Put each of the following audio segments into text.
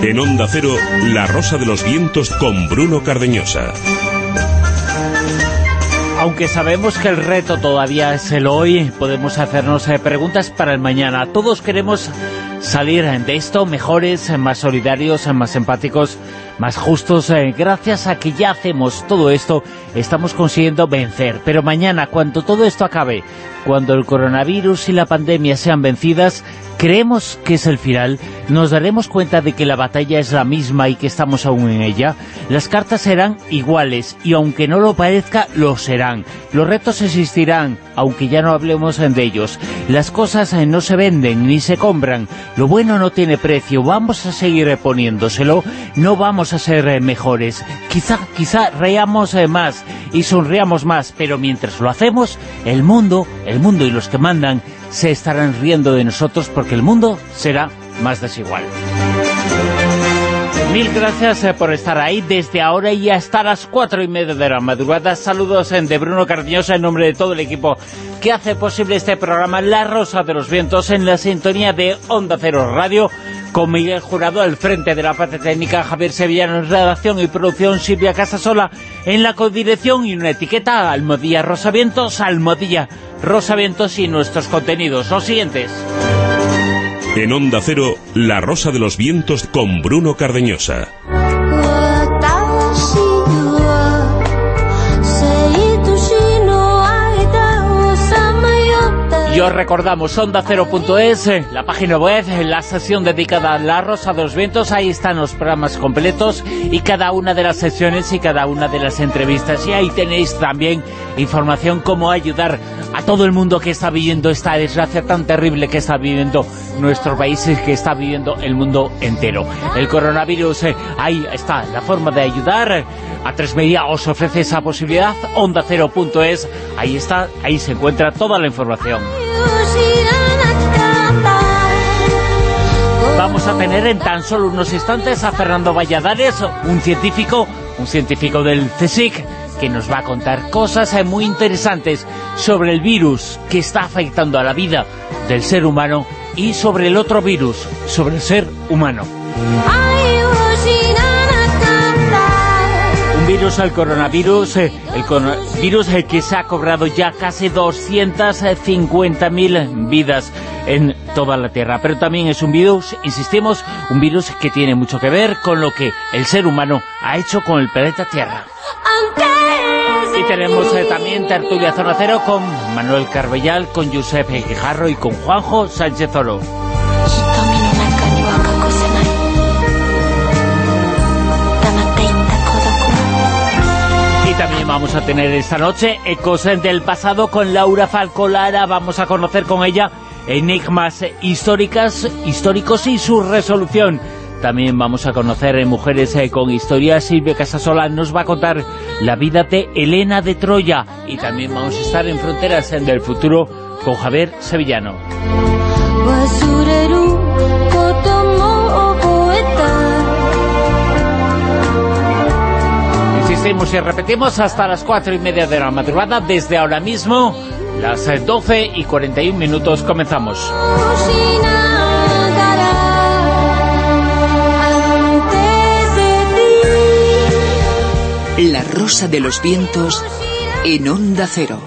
En Onda Cero, La Rosa de los Vientos con Bruno Cardeñosa. Aunque sabemos que el reto todavía es el hoy, podemos hacernos eh, preguntas para el mañana. Todos queremos salir de esto mejores, más solidarios, más empáticos, más justos. Eh, gracias a que ya hacemos todo esto, estamos consiguiendo vencer. Pero mañana, cuando todo esto acabe, cuando el coronavirus y la pandemia sean vencidas, creemos que es el final, nos daremos cuenta de que la batalla es la misma y que estamos aún en ella. Las cartas serán iguales y aunque no lo parezca, lo serán. Los retos existirán, aunque ya no hablemos de ellos. Las cosas eh, no se venden ni se compran. Lo bueno no tiene precio. Vamos a seguir poniéndoselo. No vamos a ser eh, mejores. Quizá, quizá reamos eh, más y sonriamos más, pero mientras lo hacemos, el mundo, el mundo y los que mandan se estarán riendo de nosotros porque el mundo será más desigual. Mil gracias eh, por estar ahí desde ahora y hasta las cuatro y media de la madrugada. Saludos eh, de Bruno Cardeñosa en nombre de todo el equipo que hace posible este programa La Rosa de los Vientos en la sintonía de Onda Cero Radio con Miguel Jurado al frente de la parte técnica, Javier Sevillano en redacción y producción, Silvia Casasola en la codirección y una etiqueta Almodía Rosavientos, Almodía Rosavientos y nuestros contenidos. Los siguientes. En Onda Cero, La Rosa de los Vientos con Bruno Cardeñosa. Y os recordamos ondacero.es, eh, la página web, la sesión dedicada a la Rosa de los Vientos, ahí están los programas completos y cada una de las sesiones y cada una de las entrevistas. Y ahí tenéis también información cómo ayudar a todo el mundo que está viviendo esta desgracia tan terrible que está viviendo nuestro país y que está viviendo el mundo entero. El coronavirus, eh, ahí está la forma de ayudar. A tres media os ofrece esa posibilidad, ondacero.es, ahí está, ahí se encuentra toda la información. Vamos a tener en tan solo unos instantes a Fernando Valladares, un científico, un científico del CSIC, que nos va a contar cosas eh, muy interesantes sobre el virus que está afectando a la vida del ser humano y sobre el otro virus, sobre el ser humano. Virus, el coronavirus, eh, el coronavirus eh, que se ha cobrado ya casi 250.000 vidas en toda la Tierra. Pero también es un virus, insistimos, un virus que tiene mucho que ver con lo que el ser humano ha hecho con el planeta Tierra. Y tenemos eh, también Tertulia Zona Cero con Manuel Carbellal, con Josep Guijarro y con Juanjo Sánchez Oro. Vamos a tener esta noche Ecos del Pasado con Laura Falcolara. Vamos a conocer con ella enigmas históricas, históricos y su resolución. También vamos a conocer en Mujeres eh, con Historia. Silvia Casasola nos va a contar la vida de Elena de Troya. Y también vamos a estar en Fronteras del Futuro con Javier Sevillano. Y repetimos hasta las cuatro y media de la madrugada. Desde ahora mismo, las 12 y 41 minutos, comenzamos. La Rosa de los Vientos en Onda Cero.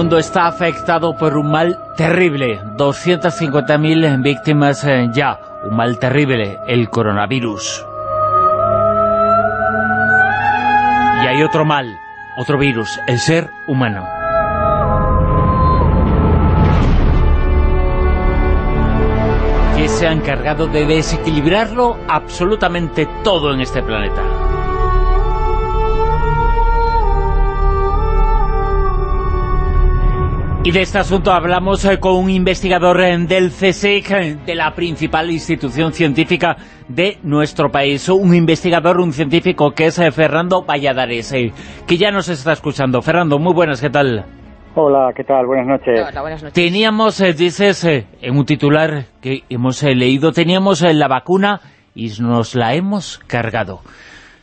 Mundo está afectado por un mal terrible. 250.000 víctimas eh, ya. Un mal terrible, el coronavirus. Y hay otro mal, otro virus, el ser humano. Que se ha encargado de desequilibrarlo absolutamente todo en este planeta. Y de este asunto hablamos eh, con un investigador eh, del CSIC, eh, de la principal institución científica de nuestro país. Un investigador, un científico que es Fernando Valladares, que ya nos está escuchando. Fernando, muy buenas, ¿qué tal? Hola, ¿qué tal? Buenas noches. Hola, buenas noches. Teníamos, eh, dices, eh, en un titular que hemos eh, leído, teníamos la vacuna y nos la hemos cargado.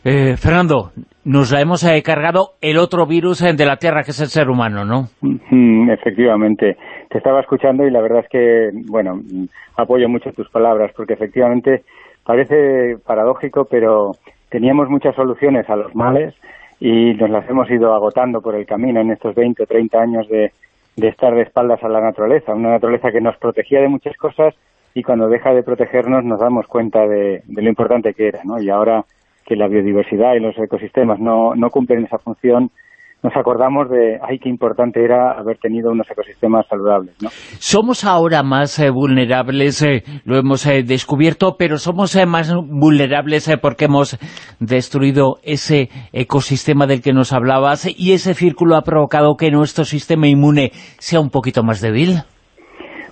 Fernando, nos la hemos cargado el otro virus de la Tierra, que es el ser humano, ¿no? Efectivamente. Te estaba escuchando y la verdad es que, bueno, apoyo mucho tus palabras, porque efectivamente parece paradójico, pero teníamos muchas soluciones a los males y nos las hemos ido agotando por el camino en estos 20 o 30 años de, estar de espaldas a la naturaleza, una naturaleza que nos protegía de muchas cosas y cuando deja de protegernos nos damos cuenta de lo importante que era, ¿no? Y ahora que la biodiversidad y los ecosistemas no, no cumplen esa función, nos acordamos de, ay, qué importante era haber tenido unos ecosistemas saludables, ¿no? Somos ahora más eh, vulnerables, eh, lo hemos eh, descubierto, pero somos más vulnerables porque hemos destruido ese ecosistema del que nos hablabas y ese círculo ha provocado que nuestro sistema inmune sea un poquito más débil.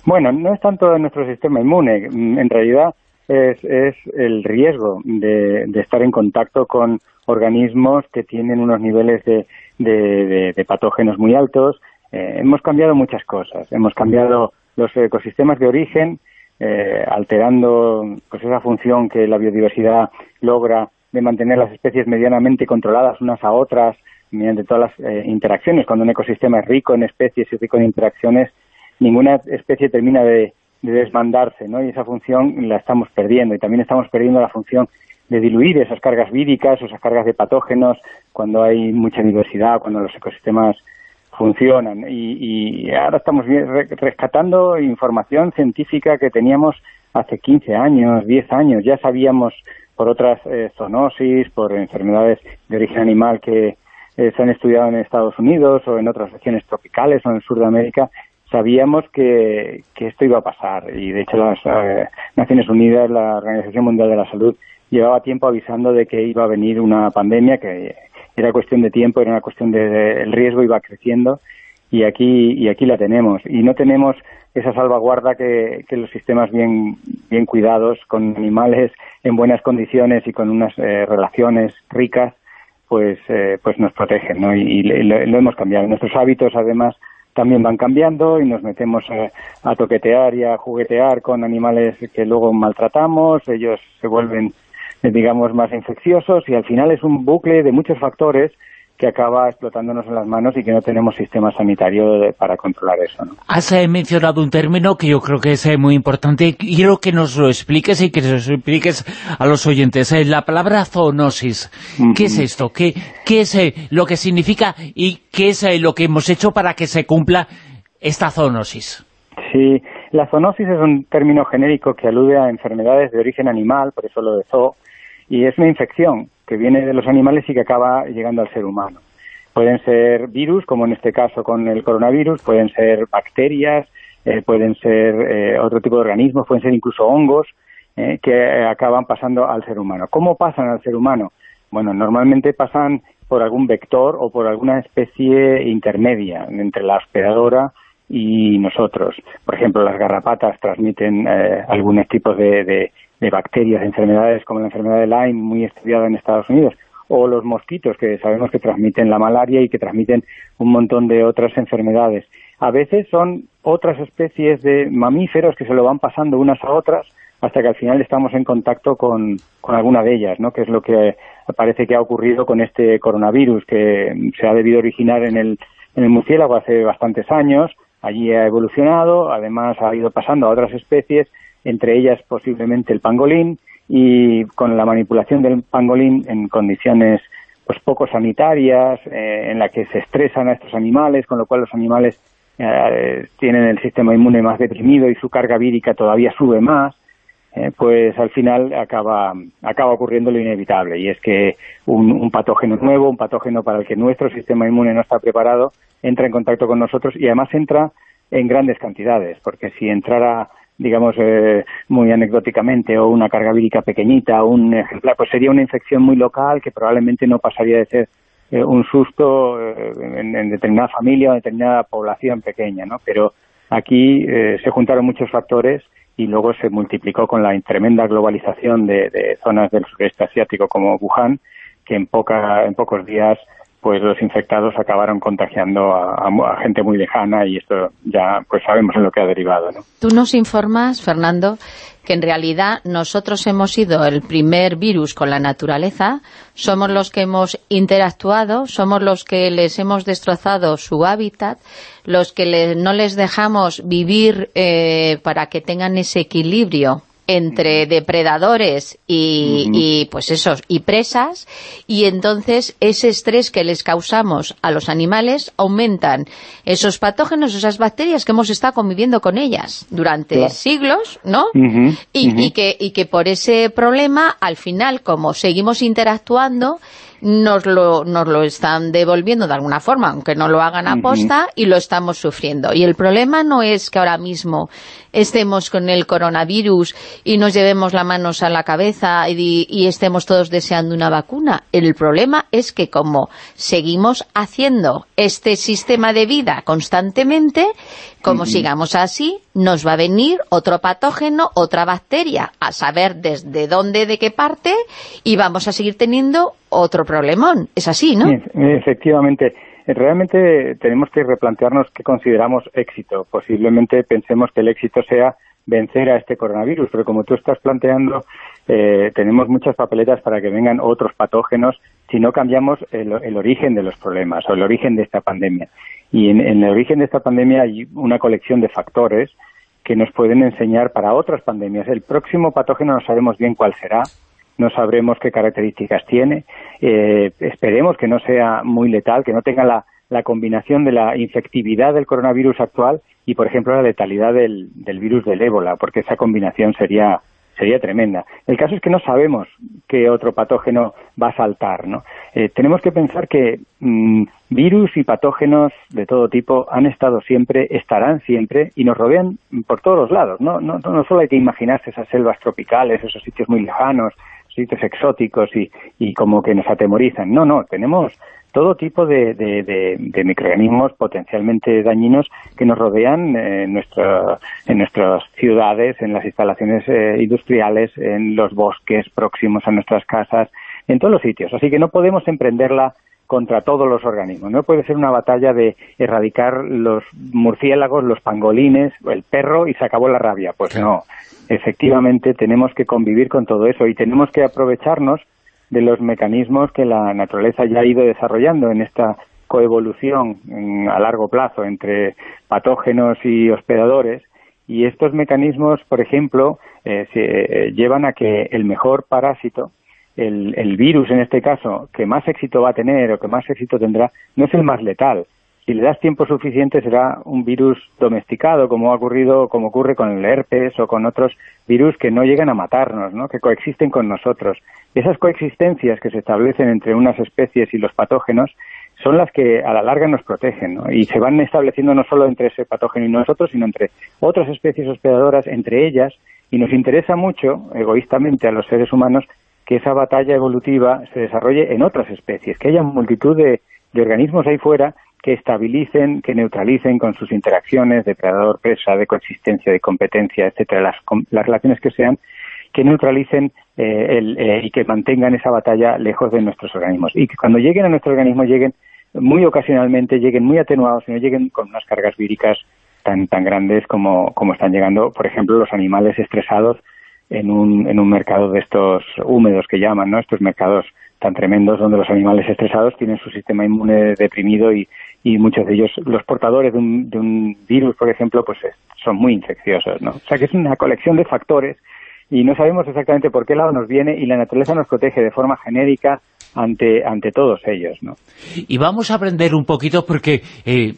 Bueno, no es tanto nuestro sistema inmune, en realidad es, es el riesgo de, de estar en contacto con organismos que tienen unos niveles de de, patógenos muy altos. Eh, hemos cambiado muchas cosas. Hemos cambiado los ecosistemas de origen, eh, alterando pues esa función que la biodiversidad logra de mantener las especies medianamente controladas unas a otras mediante todas las eh, interacciones. Cuando un ecosistema es rico en especies y rico en interacciones, ninguna especie termina de, de desmandarse, ¿no? Y esa función la estamos perdiendo. Y también estamos perdiendo la función de diluir esas cargas víricas esas cargas de patógenos cuando hay mucha diversidad, cuando los ecosistemas funcionan. Y, ahora estamos rescatando información científica que teníamos hace 15 años, 10 años. Ya sabíamos por otras eh, zoonosis, por enfermedades de origen animal que eh, se han estudiado en Estados Unidos o en otras regiones tropicales o en el sur de América, sabíamos que, esto iba a pasar. Y de hecho las eh, Naciones Unidas, la Organización Mundial de la Salud, llevaba tiempo avisando de que iba a venir una pandemia, que era cuestión de tiempo, era una cuestión de, el riesgo iba creciendo y aquí y aquí la tenemos y no tenemos esa salvaguarda que, los sistemas bien bien cuidados con animales en buenas condiciones y con unas eh, relaciones ricas pues eh, pues nos protegen ¿no? y, lo, hemos cambiado nuestros hábitos además también van cambiando y nos metemos a toquetear y a juguetear con animales que luego maltratamos. Ellos se vuelven eh, digamos, más infecciosos y al final es un bucle de muchos factores que acaba explotándonos en las manos y que no tenemos sistema sanitario para controlar eso. ¿no? Has eh, mencionado un término que yo creo que es eh, muy importante. Quiero que nos lo expliques y que nos lo expliques a los oyentes. la palabra zoonosis, ¿qué es esto? ¿Qué, qué es lo que significa y qué es lo que hemos hecho para que se cumpla esta zoonosis? Sí, la zoonosis es un término genérico que alude a enfermedades de origen animal, por eso lo de zoo, y es una infección que viene de los animales y que acaba llegando al ser humano. Pueden ser virus, como en este caso con el coronavirus, pueden ser bacterias, eh, pueden ser eh, otro tipo de organismos, pueden ser incluso hongos eh, que acaban pasando al ser humano. ¿Cómo pasan al ser humano? Bueno, normalmente pasan por algún vector o por alguna especie intermedia entre la hospedadora y nosotros. Por ejemplo, las garrapatas transmiten algunos tipos de, de bacterias, de enfermedades como la enfermedad de Lyme, muy estudiada en Estados Unidos, o los mosquitos, que sabemos que transmiten la malaria y que transmiten un montón de otras enfermedades. A veces son otras especies de mamíferos que se lo van pasando unas a otras hasta que al final estamos en contacto con, con alguna de ellas, ¿no? que es lo que parece que ha ocurrido con este coronavirus, que se ha debido originar en el, en el murciélago hace bastantes años, allí ha evolucionado, además ha ido pasando a otras especies entre ellas posiblemente el pangolín, y con la manipulación del pangolín en condiciones pues poco sanitarias, eh, en la que se estresan a estos animales, con lo cual los animales eh, tienen el sistema inmune más deprimido y su carga vírica todavía sube más, eh, pues al final acaba, acaba ocurriendo lo inevitable, y es que un, un, patógeno nuevo, un patógeno para el que nuestro sistema inmune no está preparado, entra en contacto con nosotros y además entra en grandes cantidades, porque si entrara digamos, eh, muy anecdóticamente, o una carga vírica pequeñita, un ejemplar, pues sería una infección muy local que probablemente no pasaría de ser eh, un susto eh, en, determinada familia o en determinada población pequeña, ¿no? Pero aquí se juntaron muchos factores y luego se multiplicó con la tremenda globalización de, zonas del sureste asiático como Wuhan, que en, poca, en pocos días pues los infectados acabaron contagiando a, gente muy lejana y esto ya pues sabemos en lo que ha derivado. ¿no? Tú nos informas, Fernando, que en realidad nosotros hemos sido el primer virus con la naturaleza, somos los que hemos interactuado, somos los que les hemos destrozado su hábitat, los que no les dejamos vivir eh, para que tengan ese equilibrio entre depredadores y, pues esos y presas y entonces ese estrés que les causamos a los animales aumentan esos patógenos, esas bacterias que hemos estado conviviendo con ellas durante siglos, ¿no? y, que, y que por ese problema al final como seguimos interactuando nos lo, nos lo están devolviendo de alguna forma, aunque no lo hagan a posta, y lo estamos sufriendo. Y el problema no es que ahora mismo estemos con el coronavirus y nos llevemos las manos a la cabeza y, y estemos todos deseando una vacuna. El problema es que como seguimos haciendo este sistema de vida constantemente, como sigamos así, nos va a venir otro patógeno, otra bacteria, a saber desde dónde, de qué parte, y vamos a seguir teniendo otro problemón. Es así, ¿no? Efectivamente. Realmente tenemos que replantearnos qué consideramos éxito. Posiblemente pensemos que el éxito sea vencer a este coronavirus, pero como tú estás planteando, eh, tenemos muchas papeletas para que vengan otros patógenos si no cambiamos el, origen de los problemas o el origen de esta pandemia. Y en, el origen de esta pandemia hay una colección de factores que nos pueden enseñar para otras pandemias. El próximo patógeno no sabemos bien cuál será, no sabremos qué características tiene, eh, esperemos que no sea muy letal, que no tenga la, combinación de la infectividad del coronavirus actual y, por ejemplo, la letalidad del, virus del ébola, porque esa combinación sería sería tremenda. El caso es que no sabemos qué otro patógeno va a saltar, ¿no? Eh, tenemos que pensar que mm, virus y patógenos de todo tipo han estado siempre, estarán siempre y nos rodean por todos los lados, ¿no? No, no solo hay que imaginarse esas selvas tropicales, esos sitios muy lejanos, sitios exóticos y, y como que nos atemorizan. No, no, tenemos todo tipo de, de, microorganismos potencialmente dañinos que nos rodean en, en nuestras ciudades, en las instalaciones eh, industriales, en los bosques próximos a nuestras casas, en todos los sitios. Así que no podemos emprenderla contra todos los organismos. No puede ser una batalla de erradicar los murciélagos, los pangolines, el perro y se acabó la rabia. Pues no, efectivamente tenemos que convivir con todo eso y tenemos que aprovecharnos de los mecanismos que la naturaleza ya ha ido desarrollando en esta coevolución a largo plazo entre patógenos y hospedadores y estos mecanismos, por ejemplo, eh, se, eh, llevan a que el mejor parásito, el, el virus en este caso, que más éxito va a tener o que más éxito tendrá, no es el más letal, si le das tiempo suficiente será un virus domesticado, como ha ocurrido, como ocurre con el herpes o con otros virus que no llegan a matarnos, ¿no? que coexisten con nosotros. Esas coexistencias que se establecen entre unas especies y los patógenos son las que a la larga nos protegen, ¿no? y se van estableciendo no solo entre ese patógeno y nosotros, sino entre otras especies hospedadoras, entre ellas, y nos interesa mucho, egoístamente a los seres humanos, que esa batalla evolutiva se desarrolle en otras especies, que haya multitud de, de organismos ahí fuera que estabilicen, que neutralicen con sus interacciones, depredador-presa, de coexistencia, de competencia, etcétera, las, las relaciones que sean, que neutralicen eh, el, eh, y que mantengan esa batalla lejos de nuestros organismos. Y que cuando lleguen a nuestro organismo lleguen muy ocasionalmente, lleguen muy atenuados y no lleguen con unas cargas víricas tan, tan grandes como, como están llegando, por ejemplo, los animales estresados en un, en un mercado de estos húmedos que llaman, ¿no? Estos mercados tan tremendos donde los animales estresados tienen su sistema inmune deprimido y, y muchos de ellos, los portadores de un, de un virus, por ejemplo, pues son muy infecciosos, ¿no? O sea que es una colección de factores y no sabemos exactamente por qué lado nos viene y la naturaleza nos protege de forma genérica ante, ante todos ellos, ¿no? Y vamos a aprender un poquito porque... Eh,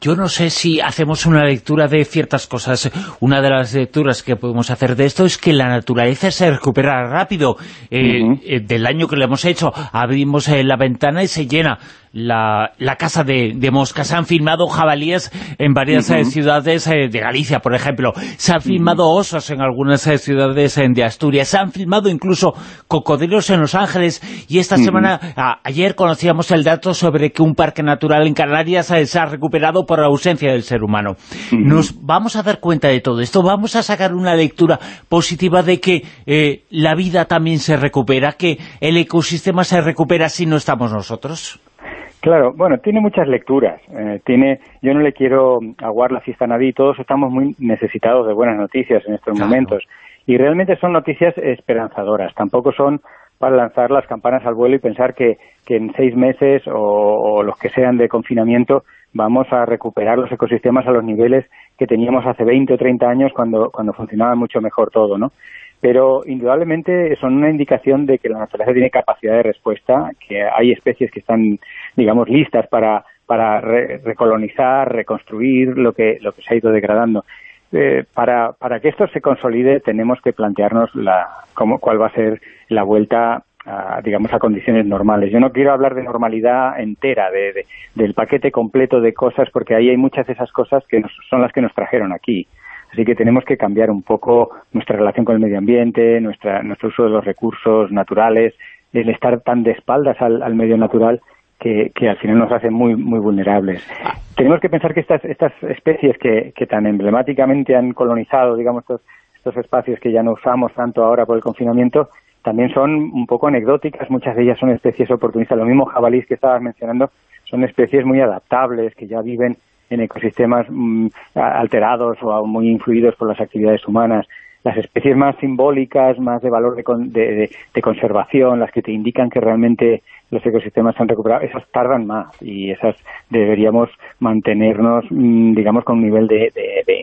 yo no sé si hacemos una lectura de ciertas cosas. Una de las lecturas que podemos hacer de esto es que la naturaleza se recupera rápido. Eh, eh, del año que le hemos hecho, abrimos la ventana y se llena la, la caza de, de, moscas. Se han filmado jabalíes en varias eh, ciudades eh, de Galicia, por ejemplo. Se han filmado osos en algunas eh, ciudades de Asturias. Se han filmado incluso cocodrilos en Los Ángeles. Y esta semana, ayer conocíamos el dato sobre que un parque natural en Canarias se ha recuperado por la ausencia del ser humano. Nos vamos a dar cuenta de todo esto. Vamos a sacar una lectura positiva de que la vida también se recupera, que el ecosistema se recupera si no estamos nosotros. Claro, bueno, tiene muchas lecturas. Eh, tiene, yo no le quiero aguar la fiesta a nadie. Todos estamos muy necesitados de buenas noticias en estos momentos. Y realmente son noticias esperanzadoras. Tampoco son para lanzar las campanas al vuelo y pensar que, que en seis meses o, los que sean de confinamiento vamos a recuperar los ecosistemas a los niveles que teníamos hace 20 o 30 años cuando, cuando funcionaba mucho mejor todo, ¿no? Pero indudablemente son una indicación de que la naturaleza tiene capacidad de respuesta, que hay especies que están, digamos, listas para, para recolonizar, reconstruir lo que, lo que se ha ido degradando. Eh, para, para que esto se consolide tenemos que plantearnos la, cómo, cuál va a ser la vuelta a, digamos, a condiciones normales. Yo no quiero hablar de normalidad entera, de, del paquete completo de cosas, porque ahí hay muchas de esas cosas que son las que nos trajeron aquí. Así que tenemos que cambiar un poco nuestra relación con el medio ambiente, nuestra, nuestro uso de los recursos naturales, el estar tan de espaldas al, medio natural que, al final nos hace muy muy vulnerables. Tenemos que pensar que estas, especies que, que tan emblemáticamente han colonizado, digamos, estos, estos espacios que ya no usamos tanto ahora por el confinamiento, también son un poco anecdóticas, muchas de ellas son especies oportunistas. Lo mismo jabalís que estabas mencionando, son especies muy adaptables, que ya viven en ecosistemas mm, alterados o muy influidos por las actividades humanas. Las especies más simbólicas, más de valor de, de conservación, las que te indican que realmente los ecosistemas se han recuperado, esas tardan más y esas deberíamos mantenernos, mm, digamos, con un nivel de,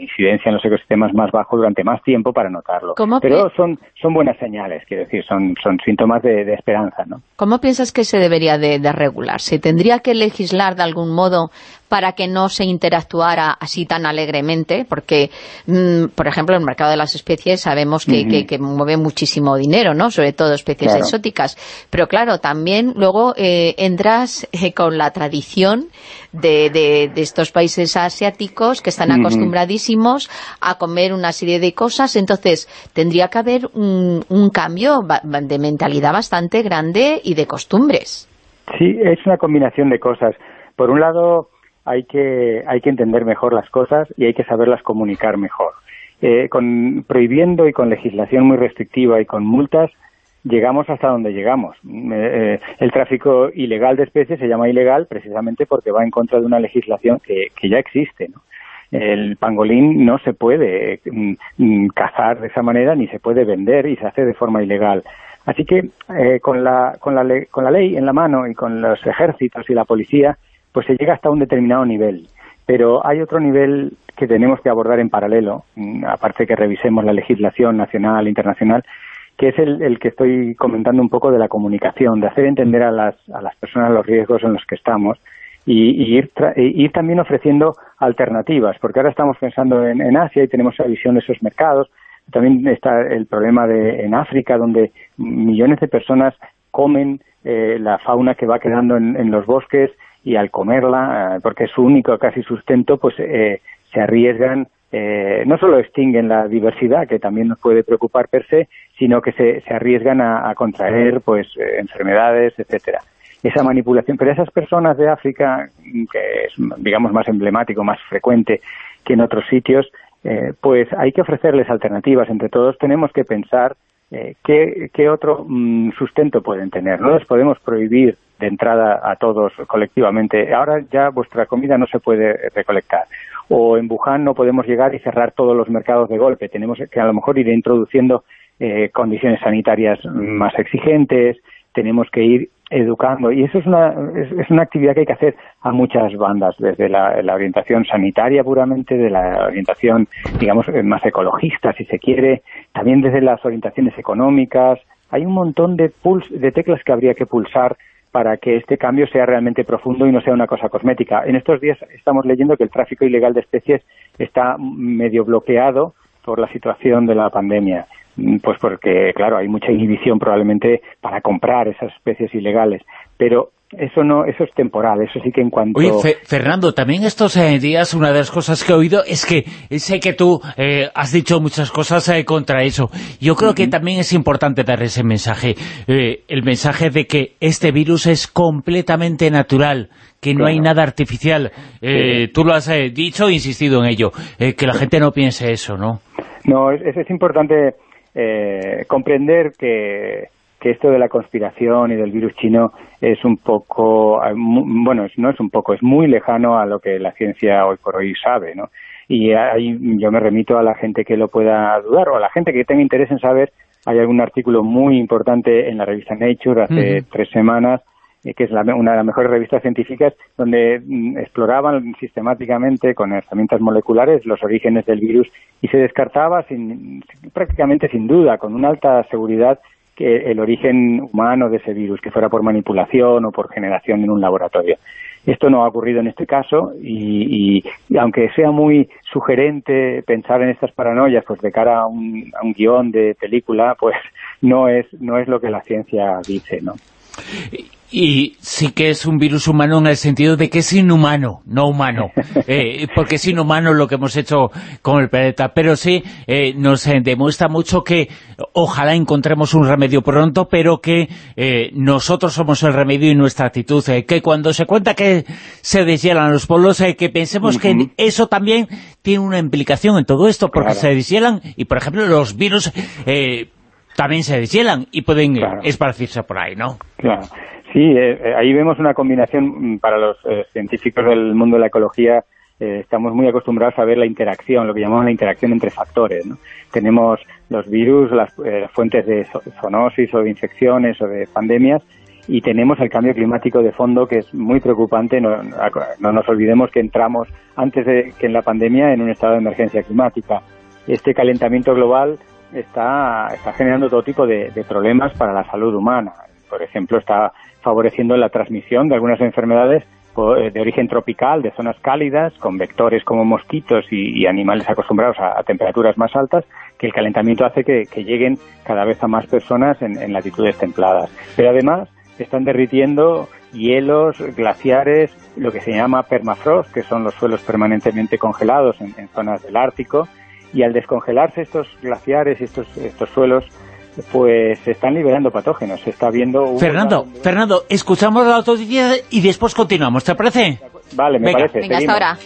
incidencia en los ecosistemas más bajo durante más tiempo para notarlo. Pero son, son buenas señales, quiero decir, son, son síntomas de, esperanza, ¿no? ¿Cómo piensas que se debería de, regular? ¿Se tendría que legislar de algún modo para que no se interactuara así tan alegremente, porque, mm, por ejemplo, el mercado de las especies sabemos que, que, mueve muchísimo dinero, ¿no? Sobre todo especies exóticas. Pero claro, también luego eh, entras eh, con la tradición de, de, estos países asiáticos que están acostumbradísimos a comer una serie de cosas, entonces tendría que haber un, cambio de mentalidad bastante grande y de costumbres. Sí, es una combinación de cosas. Por un lado, hay que, hay que entender mejor las cosas y hay que saberlas comunicar mejor. Eh, con, prohibiendo y con legislación muy restrictiva y con multas, llegamos hasta donde llegamos. Eh, eh, el tráfico ilegal de especies se llama ilegal precisamente porque va en contra de una legislación que, ya existe. El pangolín no se puede mm, mm, cazar de esa manera ni se puede vender y se hace de forma ilegal. Así que eh, con, la, con, la con la ley en la mano y con los ejércitos y la policía, pues se llega hasta un determinado nivel. Pero hay otro nivel que tenemos que abordar en paralelo, mm, aparte que revisemos la legislación nacional e internacional, que es el, que estoy comentando un poco de la comunicación, de hacer entender a las, a las personas los riesgos en los que estamos y, ir, ir, también ofreciendo alternativas, porque ahora estamos pensando en, Asia y tenemos esa visión de esos mercados. También está el problema de en África, donde millones de personas comen eh, la fauna que va quedando en, los bosques y al comerla, eh, porque es su único casi sustento, pues eh, se arriesgan eh, no solo extinguen la diversidad, que también nos puede preocupar per se, sino que se, se arriesgan a, contraer pues eh, enfermedades, etcétera. Esa manipulación, pero esas personas de África, que es digamos más emblemático, más frecuente que en otros sitios, eh, pues hay que ofrecerles alternativas. Entre todos tenemos que pensar eh, ¿qué, ¿qué, otro mm, sustento pueden tener. No les podemos prohibir de entrada a todos colectivamente. Ahora ya vuestra comida no se puede recolectar. O en Wuhan no podemos llegar y cerrar todos los mercados de golpe. Tenemos que a lo mejor ir introduciendo eh, condiciones sanitarias más exigentes, tenemos que ir educando y eso es una, es, una actividad que hay que hacer a muchas bandas, desde la, orientación sanitaria puramente, de la orientación, digamos, más ecologista, si se quiere, también desde las orientaciones económicas. Hay un montón de, puls de teclas que habría que pulsar para que este cambio sea realmente profundo y no sea una cosa cosmética. En estos días estamos leyendo que el tráfico ilegal de especies está medio bloqueado por la situación de la pandemia. Mm, pues porque, claro, hay mucha inhibición probablemente para comprar esas especies ilegales, pero eso no, eso es temporal, eso sí que en cuanto... Oye, Fernando, también estos eh, días una de las cosas que he oído es que sé que tú eh, has dicho muchas cosas eh, contra eso. Yo creo que también es importante dar ese mensaje, el mensaje de que este virus es completamente natural, que no hay nada artificial. Tú lo has dicho e insistido en ello, que la gente no piense eso, ¿no? No, es, es importante eh, comprender que, que esto de la conspiración y del virus chino es un poco, bueno, no es un poco, es muy lejano a lo que la ciencia hoy por hoy sabe, ¿no? Y ahí yo me remito a la gente que lo pueda dudar o a la gente que tenga interés en saber. Hay algún artículo muy importante en la revista Nature hace tres semanas eh, que es una de las mejores revistas científicas, donde mm, exploraban sistemáticamente con herramientas moleculares los orígenes del virus y se descartaba sin, prácticamente sin duda, con una alta seguridad, que el origen humano de ese virus, que fuera por manipulación o por generación en un laboratorio. Esto no ha ocurrido en este caso y, aunque sea muy sugerente pensar en estas paranoias pues de cara a un, a un guion de película, pues no es, no es lo que la ciencia dice, ¿no? Y sí que es un virus humano en el sentido de que es inhumano, no humano, eh, porque es inhumano lo que hemos hecho con el planeta, pero sí eh, nos demuestra mucho que ojalá encontremos un remedio pronto, pero que eh, nosotros somos el remedio y nuestra actitud, que cuando se cuenta que se deshielan los polos, que pensemos que eso también tiene una implicación en todo esto, porque se deshielan y, por ejemplo, los virus también se deshielan y pueden esparcirse por ahí, ¿no? Claro. Sí, eh, eh, ahí vemos una combinación mm, para los eh, científicos del mundo de la ecología. estamos muy acostumbrados a ver la interacción, lo que llamamos la interacción entre factores. ¿no? Tenemos los virus, las fuentes de zoonosis o de infecciones o de pandemias, y tenemos el cambio climático de fondo que es muy preocupante. No, nos olvidemos que entramos antes de que en la pandemia en un estado de emergencia climática. Este calentamiento global está, está generando todo tipo de, problemas para la salud humana. Por ejemplo, está favoreciendo la transmisión de algunas enfermedades eh, de origen tropical, de zonas cálidas, con vectores como mosquitos y, animales acostumbrados a, temperaturas más altas, que el calentamiento hace que, lleguen cada vez a más personas en, latitudes templadas. Pero además están derritiendo hielos, glaciares, lo que se llama permafrost, que son los suelos permanentemente congelados en zonas del Ártico, y al descongelarse estos glaciares y estos, estos suelos, pues se están liberando patógenos, se está viendo... Fernando, Fernando, escuchamos la autoridad y después continuamos, ¿te parece? Vale, me parece. Venga, hasta ahora.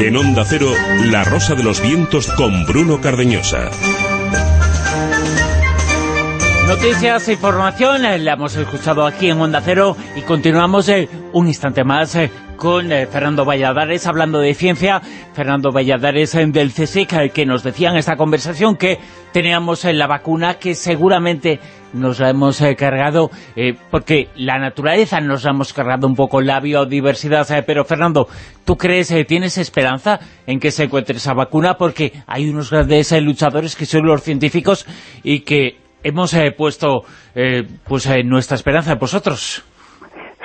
En Onda Cero, La Rosa de los Vientos con Bruno Cardeñosa. Noticias e información, eh, la hemos escuchado aquí en Onda Cero y continuamos eh, un instante más eh, con Fernando Valladares hablando de ciencia. Fernando Valladares del CSIC que nos decía en esta conversación que teníamos la vacuna que seguramente nos la hemos cargado, porque la naturaleza nos la hemos cargado un poco, la biodiversidad, pero Fernando, ¿tú crees, tienes esperanza en que se encuentre esa vacuna? Porque hay unos grandes luchadores que son los científicos y que hemos puesto pues nuestra esperanza en vosotros.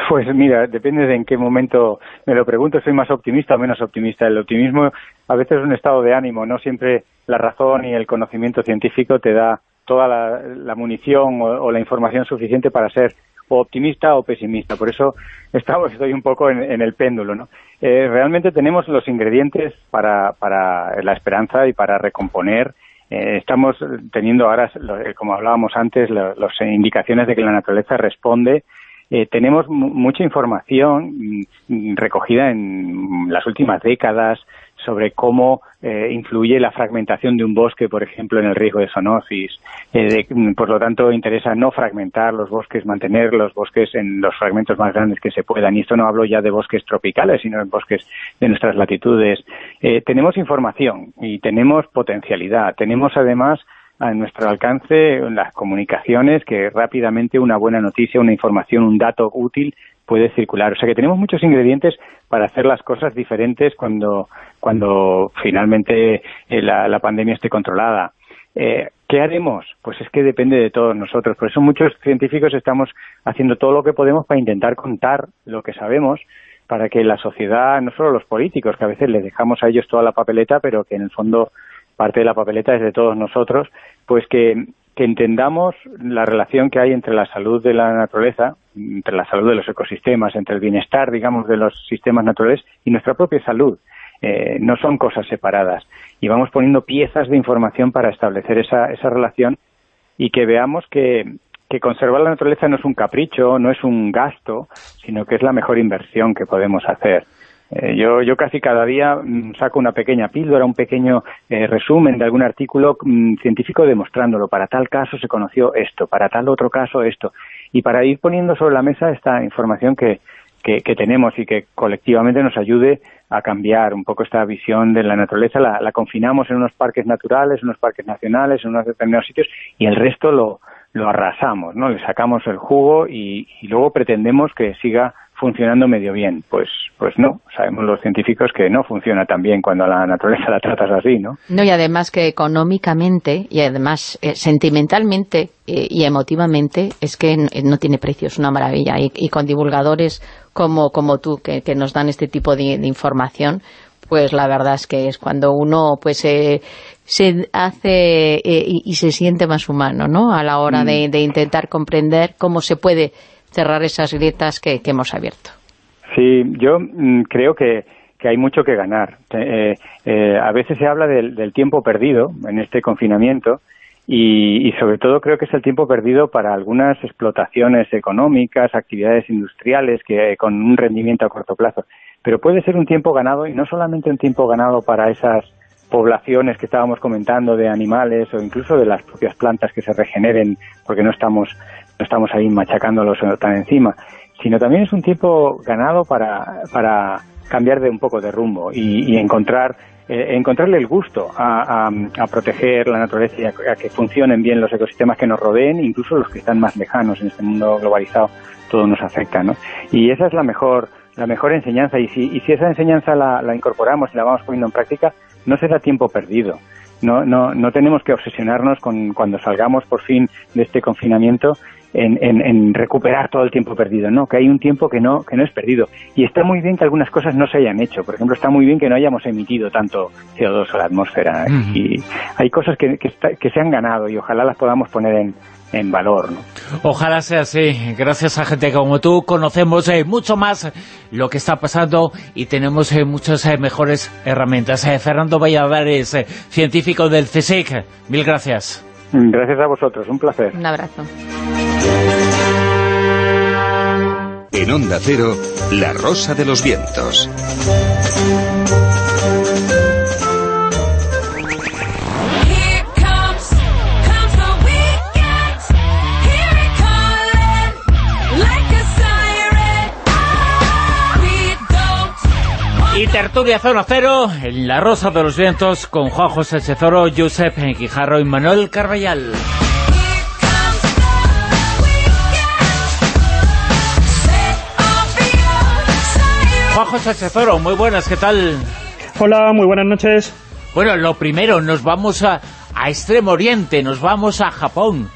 Pues mira, depende de en qué momento me lo pregunto, soy más optimista o menos optimista. El optimismo a veces es un estado de ánimo, no siempre la razón y el conocimiento científico te da toda la, munición o, la información suficiente para ser optimista o pesimista. Por eso estamos, estoy un poco en, el péndulo. ¿no? Eh, realmente tenemos los ingredientes para, para la esperanza y para recomponer. Eh, estamos teniendo ahora, eh, como hablábamos antes, las indicaciones de que la naturaleza responde. Tenemos mucha información mm, recogida en las últimas décadas sobre cómo eh, influye la fragmentación de un bosque, por ejemplo, en el riesgo de zoonosis. Eh, por lo tanto, interesa no fragmentar los bosques, mantener los bosques en los fragmentos más grandes que se puedan. Y esto no hablo ya de bosques tropicales, sino de bosques de nuestras latitudes. Eh, tenemos información y tenemos potencialidad. Tenemos, además, a nuestro alcance las comunicaciones que rápidamente una buena noticia, una información, un dato útil puede circular. O sea que tenemos muchos ingredientes para hacer las cosas diferentes cuando, cuando finalmente eh, la, pandemia esté controlada. Eh, ¿Qué haremos? Pues es que depende de todos nosotros. Por eso muchos científicos estamos haciendo todo lo que podemos para intentar contar lo que sabemos para que la sociedad, no solo los políticos, que a veces les dejamos a ellos toda la papeleta, pero que en el fondo parte de la papeleta es de todos nosotros, pues que que entendamos la relación que hay entre la salud de la naturaleza, entre la salud de los ecosistemas, entre el bienestar, digamos, de los sistemas naturales y nuestra propia salud. Eh, no son cosas separadas. Y vamos poniendo piezas de información para establecer esa, esa relación y que veamos que, que conservar la naturaleza no es un capricho, no es un gasto, sino que es la mejor inversión que podemos hacer. Eh, yo, yo casi cada día mm, saco una pequeña píldora, un pequeño eh, resumen de algún artículo mm, científico demostrándolo. Para tal caso se conoció esto, para tal otro caso esto. Y para ir poniendo sobre la mesa esta información que, que, tenemos y que colectivamente nos ayude a cambiar un poco esta visión de la naturaleza. La, la confinamos en unos parques naturales, en unos parques nacionales, en unos determinados sitios y el resto lo, lo arrasamos, ¿no? Le sacamos el jugo y luego pretendemos que siga funcionando medio bien. Pues, pues no, sabemos los científicos que no funciona tan bien cuando a la naturaleza la tratas así, ¿no? No, y además que económicamente y además eh, sentimentalmente eh, y emotivamente es que no tiene precio, es una maravilla. Y, con divulgadores como, como tú, que, nos dan este tipo de, información, pues la verdad es que es cuando uno pues eh, se hace y, se siente más humano, ¿no? A la hora de, mm. de intentar comprender cómo se puede cerrar esas grietas que, hemos abierto. Sí, yo mm, creo que, que, hay mucho que ganar. Eh, eh, a veces se habla del, tiempo perdido en este confinamiento y, sobre todo creo que es el tiempo perdido para algunas explotaciones económicas, actividades industriales que con un rendimiento a corto plazo. Pero puede ser un tiempo ganado y no solamente un tiempo ganado para esas poblaciones que estábamos comentando de animales o incluso de las propias plantas que se regeneren porque no estamos no estamos ahí machacándolos tan encima, sino también es un tiempo ganado para, para cambiar de un poco de rumbo y, encontrar eh, encontrarle el gusto a, a, proteger la naturaleza y a, que funcionen bien los ecosistemas que nos rodeen, incluso los que están más lejanos en este mundo globalizado, todo nos afecta, ¿no? Y esa es la mejor la mejor enseñanza y si, y si esa enseñanza la, la incorporamos y la vamos poniendo en práctica, no será tiempo perdido. No, no, no tenemos que obsesionarnos con cuando salgamos por fin de este confinamiento en, recuperar todo el tiempo perdido, no, que hay un tiempo que no, que no es perdido. Y está muy bien que algunas cosas no se hayan hecho, por ejemplo, está muy bien que no hayamos emitido tanto CO2 a la atmósfera, y hay cosas que, que, se han ganado y ojalá las podamos poner en, en valor. ¿no? Ojalá sea así. Gracias a gente como tú conocemos eh, mucho más lo que está pasando y tenemos eh, muchas eh, mejores herramientas. Fernando Valladares, científico del CSIC, mil gracias. Gracias a vosotros, un placer. Un abrazo. En Onda Cero, La Rosa de los Vientos. Y tertulia Zona Cero, en La Rosa de los Vientos, con Juan José Cezoro, Josep Guijarro y Manuel Carballal. José Cezoro, muy buenas, ¿qué tal? Hola, muy buenas noches. Bueno, lo primero, nos vamos a, a Extremo Oriente, nos vamos a Japón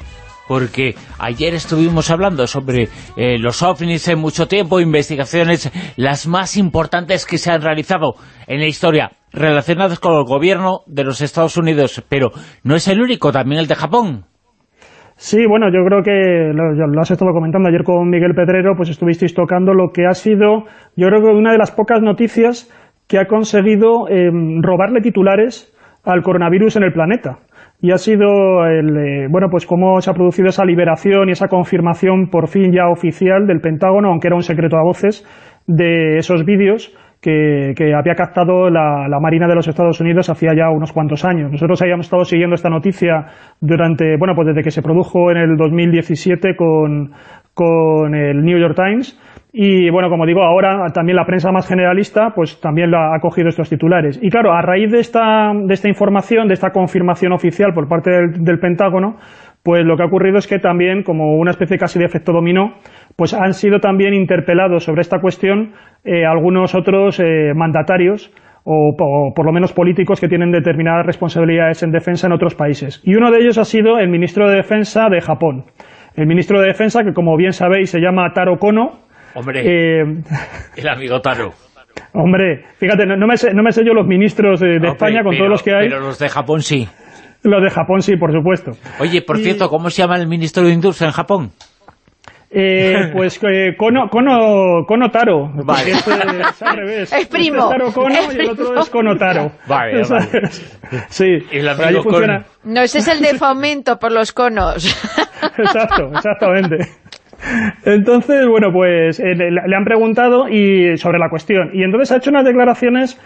porque ayer estuvimos hablando sobre eh, los ovnis en mucho tiempo, investigaciones las más importantes que se han realizado en la historia, relacionadas con el gobierno de los Estados Unidos, pero no es el único, también el de Japón. Sí, bueno, yo creo que lo, lo, has estado comentando. Ayer con Miguel Pedrero, pues estuvisteis tocando lo que ha sido, yo creo que una de las pocas noticias que ha conseguido em, robarle titulares al coronavirus en el planeta. Y ha sido el, eh, bueno pues cómo se ha producido esa liberación y esa confirmación por fin ya oficial del Pentágono, aunque era un secreto a voces, de esos vídeos que, había captado la, Marina de los Estados Unidos hacía ya unos cuantos años. Nosotros habíamos estado siguiendo esta noticia durante, bueno, pues desde que se produjo en el 2017 con, con el New York Times, y bueno, como digo, ahora también la prensa más generalista pues también lo ha cogido estos titulares. Y claro, a raíz de esta, de esta información, de esta confirmación oficial por parte del, Pentágono, pues lo que ha ocurrido es que también, como una especie casi de efecto dominó, pues han sido también interpelados sobre esta cuestión eh, algunos otros eh, mandatarios o, por lo menos políticos que tienen determinadas responsabilidades en defensa en otros países. Y uno de ellos ha sido el ministro de Defensa de Japón. El ministro de Defensa, que como bien sabéis se llama Taro Kono, Hombre, eh, el amigo Taro. Hombre, fíjate, no, me, sé, no me sé yo los ministros de, España con todos los que hay. Pero los de Japón sí. Los de Japón sí, por supuesto. Oye, por cierto, ¿cómo se llama el ministro de Industria en Japón? Eh, pues eh, cono Taro. Vale. Es, es, al revés. Es primo. Este es Taro Cono es y el otro es Cono Taro. Vale, vale. Sí. Y el amigo funciona. No, ese es el de fomento por los conos. Exacto, exactamente. Entonces, bueno, pues eh, le, le han preguntado y sobre la cuestión. Y entonces ha hecho unas declaraciones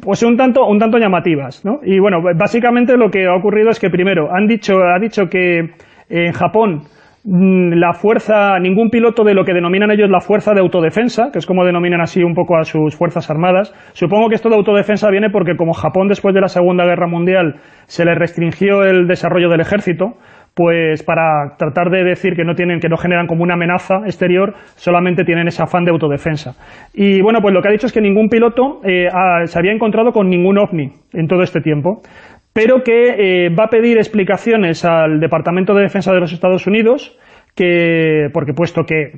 pues un tanto, un tanto llamativas, ¿no? Y bueno, básicamente lo que ha ocurrido es que primero han dicho, ha dicho que en Japón mm, la fuerza, ningún piloto de lo que denominan ellos la fuerza de autodefensa, que es como denominan así un poco a sus fuerzas armadas. Supongo que esto de autodefensa viene porque como Japón después de la Segunda Guerra Mundial se le restringió el desarrollo del ejército, pues para tratar de decir que no tienen, que no generan como una amenaza exterior, solamente tienen ese afán de autodefensa. Y bueno, pues lo que ha dicho es que ningún piloto eh, se había encontrado con ningún ovni en todo este tiempo, pero que eh, va a pedir explicaciones al Departamento de Defensa de los Estados Unidos, que, porque puesto que,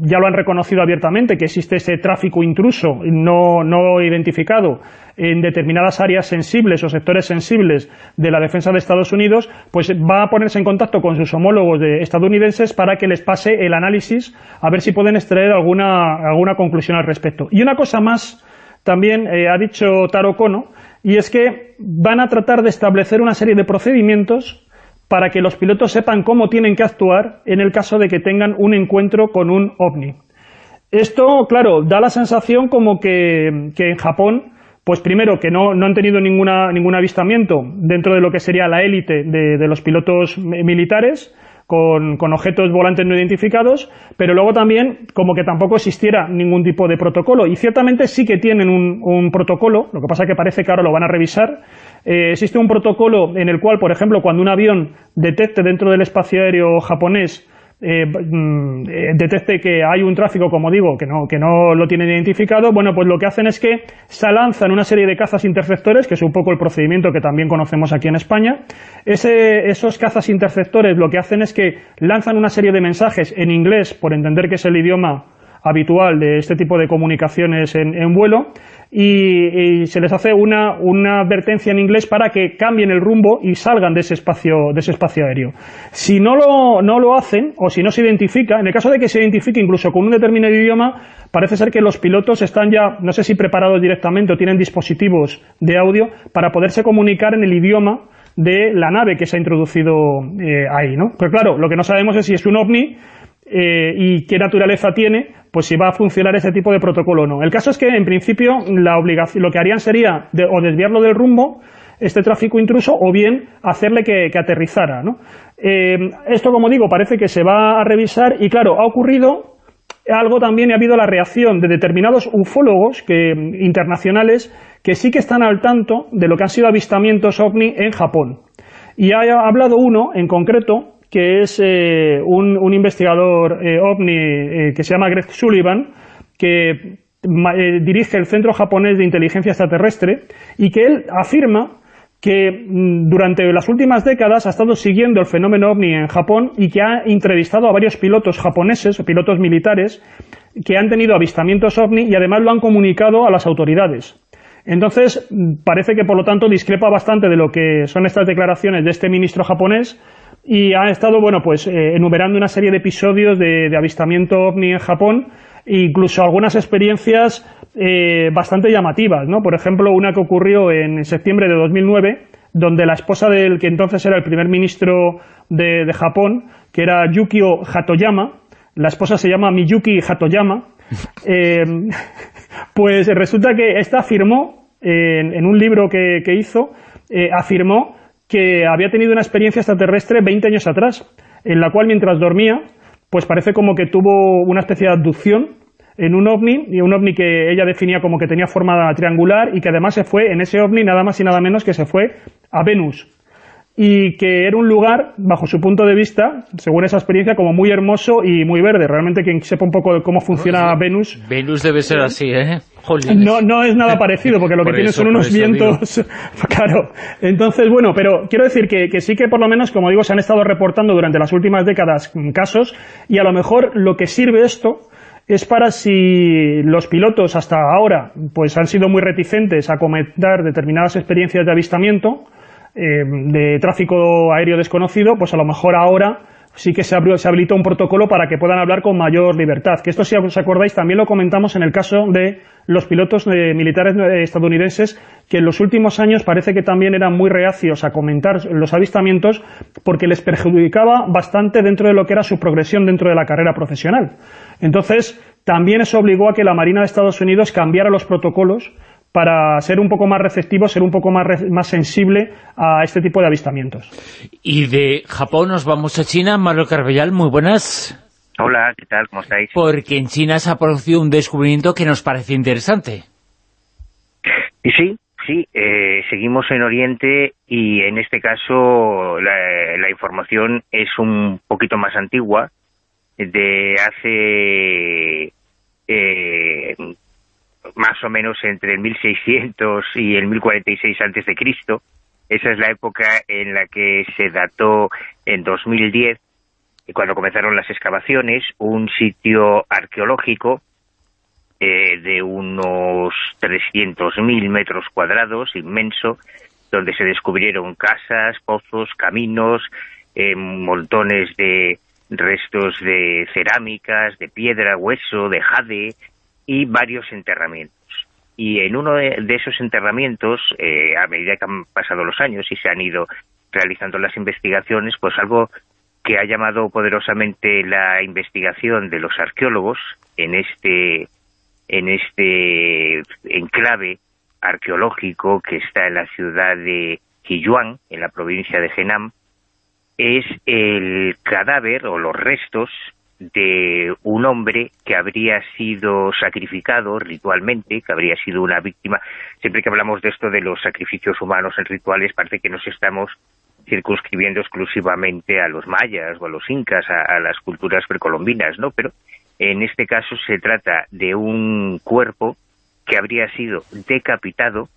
ya lo han reconocido abiertamente, que existe ese tráfico intruso no, no identificado en determinadas áreas sensibles o sectores sensibles de la defensa de Estados Unidos, pues va a ponerse en contacto con sus homólogos de estadounidenses para que les pase el análisis, a ver si pueden extraer alguna, alguna conclusión al respecto. Y una cosa más, también eh, ha dicho Taro Kono, y es que van a tratar de establecer una serie de procedimientos para que los pilotos sepan cómo tienen que actuar en el caso de que tengan un encuentro con un ovni. Esto, claro, da la sensación como que, que en Japón, pues primero que no, han tenido ninguna, ningún avistamiento dentro de lo que sería la élite de, los pilotos mi- militares, con, con objetos volantes no identificados, pero luego también como que tampoco existiera ningún tipo de protocolo. Y ciertamente sí que tienen un, un protocolo, lo que pasa que parece que ahora lo van a revisar. Eh, existe un protocolo en el cual, por ejemplo, cuando un avión detecte dentro del espacio aéreo japonés eh, mm, detecte que hay un tráfico, como digo, que no, que no lo tienen identificado, bueno, pues lo que hacen es que se lanzan una serie de cazas interceptores, que es un poco el procedimiento que también conocemos aquí en España. Esos cazas interceptores lo que hacen es que lanzan una serie de mensajes en inglés, por entender que es el idioma habitual de este tipo de comunicaciones en, en vuelo y, se les hace una, una advertencia en inglés para que cambien el rumbo y salgan de ese espacio, de ese espacio aéreo. Si no lo, no lo hacen o si no se identifica, en el caso de que se identifique incluso con un determinado idioma, parece ser que los pilotos están ya, no sé si preparados directamente o tienen dispositivos de audio para poderse comunicar en el idioma de la nave que se ha introducido eh, ahí, ¿no? Pero claro, lo que no sabemos es si es un ovni eh, y qué naturaleza tiene, pues si va a funcionar ese tipo de protocolo o no. El caso es que, en principio, la obligación, lo que harían sería de- o desviarlo del rumbo, este tráfico intruso, o bien hacerle que, aterrizara. Eh, esto, como digo, parece que se va a revisar y, claro, ha ocurrido algo también y ha habido la reacción de determinados ufólogos que, internacionales que sí que están al tanto de lo que han sido avistamientos ovni en Japón. Y ha hablado uno, en concreto, que es eh, un, investigador eh, ovni eh, que se llama Greg Sullivan, que dirige el Centro Japonés de Inteligencia Extraterrestre, y que él afirma que mm, durante las últimas décadas ha estado siguiendo el fenómeno ovni en Japón y que ha entrevistado a varios pilotos japoneses pilotos militares que han tenido avistamientos ovni y además lo han comunicado a las autoridades. Entonces, mm, parece que por lo tanto discrepa bastante de lo que son estas declaraciones de este ministro japonés y ha estado, bueno, pues eh, enumerando una serie de episodios de, de avistamiento ovni en Japón e incluso algunas experiencias eh, bastante llamativas, ¿no? Por ejemplo, una que ocurrió en septiembre de 2009, donde la esposa del que entonces era el primer ministro de, de Japón, que era Yukio Hatoyama, la esposa se llama Miyuki Hatoyama, eh, pues resulta que esta afirmó, en, en un libro que, que hizo, eh, afirmó que había tenido una experiencia extraterrestre 20 años atrás, en la cual mientras dormía, pues parece como que tuvo una especie de abducción en un ovni, y un ovni que ella definía como que tenía forma triangular y que además se fue, en ese ovni nada más y nada menos que se fue a Venus y que era un lugar, bajo su punto de vista, según esa experiencia, como muy hermoso y muy verde. Realmente quien sepa un poco de cómo funciona Venus, Venus debe ser así, ¿eh? Jolines. no, no es nada parecido, porque lo que Por tiene eso, son unos vientos... claro. Entonces, bueno, pero quiero decir que, que sí que por lo menos, como digo, se han estado reportando durante las últimas décadas mm, casos, y a lo mejor lo que sirve esto es para si los pilotos hasta ahora pues han sido muy reticentes a comentar determinadas experiencias de avistamiento, eh, de tráfico aéreo desconocido, pues a lo mejor ahora sí que se, se habilita un protocolo para que puedan hablar con mayor libertad. Que esto, si os acordáis, también lo comentamos en el caso de los pilotos militares eh, estadounidenses, que en los últimos años parece que también eran muy reacios a comentar los avistamientos porque les perjudicaba bastante dentro de lo que era su progresión dentro de la carrera profesional. Entonces, también eso obligó a que la Marina de Estados Unidos cambiara los protocolos para ser un poco más receptivo, ser un poco más, más sensible a este tipo de avistamientos. Y de Japón nos vamos a China. Mario Carbellal, muy buenas. Hola, ¿qué tal? ¿Cómo estáis? Porque en China se ha producido un descubrimiento que nos parece interesante. Y sí, sí, eh, seguimos en Oriente y en este caso la, información es un poquito más antigua, de hace eh, más o menos entre el 1600 y el 1046 antes de Cristo. Esa es la época en la que se dató en 2010, cuando comenzaron las excavaciones, un sitio arqueológico eh, de unos 300.000 metros cuadrados, inmenso, donde se descubrieron casas, pozos, caminos, eh, montones de restos de cerámicas, de piedra, hueso, de jade, y varios enterramientos. Y en uno de, esos enterramientos, eh, a medida que han pasado los años y se han ido realizando las investigaciones, pues algo que ha llamado poderosamente la investigación de los arqueólogos en este, en este enclave arqueológico que está en la ciudad de Quiyuan, en la provincia de Henan, es el cadáver o los restos de un hombre que habría sido sacrificado ritualmente, que habría sido una víctima. Siempre que hablamos de esto de los sacrificios humanos en rituales, parece que nos estamos circunscribiendo exclusivamente a los mayas o a los incas, a, las culturas precolombinas, ¿no? Pero en este caso se trata de un cuerpo que habría sido decapitado,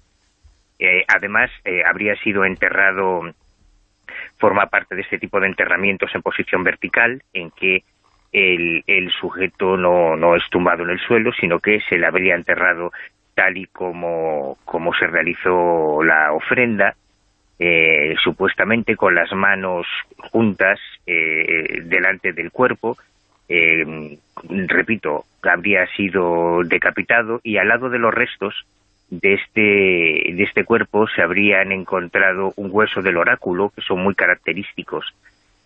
eh, además eh, habría sido enterrado, forma parte de este tipo de enterramientos en posición vertical, en que el, sujeto no, no es tumbado en el suelo, sino que se le habría enterrado tal y como, como se realizó la ofrenda, eh, supuestamente con las manos juntas eh, delante del cuerpo, eh, repito, habría sido decapitado y al lado de los restos de este, de este cuerpo se habrían encontrado un hueso del oráculo, que son muy característicos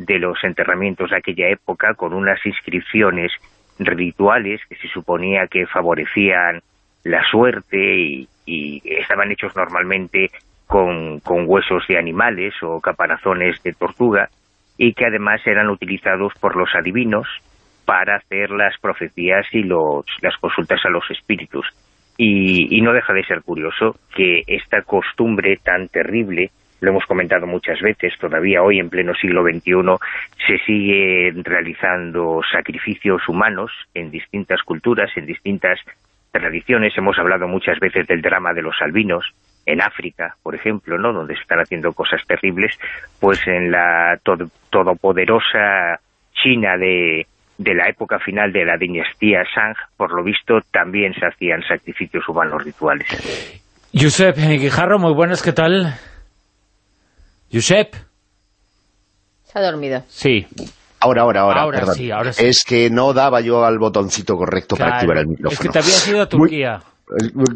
de los enterramientos de aquella época con unas inscripciones rituales que se suponía que favorecían la suerte y, estaban hechos normalmente con, huesos de animales o caparazones de tortuga y que además eran utilizados por los adivinos para hacer las profecías y los, las consultas a los espíritus. Y no deja de ser curioso que esta costumbre tan terrible lo hemos comentado muchas veces, todavía hoy en pleno siglo XXI se siguen realizando sacrificios humanos en distintas culturas, en distintas tradiciones. Hemos hablado muchas veces del drama de los albinos, en África, por ejemplo, ¿no? donde se están haciendo cosas terribles, pues en la todopoderosa China de, la época final de la dinastía Shang, por lo visto, también se hacían sacrificios humanos rituales. Josep Guijarro, muy buenas, ¿qué tal? Josep. Se ha dormido. Sí. Ahora, ahora, ahora, Es que no daba yo al botoncito correcto para activar el micrófono. Es que te había ido a Turquía.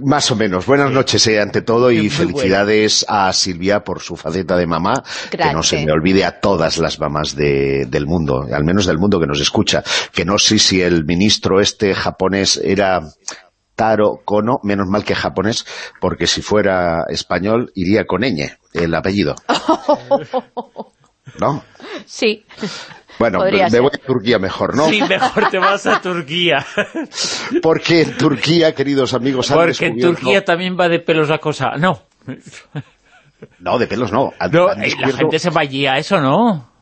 más o menos. Buenas noches eh, ante todo y felicidades a Silvia por su faceta de mamá. Que no se me olvide a todas las mamás del mundo, al menos del mundo que nos escucha. Que no sé si el ministro este japonés era Taro Kono, menos mal que japonés, porque si fuera español iría con ñ, el apellido. ¿No? Sí. Bueno, me voy a Turquía mejor, ¿no? Sí, mejor te vas a Turquía. Porque en Turquía, queridos amigos, Porque en Turquía también va de pelos la cosa. No. No, de pelos no. no La gente se vallía eso, ¿no?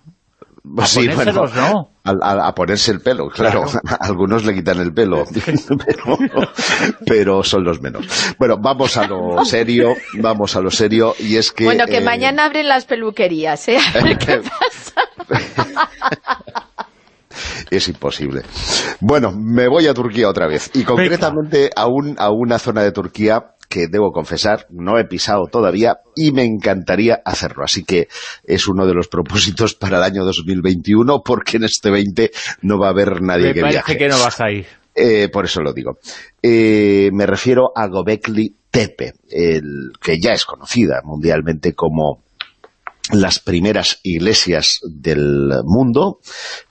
A sí, ¿no? A, ponerse el pelo, claro. Algunos le quitan el pelo, pero, son los menos. Bueno, vamos a lo serio, vamos a lo serio, y es que... Bueno, que eh, mañana abren las peluquerías, ¿eh? A ver qué pasa. es imposible. Bueno, me voy a Turquía otra vez, y concretamente a, un, a una zona de Turquía que debo confesar, no he pisado todavía y me encantaría hacerlo. Así que es uno de los propósitos para el año 2021 porque en este 20 no va a haber nadie que viaje. Me parece que no vas a ir. Eh, por eso lo digo. Eh, me refiero a Gobekli Tepe, el, que ya es conocida mundialmente como las primeras iglesias del mundo,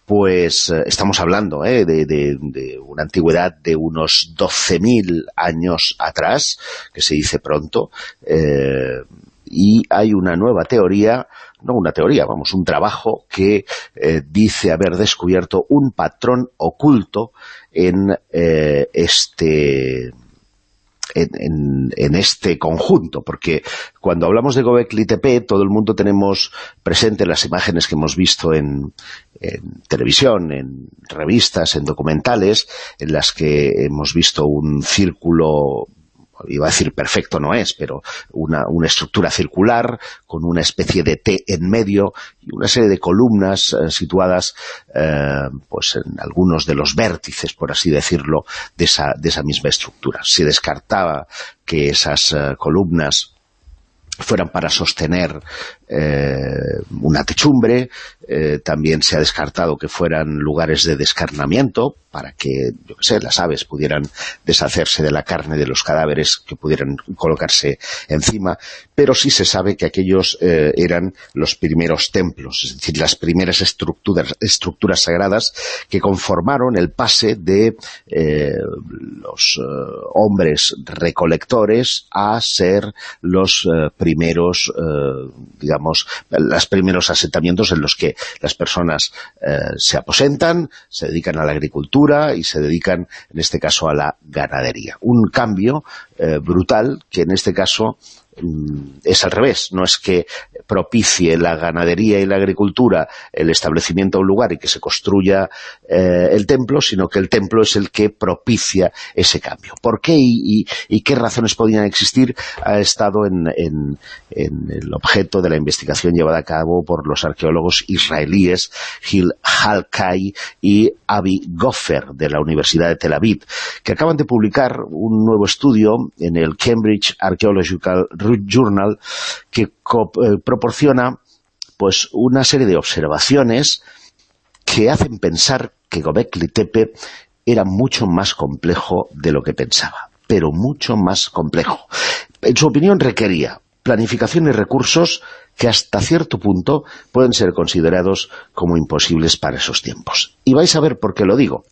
pues eh, estamos hablando eh, de, una antigüedad de unos 12.000 años atrás, que se dice pronto, eh, y hay una nueva teoría, no una teoría, vamos, un trabajo que dice haber descubierto un patrón oculto en este en, este conjunto, porque cuando hablamos de Gobekli Tepe, todo el mundo tenemos presente las imágenes que hemos visto en, televisión, en revistas, en documentales, en las que hemos visto un círculo iba a decir perfecto no es, pero una, estructura circular con una especie de T en medio y una serie de columnas eh, situadas eh, pues en algunos de los vértices, por así decirlo, de esa, de esa misma estructura. Se descartaba que esas eh, columnas fueran para sostener eh, una techumbre, eh, también se ha descartado que fueran lugares de descarnamiento, para que, yo sé, las aves pudieran deshacerse de la carne de los cadáveres que pudieran colocarse encima, pero sí se sabe que aquellos eh, eran los primeros templos, es decir, las primeras estructuras, estructuras sagradas que conformaron el pase de los hombres recolectores a ser los primeros, digamos, los primeros asentamientos en los que las personas eh, se aposentan, se dedican a la agricultura y se dedican, en este caso, a la ganadería. Un cambio eh, brutal que en este caso es al revés, no es que propicie la ganadería y la agricultura el establecimiento de un lugar y que se construya eh, el templo, sino que el templo es el que propicia ese cambio. ¿Por qué y, qué razones podían existir? Ha estado en, el objeto de la investigación llevada a cabo por los arqueólogos israelíes Gil Halkai y Avi Goffer de la Universidad de Tel Aviv, que acaban de publicar un nuevo estudio en el Cambridge Archaeological Journal que eh, proporciona pues una serie de observaciones que hacen pensar que Gobekli Tepe era mucho más complejo de lo que pensaba, pero mucho más complejo. En su opinión requería planificación y recursos que hasta cierto punto pueden ser considerados como imposibles para esos tiempos. Y vais a ver por qué lo digo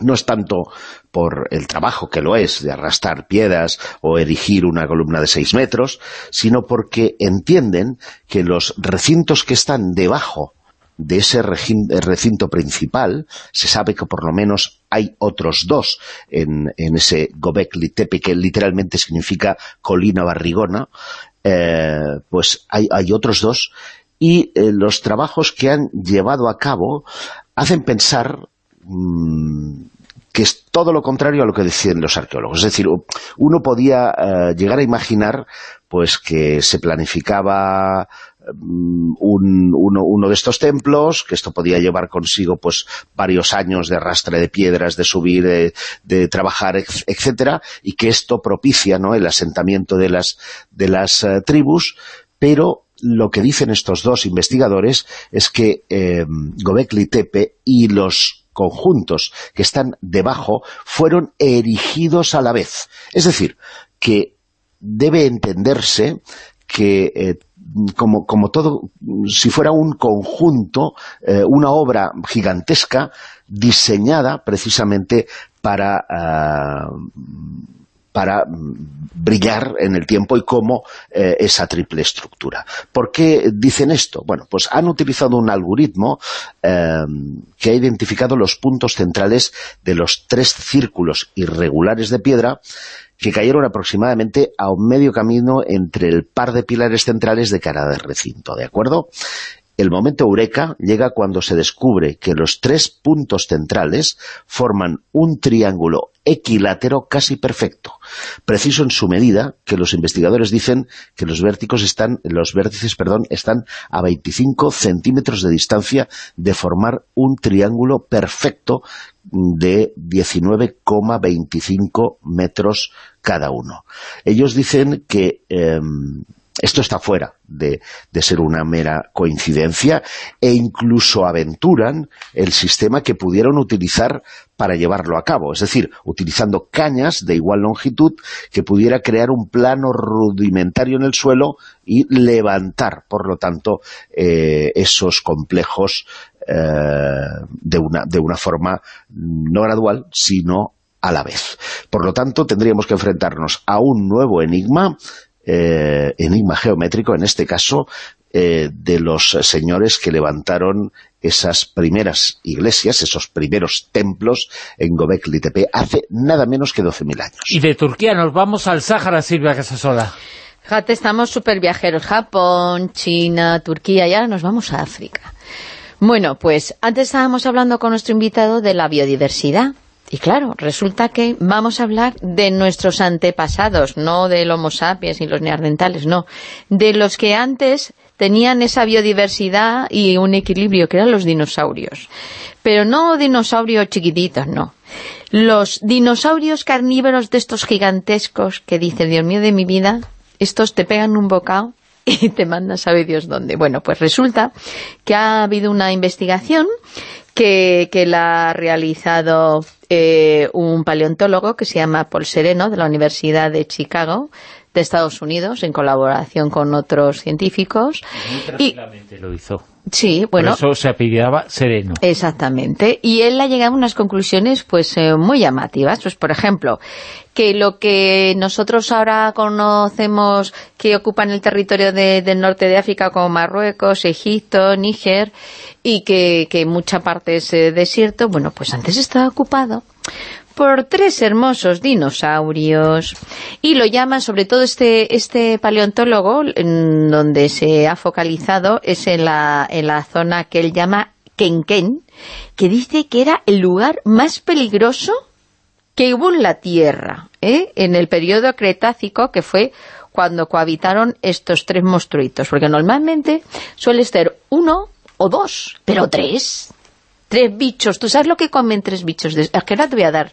no es tanto por el trabajo que lo es de arrastrar piedras o erigir una columna de seis metros, sino porque entienden que los recintos que están debajo de ese recinto principal, se sabe que por lo menos hay otros dos en, ese Gobekli Tepe, que literalmente significa colina barrigona, eh, pues hay, otros dos, y eh, los trabajos que han llevado a cabo hacen pensar Mm, que es todo lo contrario a lo que decían los arqueólogos. Es decir, uno podía eh, llegar a imaginar pues que se planificaba mm, uno, de estos templos, que esto podía llevar consigo pues varios años de arrastre de piedras, de subir, de, trabajar, etcétera, y que esto propicia ¿no? el asentamiento de las, de las eh, tribus, pero lo que dicen estos dos investigadores es que eh, Gobekli Tepe y los conjuntos que están debajo fueron erigidos a la vez. Es decir, que debe entenderse que eh, como, como, todo, si fuera un conjunto, eh, una obra gigantesca diseñada precisamente para ah, para mm, brillar en el tiempo y cómo eh, esa triple estructura. ¿Por qué dicen esto? Bueno, pues han utilizado un algoritmo em, que ha identificado los puntos centrales de los tres círculos irregulares de piedra que cayeron aproximadamente a un medio camino entre el par de pilares centrales de cada recinto, ¿de acuerdo? El momento eureka llega cuando se descubre que los tres puntos centrales forman un triángulo equilátero casi perfecto, preciso en su medida que los investigadores dicen que los vértices están, los vértices perdón, están a 25 centímetros de distancia de formar un triángulo perfecto de 19,25 metros cada uno. Ellos dicen que em, esto está fuera de, ser una mera coincidencia e incluso aventuran el sistema que pudieron utilizar para llevarlo a cabo, es decir, utilizando cañas de igual longitud que pudiera crear un plano rudimentario en el suelo y levantar, por lo tanto, eh, esos complejos eh, de, una, de una forma no gradual, sino a la vez. Por lo tanto, tendríamos que enfrentarnos a un nuevo enigma eh, enigma geométrico, en este caso, eh, de los señores que levantaron esas primeras iglesias, esos primeros templos en Gobekli Tepe hace nada menos que 12.000 años. Y de Turquía nos vamos al Sáhara, Silvia Casasola. Fíjate, estamos súper viajeros. Japón, China, Turquía, y ahora nos vamos a África. Bueno, pues antes estábamos hablando con nuestro invitado de la biodiversidad. Y claro, resulta que vamos a hablar de nuestros antepasados, no del Homo sapiens y los neandertales, no. De los que antes tenían esa biodiversidad y un equilibrio, que eran los dinosaurios. Pero no dinosaurios chiquititos, no. Los dinosaurios carnívoros de estos gigantescos que dicen, Dios mío de mi vida, estos te pegan un bocado y te mandan sabe Dios dónde. Bueno, pues resulta que ha habido una investigación que, que la ha realizado eh, un paleontólogo que se llama Paul Sereno, de la Universidad de Chicago, de Estados Unidos, en colaboración con otros científicos. y, lo hizo. Sí, bueno. Por eso se apellidaba Sereno. Exactamente. Y él ha llegado a unas conclusiones pues eh, muy llamativas. Pues, por ejemplo, que lo que nosotros ahora conocemos que ocupan el territorio del norte de África como Marruecos, Egipto, Níger, y que, que mucha parte es eh, desierto, bueno, pues antes estaba ocupado por tres hermosos dinosaurios. Y lo llama, sobre todo este, este paleontólogo, en donde se ha focalizado, es en la, en la zona que él llama Kenken, que dice que era el lugar más peligroso que hubo en la Tierra, ¿eh? en el periodo Cretácico, que fue cuando cohabitaron estos tres monstruitos, porque normalmente suele ser uno o dos, pero tres tres bichos. ¿Tú sabes lo que comen tres bichos? Es que ahora te voy a dar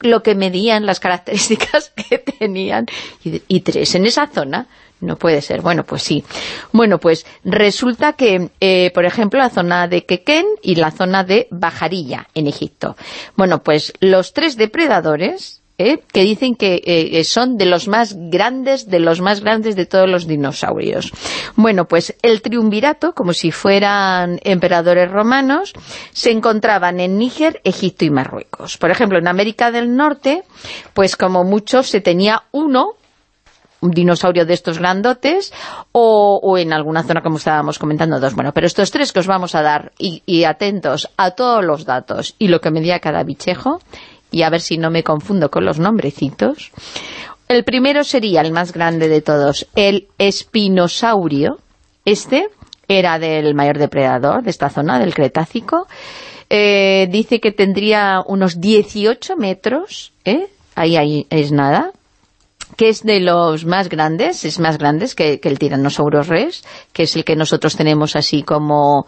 lo que medían, las características que tenían. Y, tres en esa zona. No puede ser. Bueno, pues sí. Bueno, pues resulta que, eh, por ejemplo, la zona de Quequén y la zona de Bajarilla, en Egipto. Bueno, pues los tres depredadores ¿eh? que dicen que eh, son de los más grandes, de los más grandes de todos los dinosaurios. Bueno, pues el triunvirato, como si fueran emperadores romanos, se encontraban en Níger, Egipto y Marruecos. Por ejemplo, en América del Norte, pues como muchos se tenía uno, dinosaurio de estos grandotes o, en alguna zona como estábamos comentando dos. Bueno, pero estos tres que os vamos a dar y, atentos a todos los datos y lo que medía cada bichejo y a ver si no me confundo con los nombrecitos. El primero sería el más grande de todos, el espinosaurio. Este era del mayor depredador de esta zona, del Cretácico. Eh, dice que tendría unos 18 metros, ¿eh? ahí, ahí es nada, que es de los más grandes, es más grande que, que el Tyrannosaurus rex, que es el que nosotros tenemos así como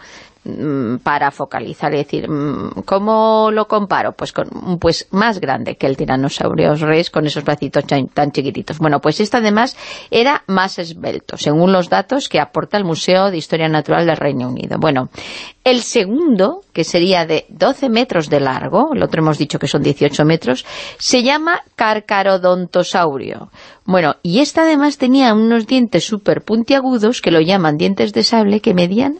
para focalizar y decir, mm, ¿cómo lo comparo? Pues con pues más grande que el Tyrannosaurus rex con esos bracitos tan chiquititos. Bueno, pues este además era más esbelto, según los datos que aporta el Museo de Historia Natural del Reino Unido. Bueno, el segundo, que sería de 12 metros de largo, el otro hemos dicho que son 18 metros, se llama Carcarodontosaurio. Bueno, y este además tenía unos dientes súper puntiagudos que lo llaman dientes de sable que medían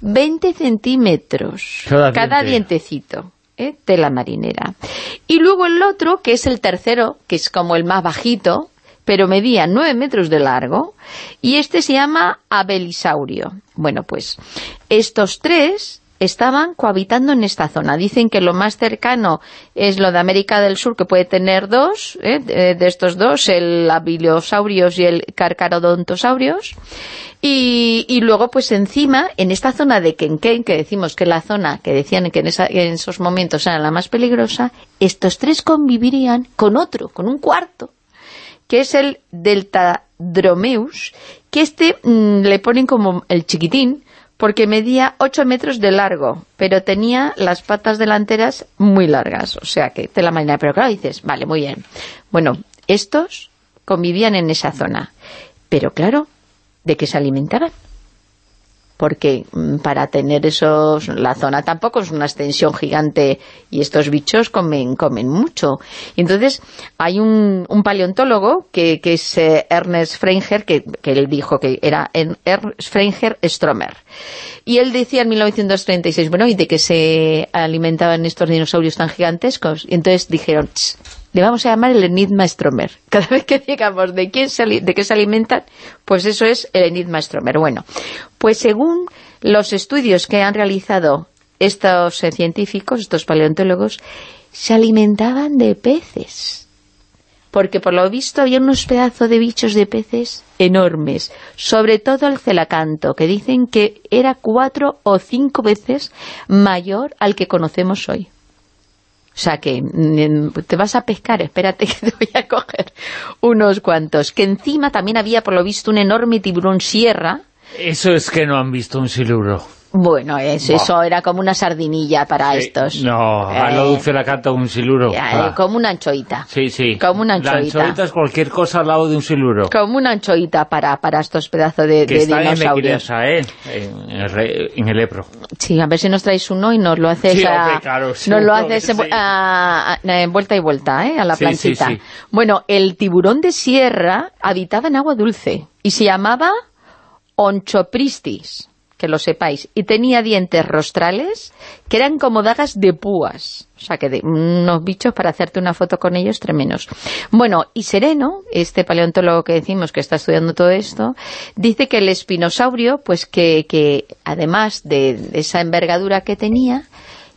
20 centímetros cada, dientecito. ¿eh? de la marinera. Y luego el otro, que es el tercero, que es como el más bajito, pero medía 9 metros de largo, y este se llama abelisaurio. Bueno, pues estos tres estaban cohabitando en esta zona. Dicen que lo más cercano es lo de América del Sur, que puede tener dos, ¿eh? de, estos dos, el abilosaurios y el carcarodontosaurios. Y, luego, pues encima, en esta zona de Kenken, que decimos que la zona que decían que en, en esos momentos era la más peligrosa, estos tres convivirían con otro, con un cuarto, que es el Deltadromeus, que este mm, le ponen como el chiquitín, porque medía 8 metros de largo, pero tenía las patas delanteras muy largas, o sea que te la manera. Pero claro, dices, vale, muy bien. Bueno, estos convivían en esa zona, pero claro, ¿de qué se alimentaban? Porque mm, para tener esos, la zona tampoco es una extensión gigante y estos bichos comen, comen mucho. Y entonces hay un, un paleontólogo que, que es eh, Ernest Freinger, que, que, él dijo que era Ernst Freinger Stromer. Y él decía en 1936, bueno, ¿y de qué se alimentaban estos dinosaurios tan gigantescos? Y entonces dijeron, le vamos a llamar el enigma Stromer. Cada vez que digamos de, quién de qué se alimentan, pues eso es el enigma Stromer. Bueno, pues según los estudios que han realizado estos eh, científicos, estos paleontólogos, se alimentaban de peces. Porque por lo visto había unos pedazos de bichos de peces enormes, sobre todo el celacanto, que dicen que era cuatro o cinco veces mayor al que conocemos hoy. O sea que mm, te vas a pescar, espérate que te voy a coger unos cuantos. Que encima también había, por lo visto, un enorme tiburón sierra. Eso es que no han visto un siluro. Bueno, eso, era como una sardinilla para estos. No, a lo eh, dulce la canta un siluro. Eh, ah. Como una anchoita. Sí, sí. Como una anchoita. La anchoita es cualquier cosa al lado de un siluro. Como una anchoita para, para estos pedazos de, que está dinosaurios. ¿eh? En el, Ebro. Sí, a ver si nos traéis uno y nos lo haces sí, a, claro, nos lo haces en, vuelta y vuelta, ¿eh? A la planchita. Bueno, el tiburón de sierra habitaba en agua dulce y se llamaba Onchopristis que lo sepáis, y tenía dientes rostrales que eran como dagas de púas, o sea que de unos bichos para hacerte una foto con ellos tremendos. Bueno, y Sereno, este paleontólogo que decimos que está estudiando todo esto, dice que el espinosaurio, pues que, que además de esa envergadura que tenía,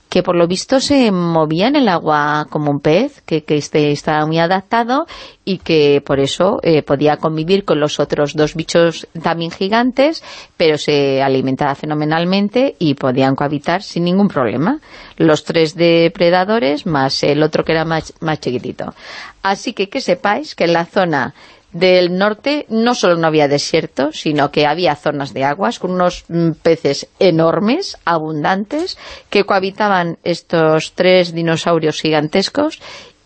que por lo visto se movía en el agua como un pez, que, que este estaba muy adaptado y que por eso eh, podía convivir con los otros dos bichos también gigantes, pero se alimentaba fenomenalmente y podían cohabitar sin ningún problema. Los tres depredadores más el otro que era más, más chiquitito. Así que que sepáis que en la zona del norte no solo no había desierto, sino que había zonas de aguas con unos mm, peces enormes, abundantes, que cohabitaban estos tres dinosaurios gigantescos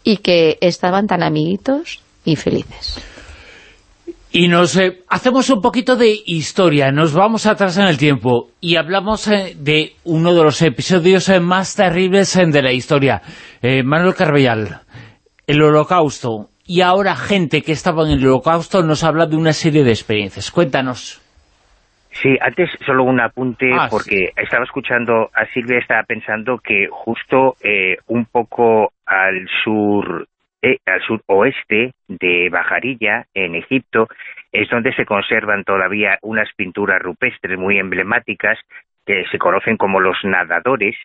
y que estaban tan amiguitos y felices. Y nos eh, hacemos un poquito de historia, nos vamos atrás en el tiempo y hablamos eh, de uno de los episodios eh, más terribles de la historia. Manuel Carbellal, el holocausto, y ahora gente que estaba en el holocausto nos habla de una serie de experiencias. Cuéntanos. Sí, antes solo un apunte, ah, porque estaba escuchando a Silvia, estaba pensando que justo eh, un poco al sur eh, al suroeste de Bajarilla, en Egipto, es donde se conservan todavía unas pinturas rupestres muy emblemáticas que se conocen como los nadadores,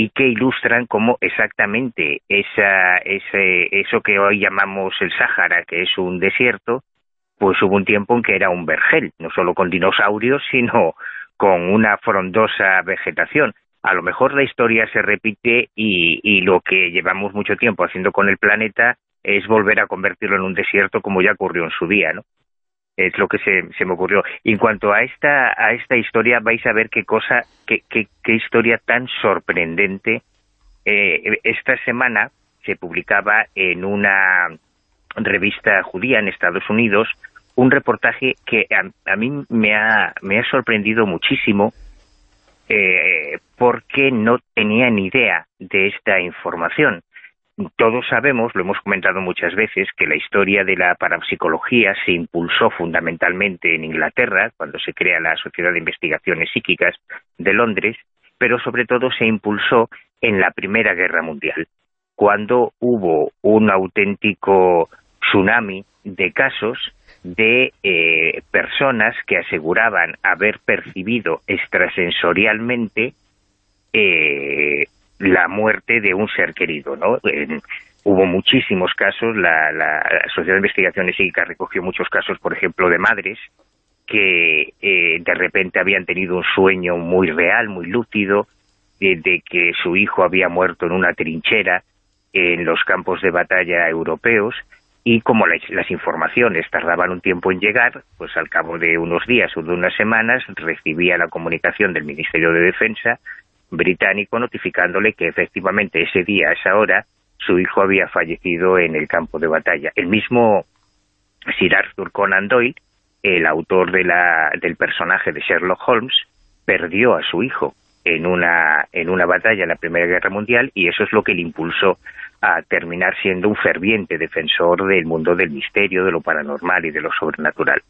y que ilustran cómo exactamente esa, ese, eso que hoy llamamos el Sáhara, que es un desierto, pues hubo un tiempo en que era un vergel, no solo con dinosaurios, sino con una frondosa vegetación. A lo mejor la historia se repite y, y lo que llevamos mucho tiempo haciendo con el planeta es volver a convertirlo en un desierto como ya ocurrió en su día, ¿no? Es lo que se, me ocurrió. en cuanto a esta, a esta historia, vais a ver qué cosa, qué, qué, historia tan sorprendente. Eh, esta semana se publicaba en una revista judía en Estados Unidos un reportaje que a, mí me ha, me ha sorprendido muchísimo eh, porque no tenía ni idea de esta información todos sabemos, lo hemos comentado muchas veces, que la historia de la parapsicología se impulsó fundamentalmente en Inglaterra, cuando se crea la Sociedad de Investigaciones Psíquicas de Londres, pero sobre todo se impulsó en la Primera Guerra Mundial, cuando hubo un auténtico tsunami de casos de eh, personas que aseguraban haber percibido extrasensorialmente eh, la muerte de un ser querido, ¿no? hubo muchísimos casos, la, la, Sociedad de Investigaciones Psíquicas recogió muchos casos, por ejemplo, de madres que eh, de repente habían tenido un sueño muy real, muy lúcido, de, que su hijo había muerto en una trinchera en los campos de batalla europeos y como las informaciones tardaban un tiempo en llegar, pues al cabo de unos días o de unas semanas recibía la comunicación del Ministerio de Defensa británico notificándole que efectivamente ese día, a esa hora, su hijo había fallecido en el campo de batalla. El mismo Sir Arthur Conan Doyle, el autor de la, del personaje de Sherlock Holmes, perdió a su hijo en una, en una batalla en la Primera Guerra Mundial y eso es lo que le impulsó a terminar siendo un ferviente defensor del mundo del misterio, de lo paranormal y de lo sobrenatural.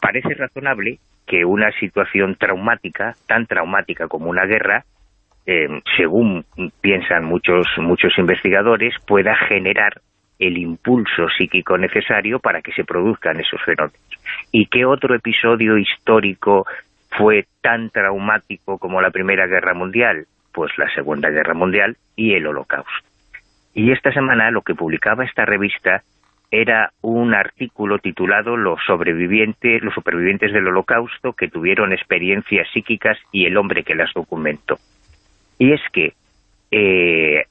Parece razonable que una situación traumática, tan traumática como una guerra, eh, según piensan muchos, muchos investigadores, pueda generar el impulso psíquico necesario para que se produzcan esos fenómenos. ¿Y qué otro episodio histórico fue tan traumático como la Primera Guerra Mundial? Pues la Segunda Guerra Mundial y el Holocausto. Y esta semana lo que publicaba esta revista era un artículo titulado Los sobrevivientes, los supervivientes del Holocausto que tuvieron experiencias psíquicas y el hombre que las documentó. Y es que eh,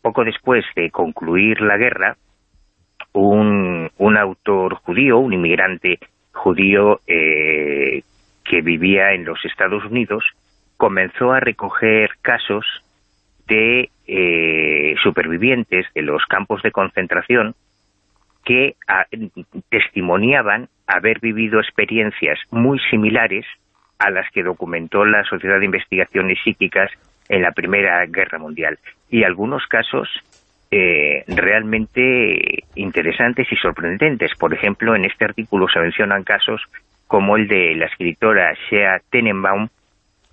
poco después de concluir la guerra, un, autor judío, un inmigrante judío eh, que vivía en los Estados Unidos, comenzó a recoger casos de eh, supervivientes de los campos de concentración que testimoniaban haber vivido experiencias muy similares a las que documentó la Sociedad de Investigaciones Psíquicas en la Primera Guerra Mundial. Y algunos casos eh, realmente interesantes y sorprendentes. Por ejemplo, en este artículo se mencionan casos como el de la escritora Shea Tenenbaum,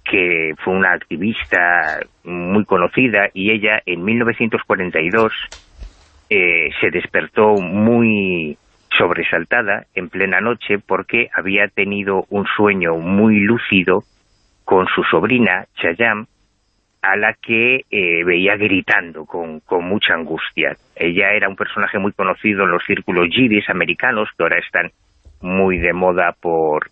que fue una activista muy conocida y ella en 1942 eh, se despertó muy sobresaltada en plena noche porque había tenido un sueño muy lúcido con su sobrina Chayam a la que eh, veía gritando con, mucha angustia. Ella era un personaje muy conocido en los círculos yidis americanos, que ahora están muy de moda por,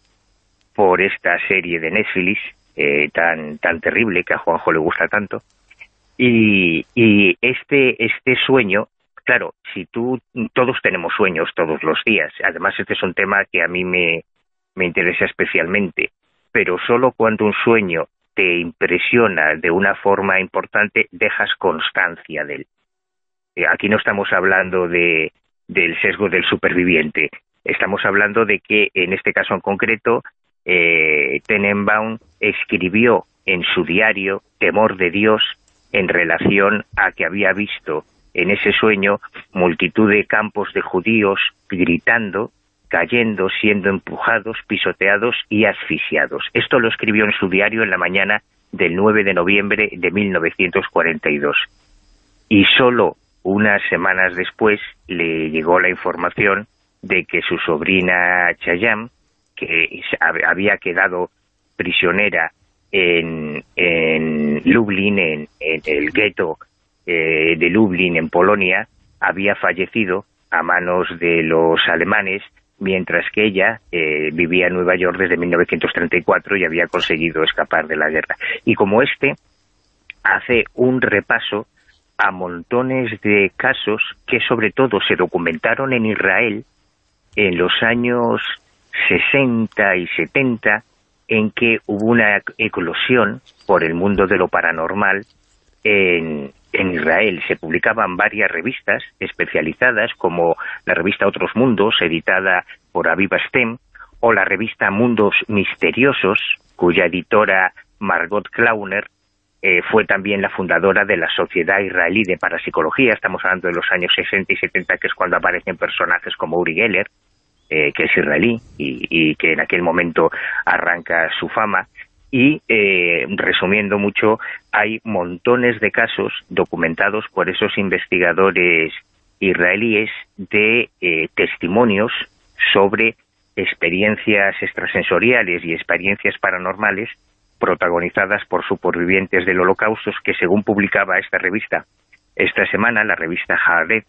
por esta serie de Netflix eh, tan, tan terrible que a Juanjo le gusta tanto. Y, y este, este sueño, claro, si tú, todos tenemos sueños todos los días, además este es un tema que a mí me, me interesa especialmente, pero solo cuando un sueño te impresiona de una forma importante, dejas constancia de él. Eh, aquí no estamos hablando de, del sesgo del superviviente, estamos hablando de que, en este caso en concreto, eh, Tenenbaum escribió en su diario Temor de Dios en relación a que había visto en ese sueño multitud de campos de judíos gritando cayendo, siendo empujados, pisoteados y asfixiados. Esto lo escribió en su diario en la mañana del 9 de noviembre de 1942. Y solo unas semanas después le llegó la información de que su sobrina Chayam, que había quedado prisionera en, Lublin, en, el gueto eh, de Lublin, en Polonia, había fallecido a manos de los alemanes mientras que ella eh, vivía en Nueva York desde 1934 y había conseguido escapar de la guerra. Y como este, hace un repaso a montones de casos que sobre todo se documentaron en Israel en los años 60 y 70 en que hubo una eclosión por el mundo de lo paranormal en, en Israel. Se publicaban varias revistas especializadas como la revista Otros Mundos, editada por Aviva Stem, o la revista Mundos Misteriosos, cuya editora Margot Klauner eh, fue también la fundadora de la Sociedad Israelí de Parapsicología, estamos hablando de los años 60 y 70, que es cuando aparecen personajes como Uri Geller, eh, que es israelí y, que en aquel momento arranca su fama, y eh, resumiendo mucho, hay montones de casos documentados por esos investigadores israelíes de eh, testimonios sobre experiencias extrasensoriales y experiencias paranormales protagonizadas por supervivientes del holocausto, que según publicaba esta revista esta semana, la revista Haaretz,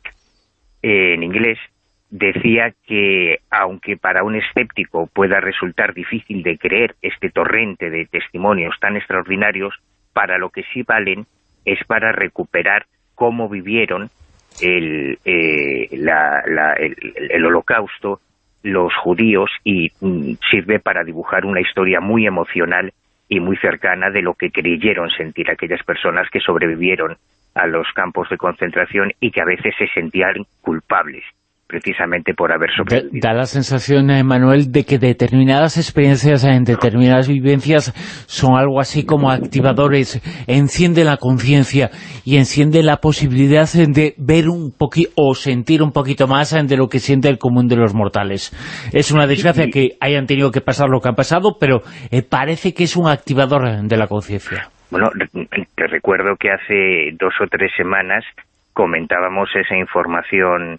en inglés, decía que aunque para un escéptico pueda resultar difícil de creer este torrente de testimonios tan extraordinarios, para lo que sí valen es para recuperar cómo vivieron el, eh, el, holocausto los judíos y mm, sirve para dibujar una historia muy emocional y muy cercana de lo que creyeron sentir aquellas personas que sobrevivieron a los campos de concentración y que a veces se sentían culpables precisamente por haber sobrevivido. Da, la sensación, eh, Manuel, de que determinadas experiencias, en determinadas vivencias son algo así como activadores, enciende la conciencia y enciende la posibilidad de ver un poquito o sentir un poquito más de lo que siente el común de los mortales. Es una desgracia que hayan tenido que pasar lo que ha pasado, pero eh, parece que es un activador de la conciencia. Bueno, te recuerdo que hace dos o tres semanas comentábamos esa información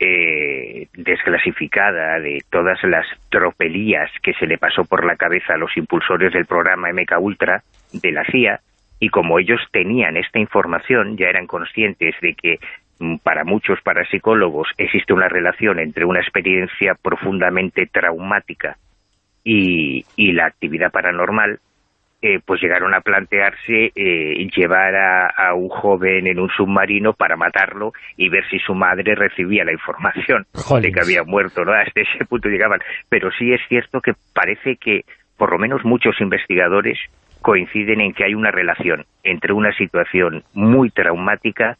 eh, desclasificada de todas las tropelías que se le pasó por la cabeza a los impulsores del programa MK Ultra de la CIA y como ellos tenían esta información ya eran conscientes de que mm, para muchos parapsicólogos existe una relación entre una experiencia profundamente traumática y, y la actividad paranormal eh, pues llegaron a plantearse eh, llevar a, un joven en un submarino para matarlo y ver si su madre recibía la información de que había muerto, ¿no? Hasta ese punto llegaban. Pero sí es cierto que parece que por lo menos muchos investigadores coinciden en que hay una relación entre una situación muy traumática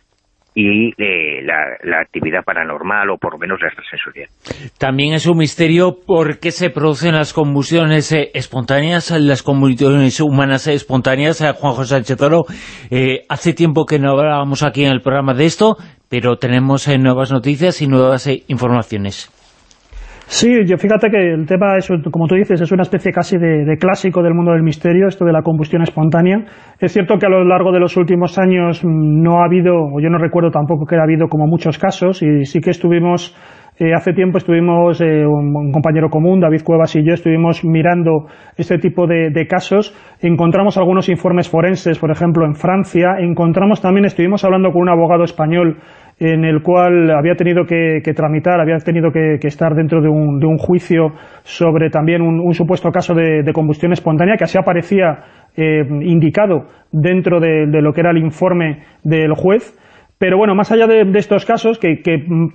y eh, la, actividad paranormal o por lo menos la extrasensorial. También es un misterio por qué se producen las combustiones eh, espontáneas, las combustiones humanas espontáneas. Eh, Juan José Sánchez hace tiempo que no hablábamos aquí en el programa de esto, pero tenemos nuevas noticias y nuevas informaciones. Sí, yo fíjate que el tema, es, como tú dices, es una especie casi de, clásico del mundo del misterio, esto de la combustión espontánea. Es cierto que a lo largo de los últimos años no ha habido, o yo no recuerdo tampoco que haya habido como muchos casos, y sí que estuvimos, eh, hace tiempo estuvimos, eh, un, compañero común, David Cuevas y yo, estuvimos mirando este tipo de casos, encontramos algunos informes forenses, por ejemplo, en Francia, encontramos también, estuvimos hablando con un abogado español en el cual había tenido que, tramitar, había tenido que, estar dentro de un, de un, juicio sobre también un, supuesto caso de, combustión espontánea que así aparecía eh, indicado dentro de, lo que era el informe del juez. Pero bueno, más allá de, estos casos, que,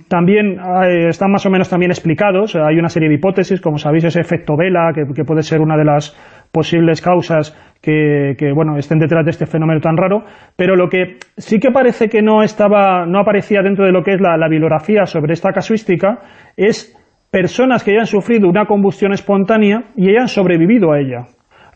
también eh, están más o menos también explicados, hay una serie de hipótesis, como sabéis, ese efecto vela, que puede ser una de las posibles causas que, bueno, estén detrás de este fenómeno tan raro, pero lo que sí que parece que no, estaba, no aparecía dentro de lo que es la, bibliografía sobre esta casuística es personas que hayan sufrido una combustión espontánea y hayan sobrevivido a ella.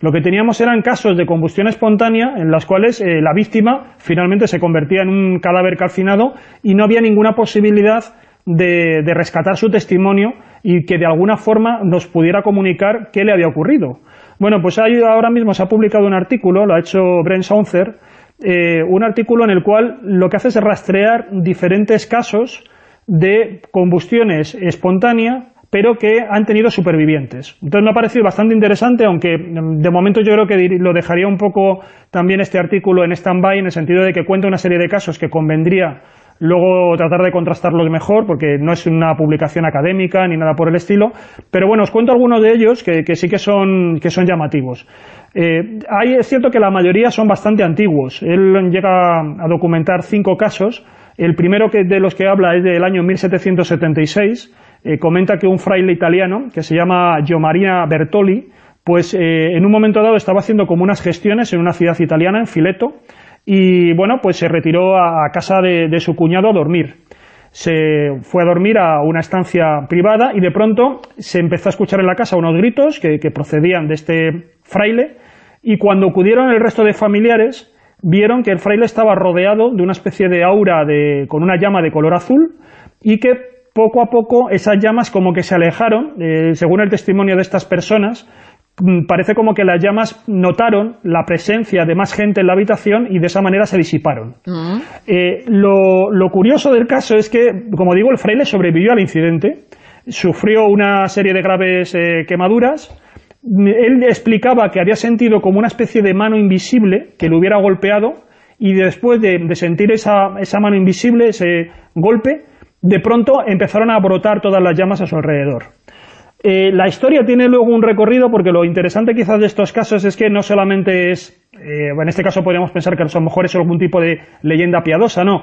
Lo que teníamos eran casos de combustión espontánea en los cuales eh, la víctima finalmente se convertía en un cadáver calcinado y no había ninguna posibilidad de, rescatar su testimonio y que de alguna forma nos pudiera comunicar qué le había ocurrido. Bueno, pues ahora mismo se ha publicado un artículo, lo ha hecho Brent Saunzer, eh, un artículo en el cual lo que hace es rastrear diferentes casos de combustiones espontáneas pero que han tenido supervivientes. Entonces me ha parecido bastante interesante, aunque mm, de momento yo creo que lo dejaría un poco también este artículo en stand-by, en el sentido de que cuenta una serie de casos que convendría luego tratar de contrastarlos mejor, porque no es una publicación académica ni nada por el estilo, pero bueno, os cuento algunos de ellos que, sí que son, que son llamativos. Eh, es cierto que la mayoría son bastante antiguos. Él llega a documentar cinco casos. El primero que, de los que habla es del año 1776. Eh, comenta que un fraile italiano, que se llama Giomarina Bertoli, pues eh, en un momento dado estaba haciendo como unas gestiones en una ciudad italiana, en Fileto, y bueno, pues se retiró a casa de, su cuñado a dormir. Se fue a dormir a una estancia privada y de pronto se empezó a escuchar en la casa unos gritos que, procedían de este fraile y cuando acudieron el resto de familiares vieron que el fraile estaba rodeado de una especie de aura de, con una llama de color azul y que poco a poco esas llamas como que se alejaron, eh, según el testimonio de estas personas, Mm, parece como que las llamas notaron la presencia de más gente en la habitación y de esa manera se disiparon. Mm. Eh, lo, curioso del caso es que, como digo, el fraile sobrevivió al incidente, sufrió una serie de graves eh, quemaduras, él explicaba que había sentido como una especie de mano invisible que lo hubiera golpeado y después de, sentir esa, esa mano invisible, ese golpe, de pronto empezaron a brotar todas las llamas a su alrededor. Eh, la historia tiene luego un recorrido porque lo interesante quizás de estos casos es que no solamente es, eh, en este caso podríamos pensar que a lo mejor es algún tipo de leyenda piadosa, no.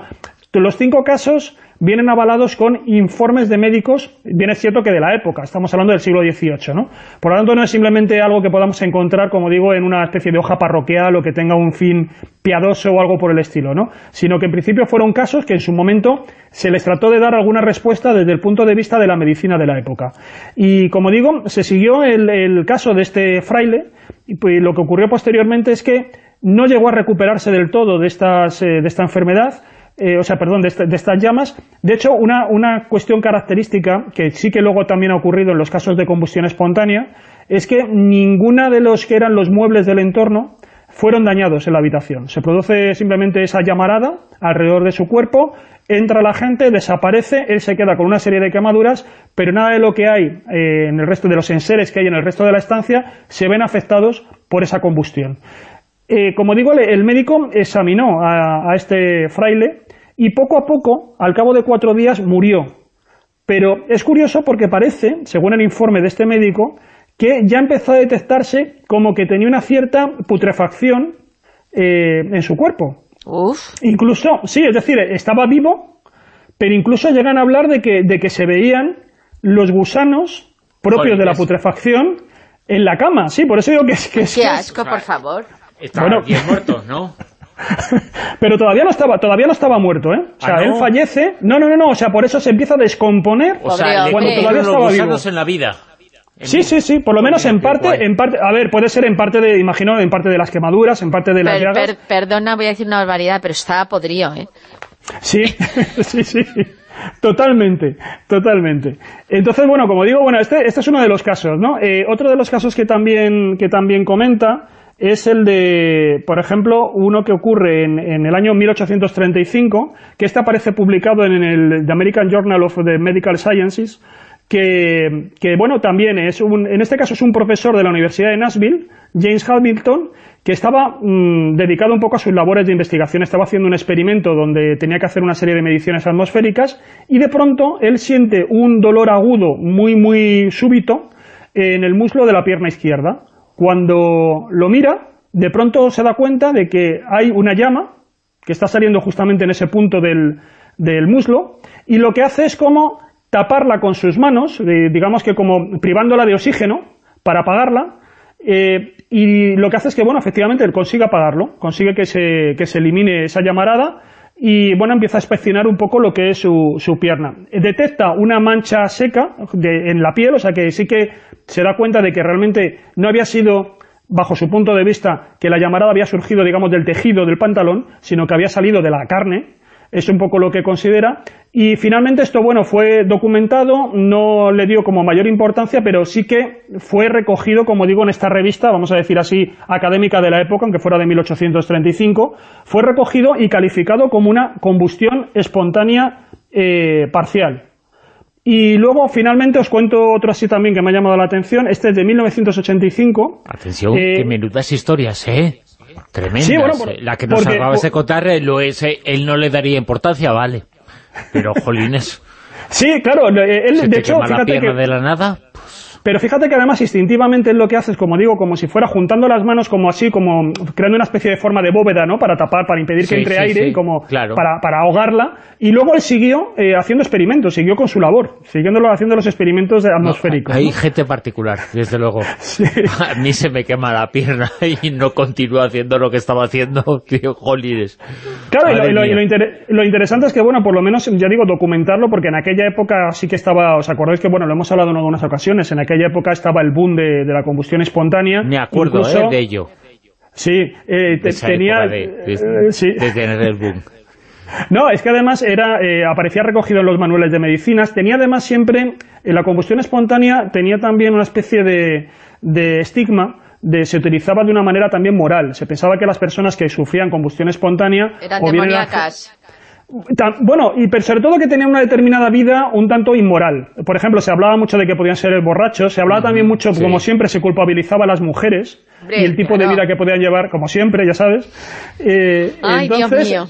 Los cinco casos vienen avalados con informes de médicos, bien es cierto que de la época, estamos hablando del siglo XVIII, ¿no? Por lo tanto, no es simplemente algo que podamos encontrar, como digo, en una especie de hoja parroquial o que tenga un fin piadoso o algo por el estilo, ¿no? Sino que en principio fueron casos que en su momento se les trató de dar alguna respuesta desde el punto de vista de la medicina de la época. Y, como digo, se siguió el, caso de este fraile, y pues, lo que ocurrió posteriormente es que no llegó a recuperarse del todo de, estas, eh, de esta enfermedad, eh, o sea, perdón, de, estas llamas. De hecho, una, una cuestión característica que sí que luego también ha ocurrido en los casos de combustión espontánea es que ninguna de los que eran los muebles del entorno fueron dañados en la habitación. Se produce simplemente esa llamarada alrededor de su cuerpo, entra la gente, desaparece, él se queda con una serie de quemaduras, pero nada de lo que hay eh, en el resto de los enseres que hay en el resto de la estancia se ven afectados por esa combustión. Eh, como digo, el médico examinó a, este fraile y poco a poco, al cabo de cuatro días, murió. Pero es curioso porque parece, según el informe de este médico, que ya empezó a detectarse como que tenía una cierta putrefacción eh, en su cuerpo. Incluso, sí, es decir, estaba vivo, pero incluso llegan a hablar de que, de que se veían los gusanos propios de la putrefacción en la cama. Sí, por eso digo que es... Que Qué asco, por favor. Estaban bueno, muertos, ¿no? pero todavía no estaba todavía no estaba muerto, ¿eh? O sea, ah, él fallece. No, no, no, no, o sea, por eso se empieza a descomponer o sea, cuando todavía estaba vivo. en la vida. sí, sí, sí, por lo menos en parte, en parte, a ver, puede ser en parte de, imagino, en parte de las quemaduras, en parte de las llagas. perdona, voy a decir una barbaridad, pero estaba podrido, ¿eh? Sí, sí, sí, totalmente, totalmente. Entonces, bueno, como digo, bueno, este, este es uno de los casos, ¿no? Eh, otro de los casos que también, que también comenta es el de, por ejemplo, uno que ocurre en, el año 1835, que este aparece publicado en el American Journal of the Medical Sciences, que, bueno, también es un, en este caso es un profesor de la Universidad de Nashville, James Hamilton, que estaba mm, dedicado un poco a sus labores de investigación, estaba haciendo un experimento donde tenía que hacer una serie de mediciones atmosféricas y de pronto él siente un dolor agudo muy, muy súbito en el muslo de la pierna izquierda cuando lo mira, de pronto se da cuenta de que hay una llama que está saliendo justamente en ese punto del, muslo, y lo que hace es como taparla con sus manos, digamos que como privándola de oxígeno para apagarla, eh, y lo que hace es que, bueno, efectivamente él consigue apagarlo, consigue que se, que se elimine esa llamarada, y bueno, empieza a inspeccionar un poco lo que es su, su pierna. Detecta una mancha seca en la piel, o sea que sí que se da cuenta de que realmente no había sido, bajo su punto de vista, que la llamarada había surgido, digamos, del tejido del pantalón, sino que había salido de la carne, es un poco lo que considera, y finalmente esto, bueno, fue documentado, no le dio como mayor importancia, pero sí que fue recogido, como digo, en esta revista, vamos a decir así, académica de la época, aunque fuera de 1835, fue recogido y calificado como una combustión espontánea eh, parcial. Y luego, finalmente, os cuento otro así también que me ha llamado la atención. Este es de 1985. Atención, eh, qué menudas historias, ¿eh? Tremendas. Eh, la que nos acabas de contar eh, lo es, él no le daría importancia, vale. Pero, jolines... sí, claro, él, de hecho, fíjate que... de la nada... Pero fíjate que además instintivamente lo que hace es, como digo, como si fuera juntando las manos como así, como creando una especie de forma de bóveda, ¿no? Para tapar, para impedir que entre aire y como para, para, ahogarla. Y luego él siguió eh, haciendo experimentos, siguió con su labor, siguiéndolo haciendo los experimentos atmosféricos. hay gente particular, desde luego. A mí se me quema la pierna y no continúa haciendo lo que estaba haciendo, tío, jolines. Claro, y, lo, lo, interesante es que, bueno, por lo menos, ya digo, documentarlo, porque en aquella época sí que estaba, os acordáis que, bueno, lo hemos hablado en algunas ocasiones, en aquella aquella época estaba el boom de, la combustión espontánea. Me acuerdo ¿eh? de ello. Sí, eh, tenía... Eh, de, tener el boom. No, es que además era, aparecía recogido en los manuales de medicinas, tenía además siempre, en la combustión espontánea tenía también una especie de, de estigma, de, se utilizaba de una manera también moral, se pensaba que las personas que sufrían combustión espontánea... Eran demoníacas. Bueno, y sobre todo que tenían una determinada vida un tanto inmoral. Por ejemplo, se hablaba mucho de que podían ser borrachos, se hablaba también mucho, como siempre, se culpabilizaba a las mujeres y el tipo de vida que podían llevar, como siempre, ya sabes. Eh, Ay, Dios mío.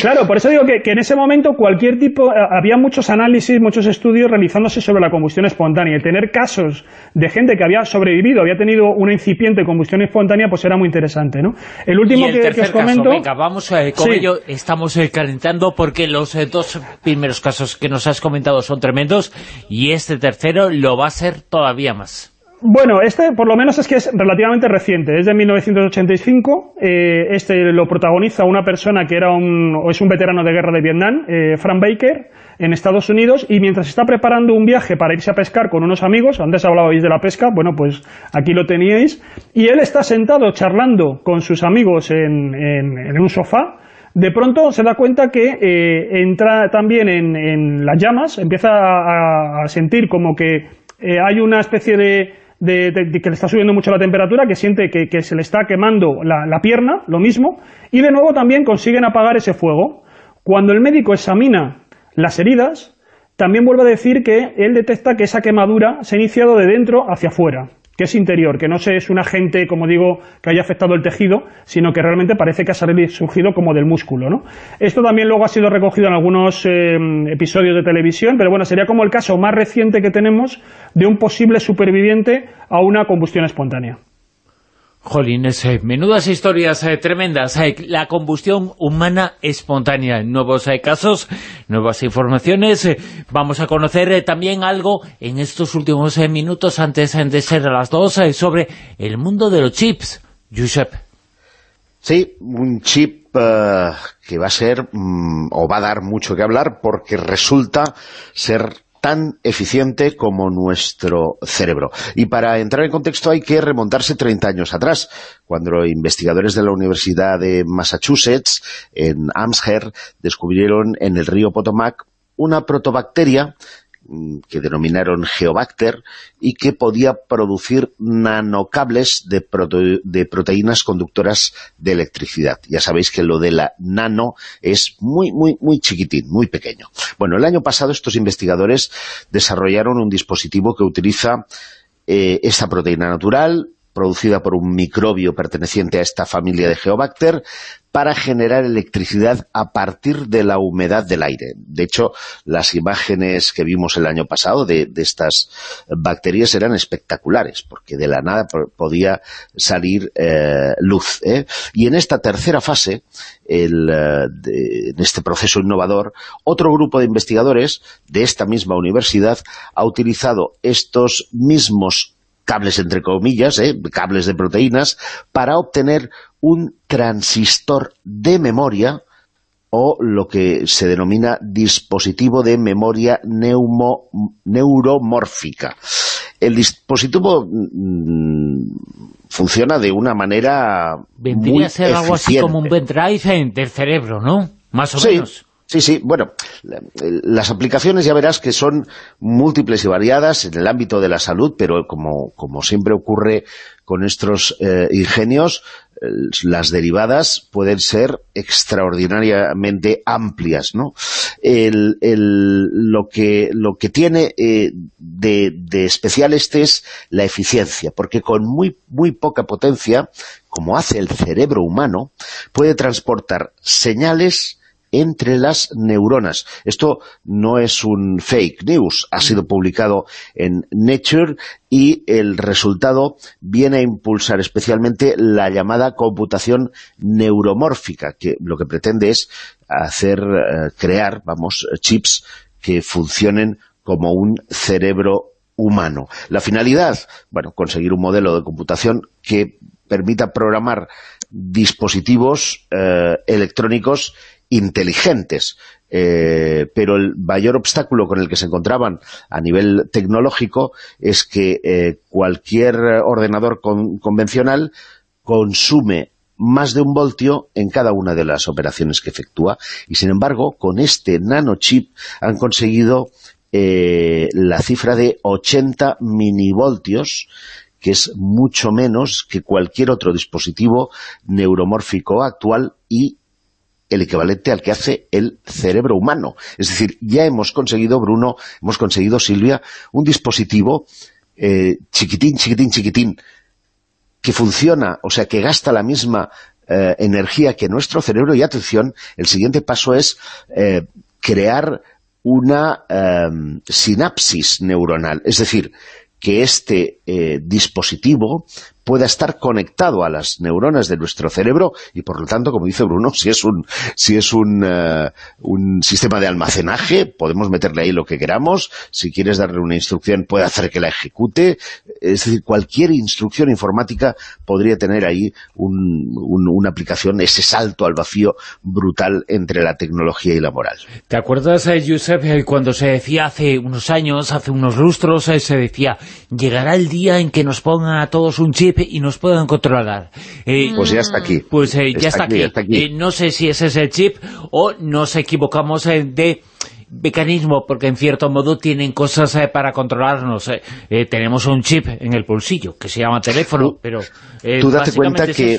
Claro, por eso digo que, en ese momento cualquier tipo, eh, había muchos análisis, muchos estudios realizándose sobre la combustión espontánea y tener casos de gente que había sobrevivido, había tenido una incipiente combustión espontánea, pues era muy interesante, ¿no? El último que, os comento... venga, vamos eh, con ello, estamos eh, calentando porque los dos primeros casos que nos has comentado son tremendos y este tercero lo va a ser todavía más. Bueno, este por lo menos es que es relativamente reciente, es de 1985, eh, este lo protagoniza una persona que era un, o es un veterano de guerra de Vietnam, eh, Frank Baker, en Estados Unidos, y mientras está preparando un viaje para irse a pescar con unos amigos, antes hablabais de la pesca, bueno, pues aquí lo teníais, y él está sentado charlando con sus amigos en, un sofá, de pronto se da cuenta que eh, entra también en, las llamas, empieza a, sentir como que hay una especie de, de, que le está subiendo mucho la temperatura, que siente que, se le está quemando la, pierna, lo mismo, y de nuevo también consiguen apagar ese fuego. Cuando el médico examina las heridas, también vuelve a decir que él detecta que esa quemadura se ha iniciado de dentro hacia afuera que es interior, que no es un agente, como digo, que haya afectado el tejido, sino que realmente parece que ha surgido como del músculo. ¿no? Esto también luego ha sido recogido en algunos eh, episodios de televisión, pero bueno, sería como el caso más reciente que tenemos de un posible superviviente a una combustión espontánea. Jolines, eh, menudas historias eh, tremendas. Eh, la combustión humana espontánea. Nuevos casos, nuevas informaciones. vamos a conocer también algo en estos últimos minutos, antes de ser a las dos, sobre el mundo de los chips. Josep. Sí, un chip que va a ser, mm, o va a dar mucho que hablar, porque resulta ser tan eficiente como nuestro cerebro. Y para entrar en contexto hay que remontarse 30 años atrás, cuando investigadores de la Universidad de Massachusetts, en Amherst, descubrieron en el río Potomac una protobacteria que denominaron Geobacter y que podía producir nanocables de, de, proteínas conductoras de electricidad. Ya sabéis que lo de la nano es muy, muy, muy chiquitín, muy pequeño. Bueno, el año pasado estos investigadores desarrollaron un dispositivo que utiliza eh, esta proteína natural, producida por un microbio perteneciente a esta familia de Geobacter, para generar electricidad a partir de la humedad del aire. De hecho, las imágenes que vimos el año pasado de, estas bacterias eran espectaculares, porque de la nada podía salir eh, luz. ¿eh? Y en esta tercera fase, el, en este proceso innovador, otro grupo de investigadores de esta misma universidad ha utilizado estos mismos cables entre comillas, ¿eh? cables de proteínas, para obtener un transistor de memoria o lo que se denomina dispositivo de memoria neuromórfica. El dispositivo mm, funciona de una manera Vendría a ser algo así como un pendrive del cerebro, ¿no? Más o menos. Sí, sí, bueno, las aplicaciones ya verás que son múltiples y variadas en el ámbito de la salud, pero como, como siempre ocurre con estos eh, ingenios, las derivadas pueden ser extraordinariamente amplias, ¿no? Lo, que, lo que tiene eh, de, de, especial este es la eficiencia, porque con muy, muy poca potencia, como hace el cerebro humano, puede transportar señales entre las neuronas. Esto no es un fake news, ha sido publicado en Nature y el resultado viene a impulsar especialmente la llamada computación neuromórfica, que lo que pretende es hacer, eh, crear, vamos, chips que funcionen como un cerebro humano. La finalidad, bueno, conseguir un modelo de computación que permita programar dispositivos eh, electrónicos inteligentes, eh, pero el mayor obstáculo con el que se encontraban a nivel tecnológico es que eh, cualquier ordenador convencional consume más de un voltio en cada una de las operaciones que efectúa. Y sin embargo con este nanochip han conseguido eh, la cifra de 80 minivoltios que es mucho menos que cualquier otro dispositivo neuromórfico actual y el equivalente al que hace el cerebro humano. Es decir, ya hemos conseguido, Bruno, hemos conseguido, Silvia, un dispositivo eh, chiquitín, chiquitín, chiquitín, que funciona, o sea, que gasta la misma eh, energía que nuestro cerebro, y atención, el siguiente paso es eh, crear una sinapsis neuronal, es decir, que este dispositivo pueda estar conectado a las neuronas de nuestro cerebro y por lo tanto, como dice Bruno, si es un, si es un, eh, un sistema de almacenaje, podemos meterle ahí lo que queramos, si quieres darle una instrucción puede hacer que la ejecute, es decir, cualquier instrucción informática podría tener ahí un, una aplicación, ese salto al vacío brutal entre la tecnología y la moral. ¿Te acuerdas, eh, Josep, eh, cuando se decía hace unos años, hace unos lustros, se decía, llegará el día en que nos pongan a todos un chip y nos puedan controlar. Eh, pues ya está aquí. Pues eh, ya está, aquí. Eh, no sé si ese es el chip o nos equivocamos de mecanismo, porque en cierto modo tienen cosas para controlarnos. tenemos un chip en el bolsillo que se llama teléfono, pero tú date cuenta que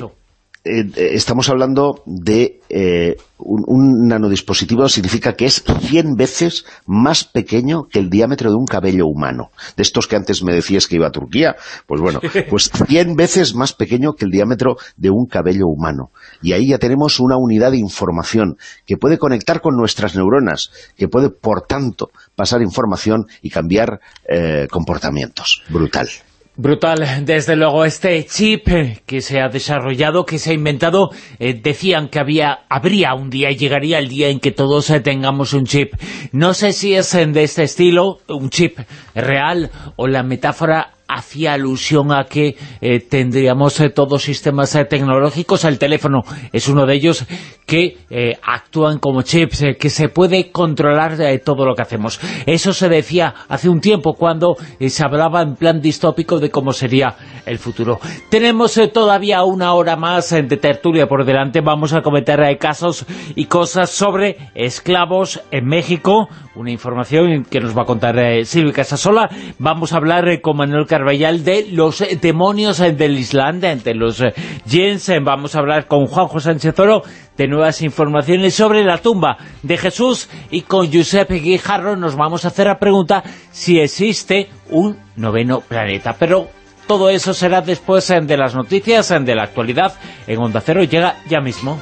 eh, estamos hablando de eh, un, nanodispositivo, significa que es 100 veces más pequeño que el diámetro de un cabello humano. De estos que antes me decías que iba a Turquía, pues bueno, pues 100 veces más pequeño que el diámetro de un cabello humano. Y ahí ya tenemos una unidad de información que puede conectar con nuestras neuronas, que puede, por tanto, pasar información y cambiar eh, comportamientos. Brutal. Brutal, desde luego este chip que se ha desarrollado, que se ha inventado, eh, decían que había, habría un día llegaría el día en que todos eh, tengamos un chip. No sé si es de este estilo, un chip real o la metáfora hacía alusión a que eh, tendríamos eh, todos sistemas eh, tecnológicos, el teléfono es uno de ellos, que actúan como chips, que se puede controlar todo lo que hacemos. Eso se decía hace un tiempo cuando se hablaba en plan distópico de cómo sería el futuro. Tenemos todavía una hora más de tertulia por delante, vamos a comentar casos y cosas sobre esclavos en México, una información que nos va a contar Silvia Casasola, vamos a hablar con Manuel Carvallal de los demonios del Islandia, de los Jens. Vamos a hablar con Juanjo Sánchez Oro de nuevas informaciones sobre la tumba de Jesús y con Giuseppe Guijarro nos vamos a hacer la pregunta si existe un noveno planeta. Pero todo eso será después de las noticias, de la actualidad en Onda Cero. Llega ya mismo.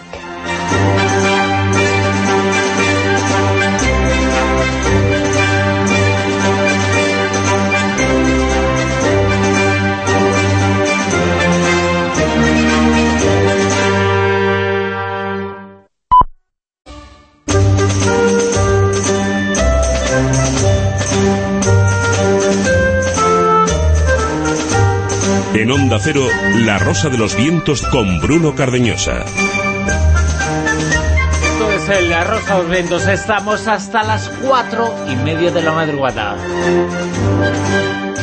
En Onda Cero, La Rosa de los Vientos con Bruno Cardeñosa. Esto es el La Rosa de los Vientos. Estamos hasta las cuatro y media de la madrugada.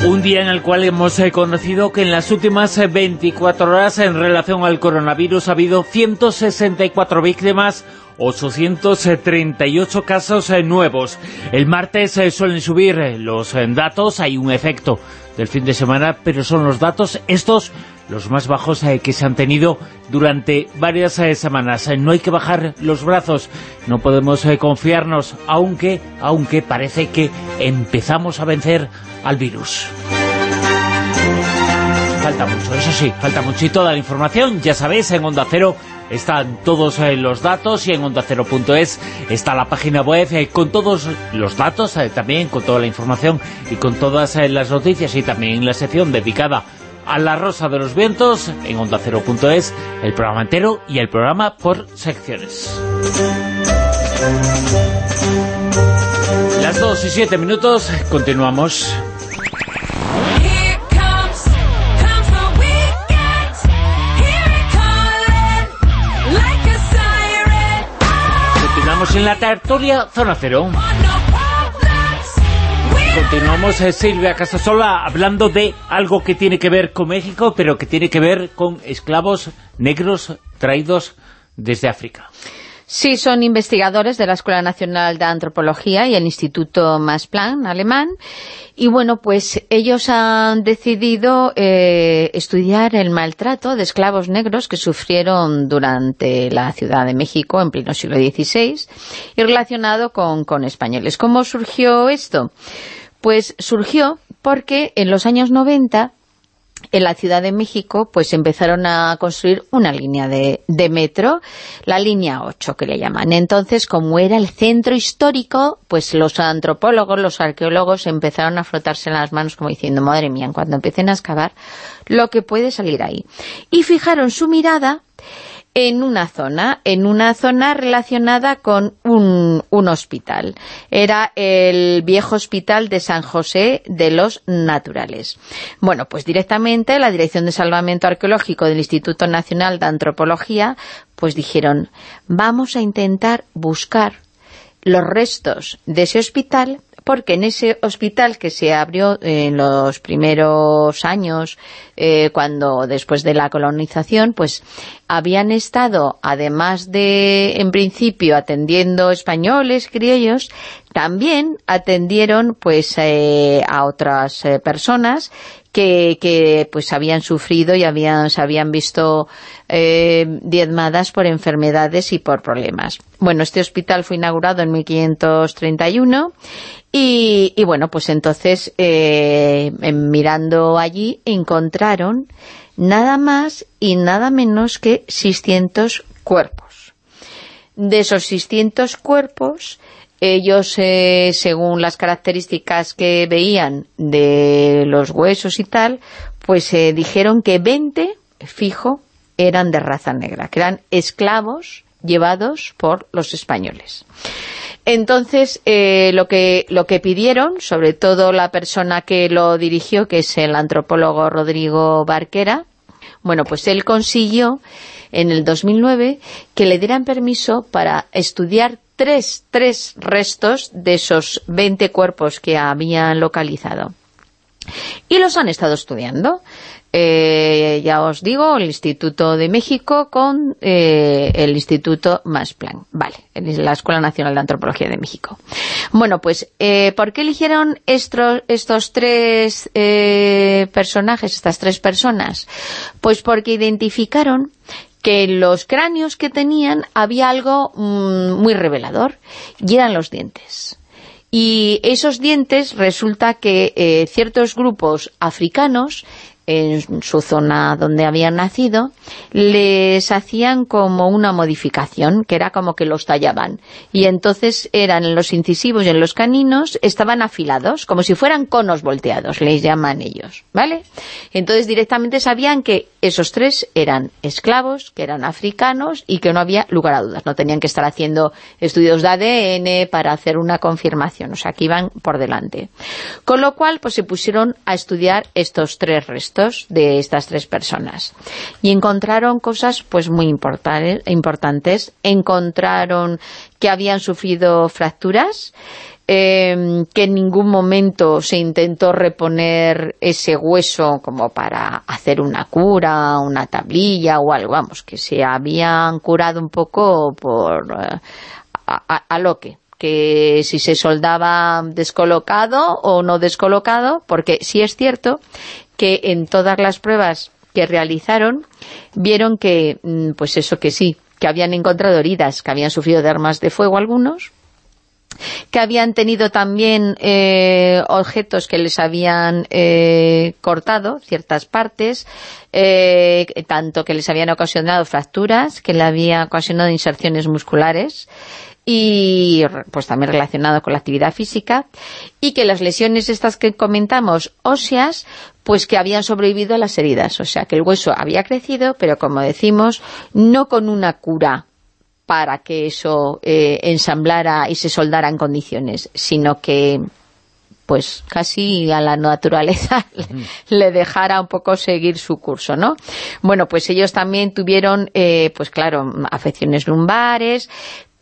Un día en el cual hemos eh, conocido que en las últimas 24 eh, horas en relación al coronavirus ha habido 164 víctimas, 838 casos eh, nuevos. El martes suelen subir los datos, hay un efecto del fin de semana, pero son los datos estos los más bajos eh, que se han tenido durante varias eh, semanas. Eh, no hay que bajar los brazos, no podemos confiarnos, aunque, aunque parece que empezamos a vencer al virus. Falta mucho, eso sí, falta mucho y toda la información, ya sabéis, en Onda Cero están todos eh, los datos y en ondacero.es está la página web eh, con todos los datos, eh, también con toda la información y con todas las noticias y también la sección dedicada a la Rosa de los Vientos en ondacero.es, el programa entero y el programa por secciones. Las 2 y 7 minutos, continuamos. En la tertulia Zona Cero. Continuamos, eh, Silvia Casasola, hablando de algo que tiene que ver con México, pero que tiene que ver con esclavos negros traídos desde África. Sí, son investigadores de la Escuela Nacional de Antropología y el Instituto Max Planck alemán. Y bueno, pues ellos han decidido eh, estudiar el maltrato de esclavos negros que sufrieron durante la Ciudad de México en pleno siglo XVI y relacionado con, con españoles. ¿Cómo surgió esto? Pues surgió porque en los años 90 en la Ciudad de México pues empezaron a construir una línea de, metro, la línea 8 que le llaman. Entonces, como era el centro histórico, pues los antropólogos, los arqueólogos empezaron a frotarse las manos como diciendo, madre mía, cuando empiecen a excavar, lo que puede salir ahí. Y fijaron su mirada en una zona, en una zona relacionada con un, hospital. Era el viejo hospital de San José de los Naturales. Bueno, pues directamente la Dirección de Salvamento Arqueológico del Instituto Nacional de Antropología, pues dijeron, vamos a intentar buscar los restos de ese hospital porque en ese hospital que se abrió en los primeros años, eh, cuando después de la colonización, pues habían estado, además de, en principio, atendiendo españoles, criollos, también atendieron pues eh, a otras eh, personas que, que, pues habían sufrido y habían, se habían visto eh, diezmadas por enfermedades y por problemas. Bueno, este hospital fue inaugurado en 1531 y, bueno, pues entonces mirando allí encontraron nada más y nada menos que 600 cuerpos. De esos 600 cuerpos, ellos, eh, según las características que veían de los huesos y tal, pues eh, dijeron que 20, fijo, eran de raza negra, que eran esclavos llevados por los españoles. Entonces, eh, lo, que, lo que pidieron, sobre todo la persona que lo dirigió, que es el antropólogo Rodrigo Barquera, bueno, pues él consiguió en el 2009 que le dieran permiso para estudiar tres, tres restos de esos 20 cuerpos que habían localizado. Y los han estado estudiando. Eh, ya os digo, el Instituto de México con eh, el Instituto Max Planck, vale, la Escuela Nacional de Antropología de México. Bueno, pues, eh, ¿por qué eligieron estos, estos tres personajes, estas tres personas? Pues porque identificaron que en los cráneos que tenían había algo mm, muy revelador, y eran los dientes. Y esos dientes resulta que ciertos grupos africanos en su zona donde habían nacido, les hacían como una modificación, que era como que los tallaban. Y entonces eran los incisivos y en los caninos, estaban afilados, como si fueran conos volteados, les llaman ellos, ¿vale? Entonces directamente sabían que esos tres eran esclavos, que eran africanos y que no había lugar a dudas. No tenían que estar haciendo estudios de ADN para hacer una confirmación, o sea, que iban por delante. Con lo cual, pues se pusieron a estudiar estos tres restos de estas tres personas. Y encontraron cosas pues muy importantes. Encontraron que habían sufrido fracturas, em, que en ningún momento se intentó reponer ese hueso como para hacer una cura, una tablilla o algo, vamos, que se habían curado un poco por eh, a, lo que que si se soldaba descolocado o no descolocado, porque sí es cierto que en todas las pruebas que realizaron vieron que, mm, pues eso que sí, que habían encontrado heridas, que habían sufrido de armas de fuego algunos, que habían tenido también eh, objetos que les habían eh, cortado ciertas partes, eh, tanto que les habían ocasionado fracturas, que le habían ocasionado inserciones musculares, y pues también relacionado con la actividad física, y que las lesiones estas que comentamos, óseas, pues que habían sobrevivido a las heridas, o sea que el hueso había crecido, pero como decimos, no con una cura para que eso eh, ensamblara y se soldara en condiciones, sino que pues casi a la naturaleza le dejara un poco seguir su curso, ¿no? Bueno, pues ellos también tuvieron, eh, pues claro, afecciones lumbares,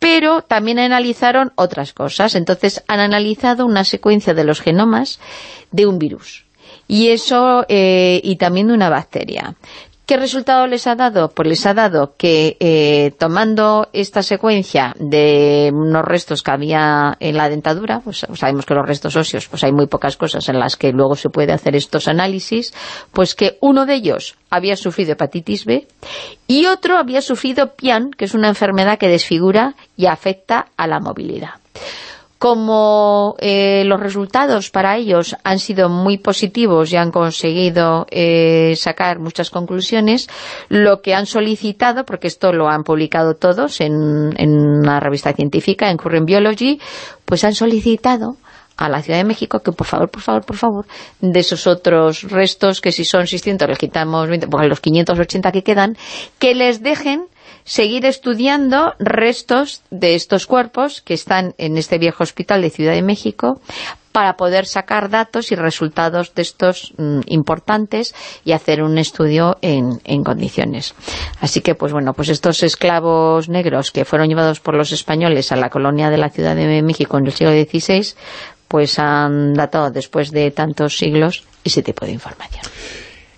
pero también analizaron otras cosas. Entonces han analizado una secuencia de los genomas de un virus y eso eh, y también de una bacteria. ¿Qué resultado les ha dado? Pues les ha dado que eh, tomando esta secuencia de unos restos que había en la dentadura, pues sabemos que los restos óseos, pues hay muy pocas cosas en las que luego se puede hacer estos análisis, pues que uno de ellos había sufrido hepatitis B y otro había sufrido PIAN, que es una enfermedad que desfigura y afecta a la movilidad como eh, los resultados para ellos han sido muy positivos y han conseguido eh, sacar muchas conclusiones, lo que han solicitado, porque esto lo han publicado todos en, una revista científica, en Current Biology, pues han solicitado a la Ciudad de México que por favor, por favor, por favor, de esos otros restos, que si son 600 les quitamos 20, pues los 580 que quedan, que les dejen seguir estudiando restos de estos cuerpos que están en este viejo hospital de Ciudad de México para poder sacar datos y resultados de estos mm, importantes y hacer un estudio en, en, condiciones. Así que, pues bueno, pues estos esclavos negros que fueron llevados por los españoles a la colonia de la Ciudad de México en el siglo XVI, pues han datado después de tantos siglos ese tipo de información.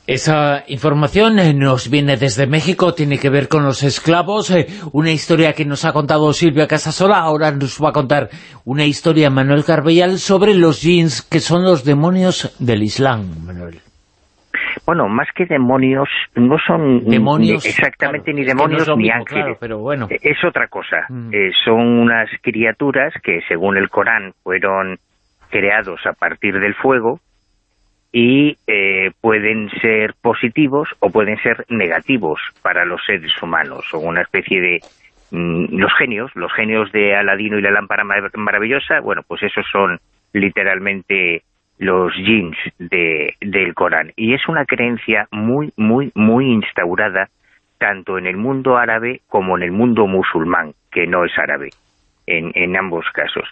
Esa información eh, nos viene desde México, tiene que ver con los esclavos, eh, una historia que nos ha contado Silvia Casasola, ahora nos va a contar una historia Manuel Carbellal sobre los jeans, que son los demonios del Islam, Manuel. Bueno, más que demonios, no son demonios, exactamente ni demonios ni ángeles, pero bueno. Eh, es otra cosa, mm. son unas criaturas que según el Corán fueron creados a partir del fuego, y eh, pueden ser positivos o pueden ser negativos para los seres humanos. Son una especie de... Mm, los genios, los genios de Aladino y la lámpara maravillosa, bueno, pues esos son literalmente los jeans de, del Corán. Y es una creencia muy, muy, muy instaurada tanto en el mundo árabe como en el mundo musulmán, que no es árabe, en, en ambos casos.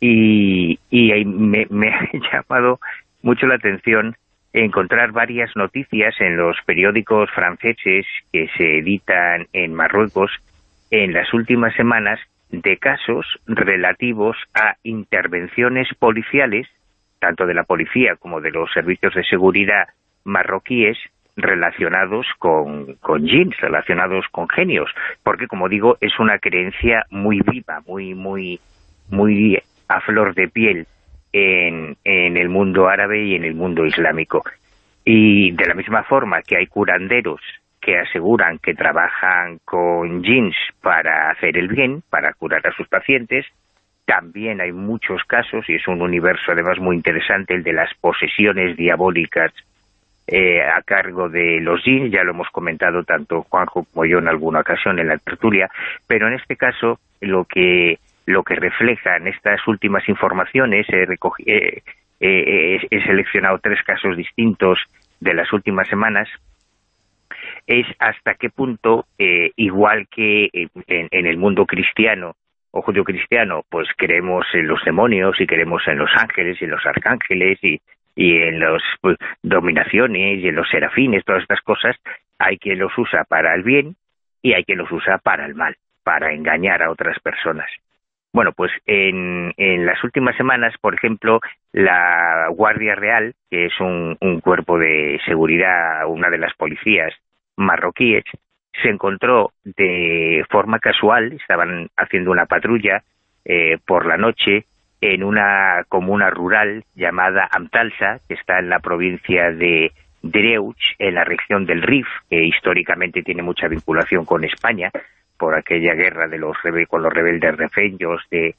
Y, y me, me ha llamado mucho la atención encontrar varias noticias en los periódicos franceses que se editan en Marruecos en las últimas semanas de casos relativos a intervenciones policiales, tanto de la policía como de los servicios de seguridad marroquíes, relacionados con, con jeans, relacionados con genios, porque como digo, es una creencia muy viva, muy, muy, muy a flor de piel en, el mundo árabe y en el mundo islámico. Y de la misma forma que hay curanderos que aseguran que trabajan con jeans para hacer el bien, para curar a sus pacientes, también hay muchos casos, y es un universo además muy interesante, el de las posesiones diabólicas eh, a cargo de los jeans, ya lo hemos comentado tanto Juanjo como yo en alguna ocasión en la tertulia, pero en este caso lo que lo que reflejan estas últimas informaciones, he, eh, eh, seleccionado tres casos distintos de las últimas semanas, es hasta qué punto, eh, igual que en, el mundo cristiano o judío-cristiano, pues creemos en los demonios y creemos en los ángeles y en los arcángeles y, y en las pues, dominaciones y en los serafines, todas estas cosas, hay quien los usa para el bien y hay quien los usa para el mal, para engañar a otras personas. Bueno, pues en, en, las últimas semanas, por ejemplo, la Guardia Real, que es un, cuerpo de seguridad, una de las policías marroquíes, se encontró de forma casual, estaban haciendo una patrulla eh, por la noche en una comuna rural llamada Amtalsa, que está en la provincia de Dreuch, en la región del Rif, que históricamente tiene mucha vinculación con España, por aquella guerra de los con los rebeldes refeños de,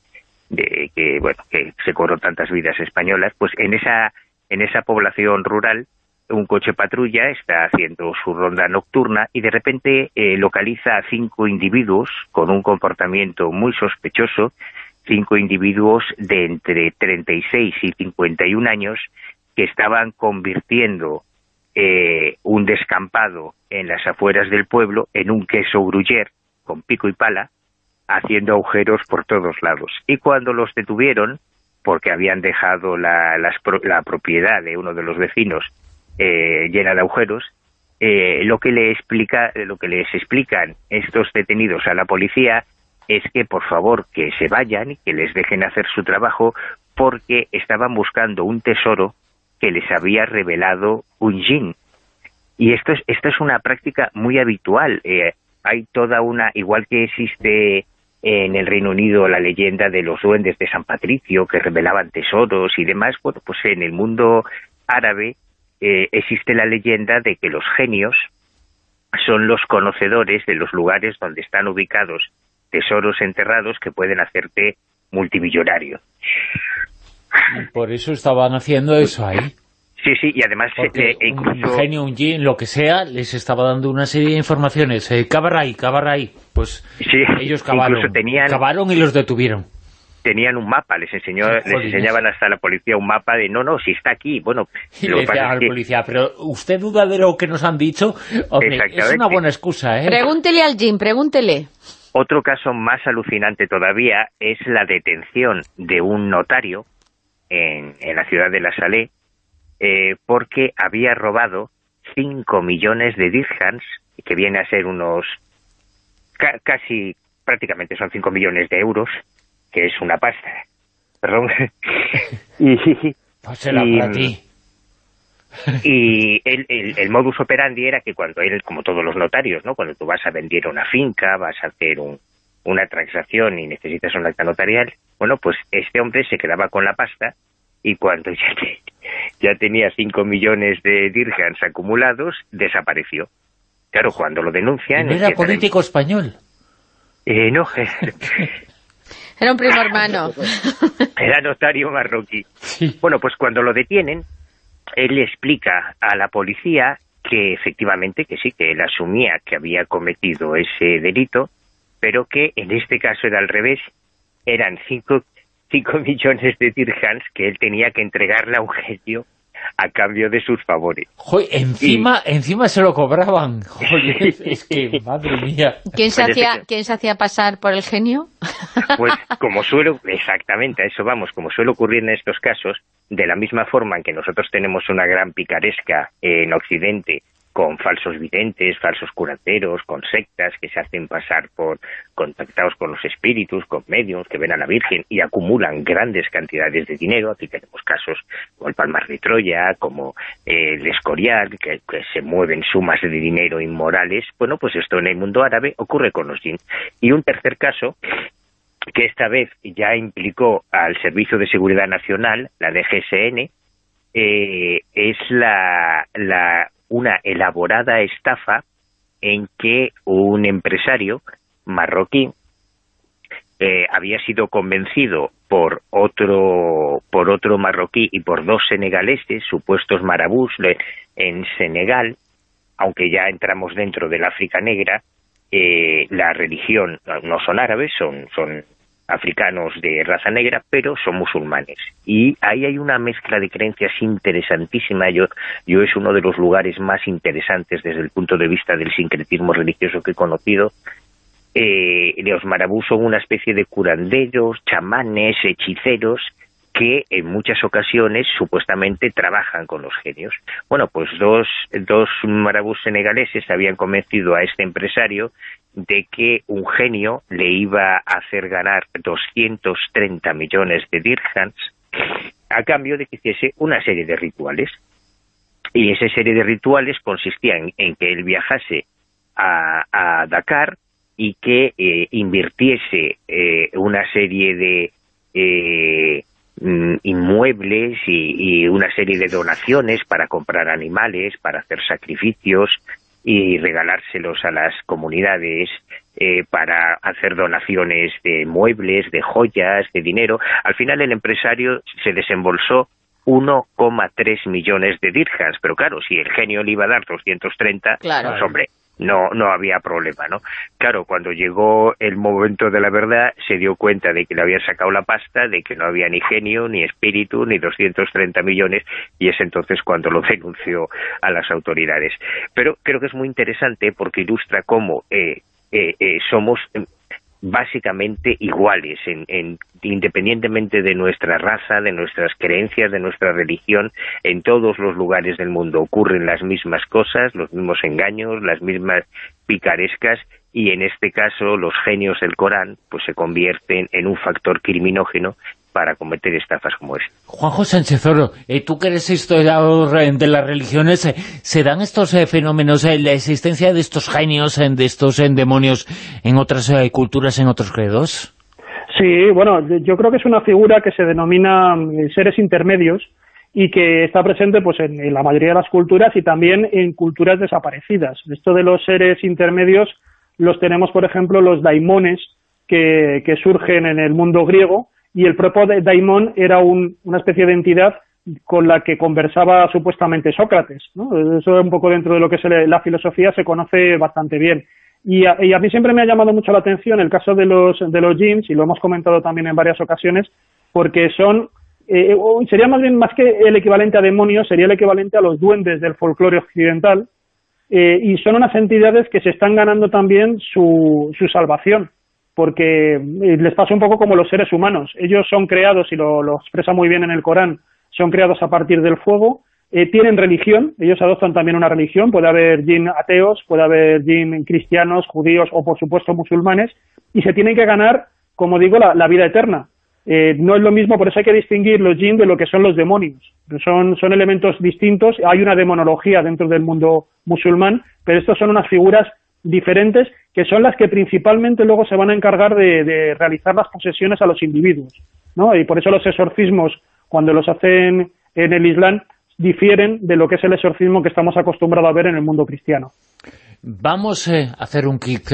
de que bueno que se cobró tantas vidas españolas pues en esa en esa población rural un coche patrulla está haciendo su ronda nocturna y de repente eh, localiza a cinco individuos con un comportamiento muy sospechoso, cinco individuos de entre 36 y 51 años que estaban convirtiendo eh, un descampado en las afueras del pueblo en un queso gruyer con pico y pala, haciendo agujeros por todos lados. Y cuando los detuvieron, porque habían dejado la, la, propiedad de uno de los vecinos eh, llena de agujeros, eh, lo que le explica, lo que les explican estos detenidos a la policía es que por favor que se vayan y que les dejen hacer su trabajo porque estaban buscando un tesoro que les había revelado un jin Y esto es, es una práctica muy habitual. Eh, hay toda una, igual que existe en el Reino Unido la leyenda de los duendes de San Patricio que revelaban tesoros y demás, bueno, pues en el mundo árabe eh, existe la leyenda de que los genios son los conocedores de los lugares donde están ubicados tesoros enterrados que pueden hacerte multimillonario. Por eso estaban haciendo eso ahí. Sí, sí, y además... Eh, incluso... Un genio, un yin, lo que sea, les estaba dando una serie de informaciones. Eh, cabaray, cabaray. Pues ellos cavaron, tenían, cavaron y los detuvieron. Tenían un mapa, les enseñó, les enseñaban hasta la policía un mapa de, no, no, si está aquí, bueno... Y le decía al policía, pero ¿usted duda de lo que nos han dicho? es una buena excusa, ¿eh? Pregúntele al Jim, pregúntele. Otro caso más alucinante todavía es la detención de un notario en, en la ciudad de La Salé, eh, porque había robado 5 millones de dirhams, que viene a ser unos casi, prácticamente son 5 millones de euros, que es una pasta. Perdón. y, y, y el, el, modus operandi era que cuando él, como todos los notarios, ¿no? cuando tú vas a vender una finca, vas a hacer un, una transacción y necesitas un acta notarial, bueno, pues este hombre se quedaba con la pasta y cuando ya, ya tenía 5 millones de dirhams acumulados, desapareció. Claro, cuando lo denuncian... ¿No era político español? Eh, no. era un primo hermano. Era notario marroquí. Bueno, pues cuando lo detienen, él le explica a la policía que efectivamente, que sí, que él asumía que había cometido ese delito, pero que en este caso era al revés, eran cinco 5 millones de dirhams que él tenía que entregarle a un genio a cambio de sus favores. encima, encima se lo cobraban. es que, madre mía. ¿Quién se, hacía, ¿Quién se hacía pasar por el genio? Pues como suele, exactamente, a eso vamos, como suele ocurrir en estos casos, de la misma forma en que nosotros tenemos una gran picaresca en Occidente con falsos videntes, falsos curanderos, con sectas que se hacen pasar por contactados con los espíritus, con medios que ven a la Virgen y acumulan grandes cantidades de dinero. Aquí tenemos casos como el Palmar de Troya, como eh, el Escorial, que, se mueven sumas de dinero inmorales. Bueno, pues esto en el mundo árabe ocurre con los jinn. Y un tercer caso que esta vez ya implicó al Servicio de Seguridad Nacional, la DGSN, eh, es la, la una elaborada estafa en que un empresario marroquí eh, había sido convencido por otro por otro marroquí y por dos senegaleses, supuestos marabús en Senegal, aunque ya entramos dentro del África Negra, eh, la religión no son árabes, son, son africanos de raza negra, pero son musulmanes. Y ahí hay una mezcla de creencias interesantísima. Yo, yo es uno de los lugares más interesantes desde el punto de vista del sincretismo religioso que he conocido. Eh, los marabús son una especie de curanderos, chamanes, hechiceros, que en muchas ocasiones supuestamente trabajan con los genios. Bueno, pues dos, dos marabús senegaleses habían convencido a este empresario de que un genio le iba a hacer ganar 230 millones de dirhams a cambio de que hiciese una serie de rituales. Y esa serie de rituales consistía en, que él viajase a, Dakar y que eh, invirtiese eh, una serie de eh, inmuebles y, una serie de donaciones para comprar animales, para hacer sacrificios, y regalárselos a las comunidades eh, para hacer donaciones de muebles, de joyas, de dinero. Al final el empresario se desembolsó 1,3 millones de dirhams, pero claro, si el genio le iba a dar 230, claro. pues hombre, no, no había problema, ¿no? Claro, cuando llegó el momento de la verdad, se dio cuenta de que le habían sacado la pasta, de que no había ni genio, ni espíritu, ni 230 millones, y es entonces cuando lo denunció a las autoridades. Pero creo que es muy interesante porque ilustra cómo eh, eh, eh somos básicamente iguales, en, independientemente de nuestra raza, de nuestras creencias, de nuestra religión, en todos los lugares del mundo ocurren las mismas cosas, los mismos engaños, las mismas picarescas, y en este caso los genios del Corán pues se convierten en un factor criminógeno para cometer estafas como esta. Juanjo Sánchez Oro, eh, tú que eres historiador de las religiones, eh, ¿se dan estos eh, fenómenos, la existencia de estos genios, de estos demonios en otras culturas, en otros credos? Sí, bueno, yo creo que es una figura que se denomina seres intermedios y que está presente pues en, la mayoría de las culturas y también en culturas desaparecidas. Esto de los seres intermedios los tenemos, por ejemplo, los daimones que, que surgen en el mundo griego, y el propio daimon era una especie de entidad con la que conversaba supuestamente Sócrates. ¿no? Eso un poco dentro de lo que es la filosofía se conoce bastante bien. Y a, mí siempre me ha llamado mucho la atención el caso de los, de los jeans, y lo hemos comentado también en varias ocasiones, porque son, eh, sería más bien, más que el equivalente a demonios, sería el equivalente a los duendes del folclore occidental, eh, y son unas entidades que se están ganando también su, su salvación porque eh, les pasa un poco como los seres humanos. Ellos son creados, y lo, expresa muy bien en el Corán, son creados a partir del fuego, eh, tienen religión, ellos adoptan también una religión, puede haber jin ateos, puede haber jin cristianos, judíos o por supuesto musulmanes, y se tienen que ganar, como digo, la, vida eterna. Eh, no es lo mismo, por eso hay que distinguir los jin de lo que son los demonios. Son, son elementos distintos, hay una demonología dentro del mundo musulmán, pero estos son unas figuras diferentes que son las que principalmente luego se van a encargar de, realizar las posesiones a los individuos. ¿no? Y por eso los exorcismos, cuando los hacen en el Islam, difieren de lo que es el exorcismo que estamos acostumbrados a ver en el mundo cristiano. Vamos eh, a hacer un kick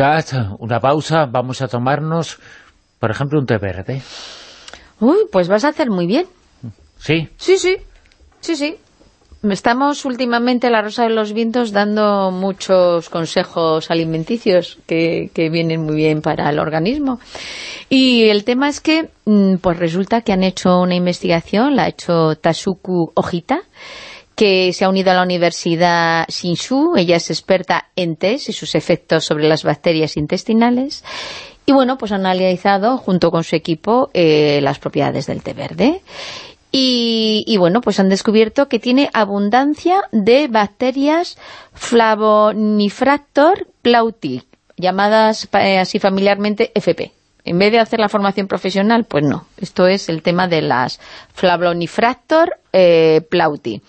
una pausa, vamos a tomarnos, por ejemplo, un té verde. Uy, pues vas a hacer muy bien. ¿Sí? Sí, sí, sí, sí. Estamos últimamente, La Rosa de los Vientos, dando muchos consejos alimenticios que, vienen muy bien para el organismo. Y el tema es que, mm, pues resulta que han hecho una investigación, la ha hecho Tasuku Ojita, que se ha unido a la Universidad Shinshu, ella es experta en test y sus efectos sobre las bacterias intestinales, y bueno, pues han analizado junto con su equipo eh, las propiedades del té verde. Y, bueno, pues han descubierto que tiene abundancia de bacterias Flavonifractor plauti, llamadas eh, así familiarmente FP. En vez de hacer la formación profesional, pues no. Esto es el tema de las Flavonifractor eh, plauti.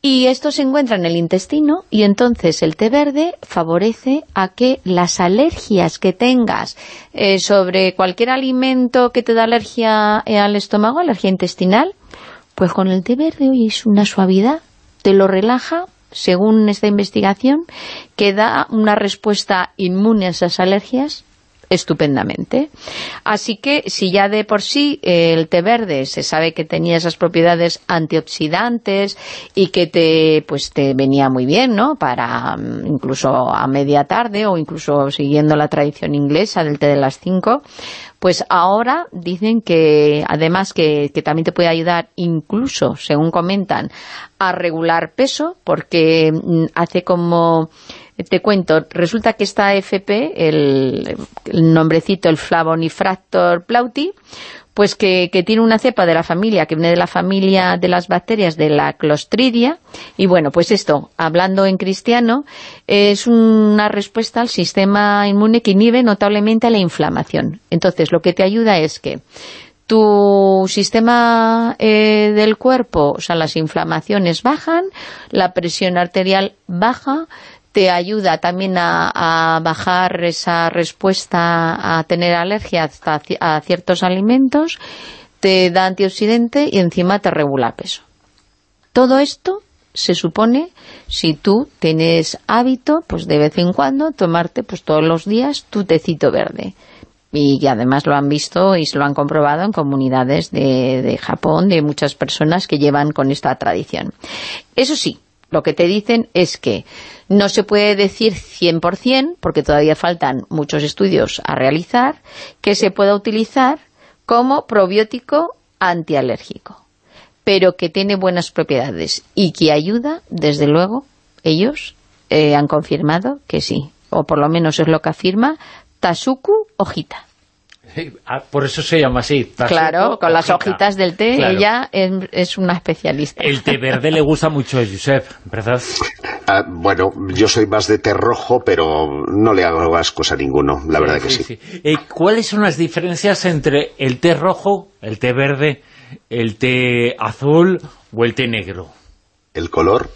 Y esto se encuentra en el intestino y entonces el té verde favorece a que las alergias que tengas eh, sobre cualquier alimento que te da alergia al estómago, alergia intestinal, pues con el té verde hoy es una suavidad, te lo relaja, según esta investigación, que da una respuesta inmune a esas alergias estupendamente. Así que si ya de por sí eh, el té verde se sabe que tenía esas propiedades antioxidantes y que te pues te venía muy bien, ¿no? Para mm, incluso a media tarde o incluso siguiendo la tradición inglesa del té de las 5, pues ahora dicen que, además que, también te puede ayudar incluso, según comentan, a regular peso, porque mm, hace como te cuento, resulta que esta FP, el, nombrecito, el Flavonifractor plauti, pues que, tiene una cepa de la familia, que viene de la familia de las bacterias de la Clostridia, y bueno, pues esto, hablando en cristiano, es una respuesta al sistema inmune que inhibe notablemente a la inflamación. Entonces, lo que te ayuda es que tu sistema eh, del cuerpo, o sea, las inflamaciones bajan, la presión arterial baja, te ayuda también a, bajar esa respuesta a tener alergia a ciertos alimentos, te da antioxidante y encima te regula peso. Todo esto se supone si tú tienes hábito, pues de vez en cuando, tomarte pues todos los días tu tecito verde. Y además lo han visto y se lo han comprobado en comunidades de, de Japón, de muchas personas que llevan con esta tradición. Eso sí, lo que te dicen es que no se puede decir 100%, porque todavía faltan muchos estudios a realizar, que se pueda utilizar como probiótico antialérgico, pero que tiene buenas propiedades y que ayuda, desde luego, ellos eh, han confirmado que sí, o por lo menos es lo que afirma Tasuku Ojita. Ah, por eso se llama así. claro, con las hojitas del té, ella es, una especialista. El té verde le gusta mucho a Josep, ¿verdad? Ah, bueno, yo soy más de té rojo, pero no le hago ascos a ninguno, la verdad que sí. Eh, ¿Cuáles son las diferencias entre el té rojo, el té verde, el té azul o el té negro? ¿El color?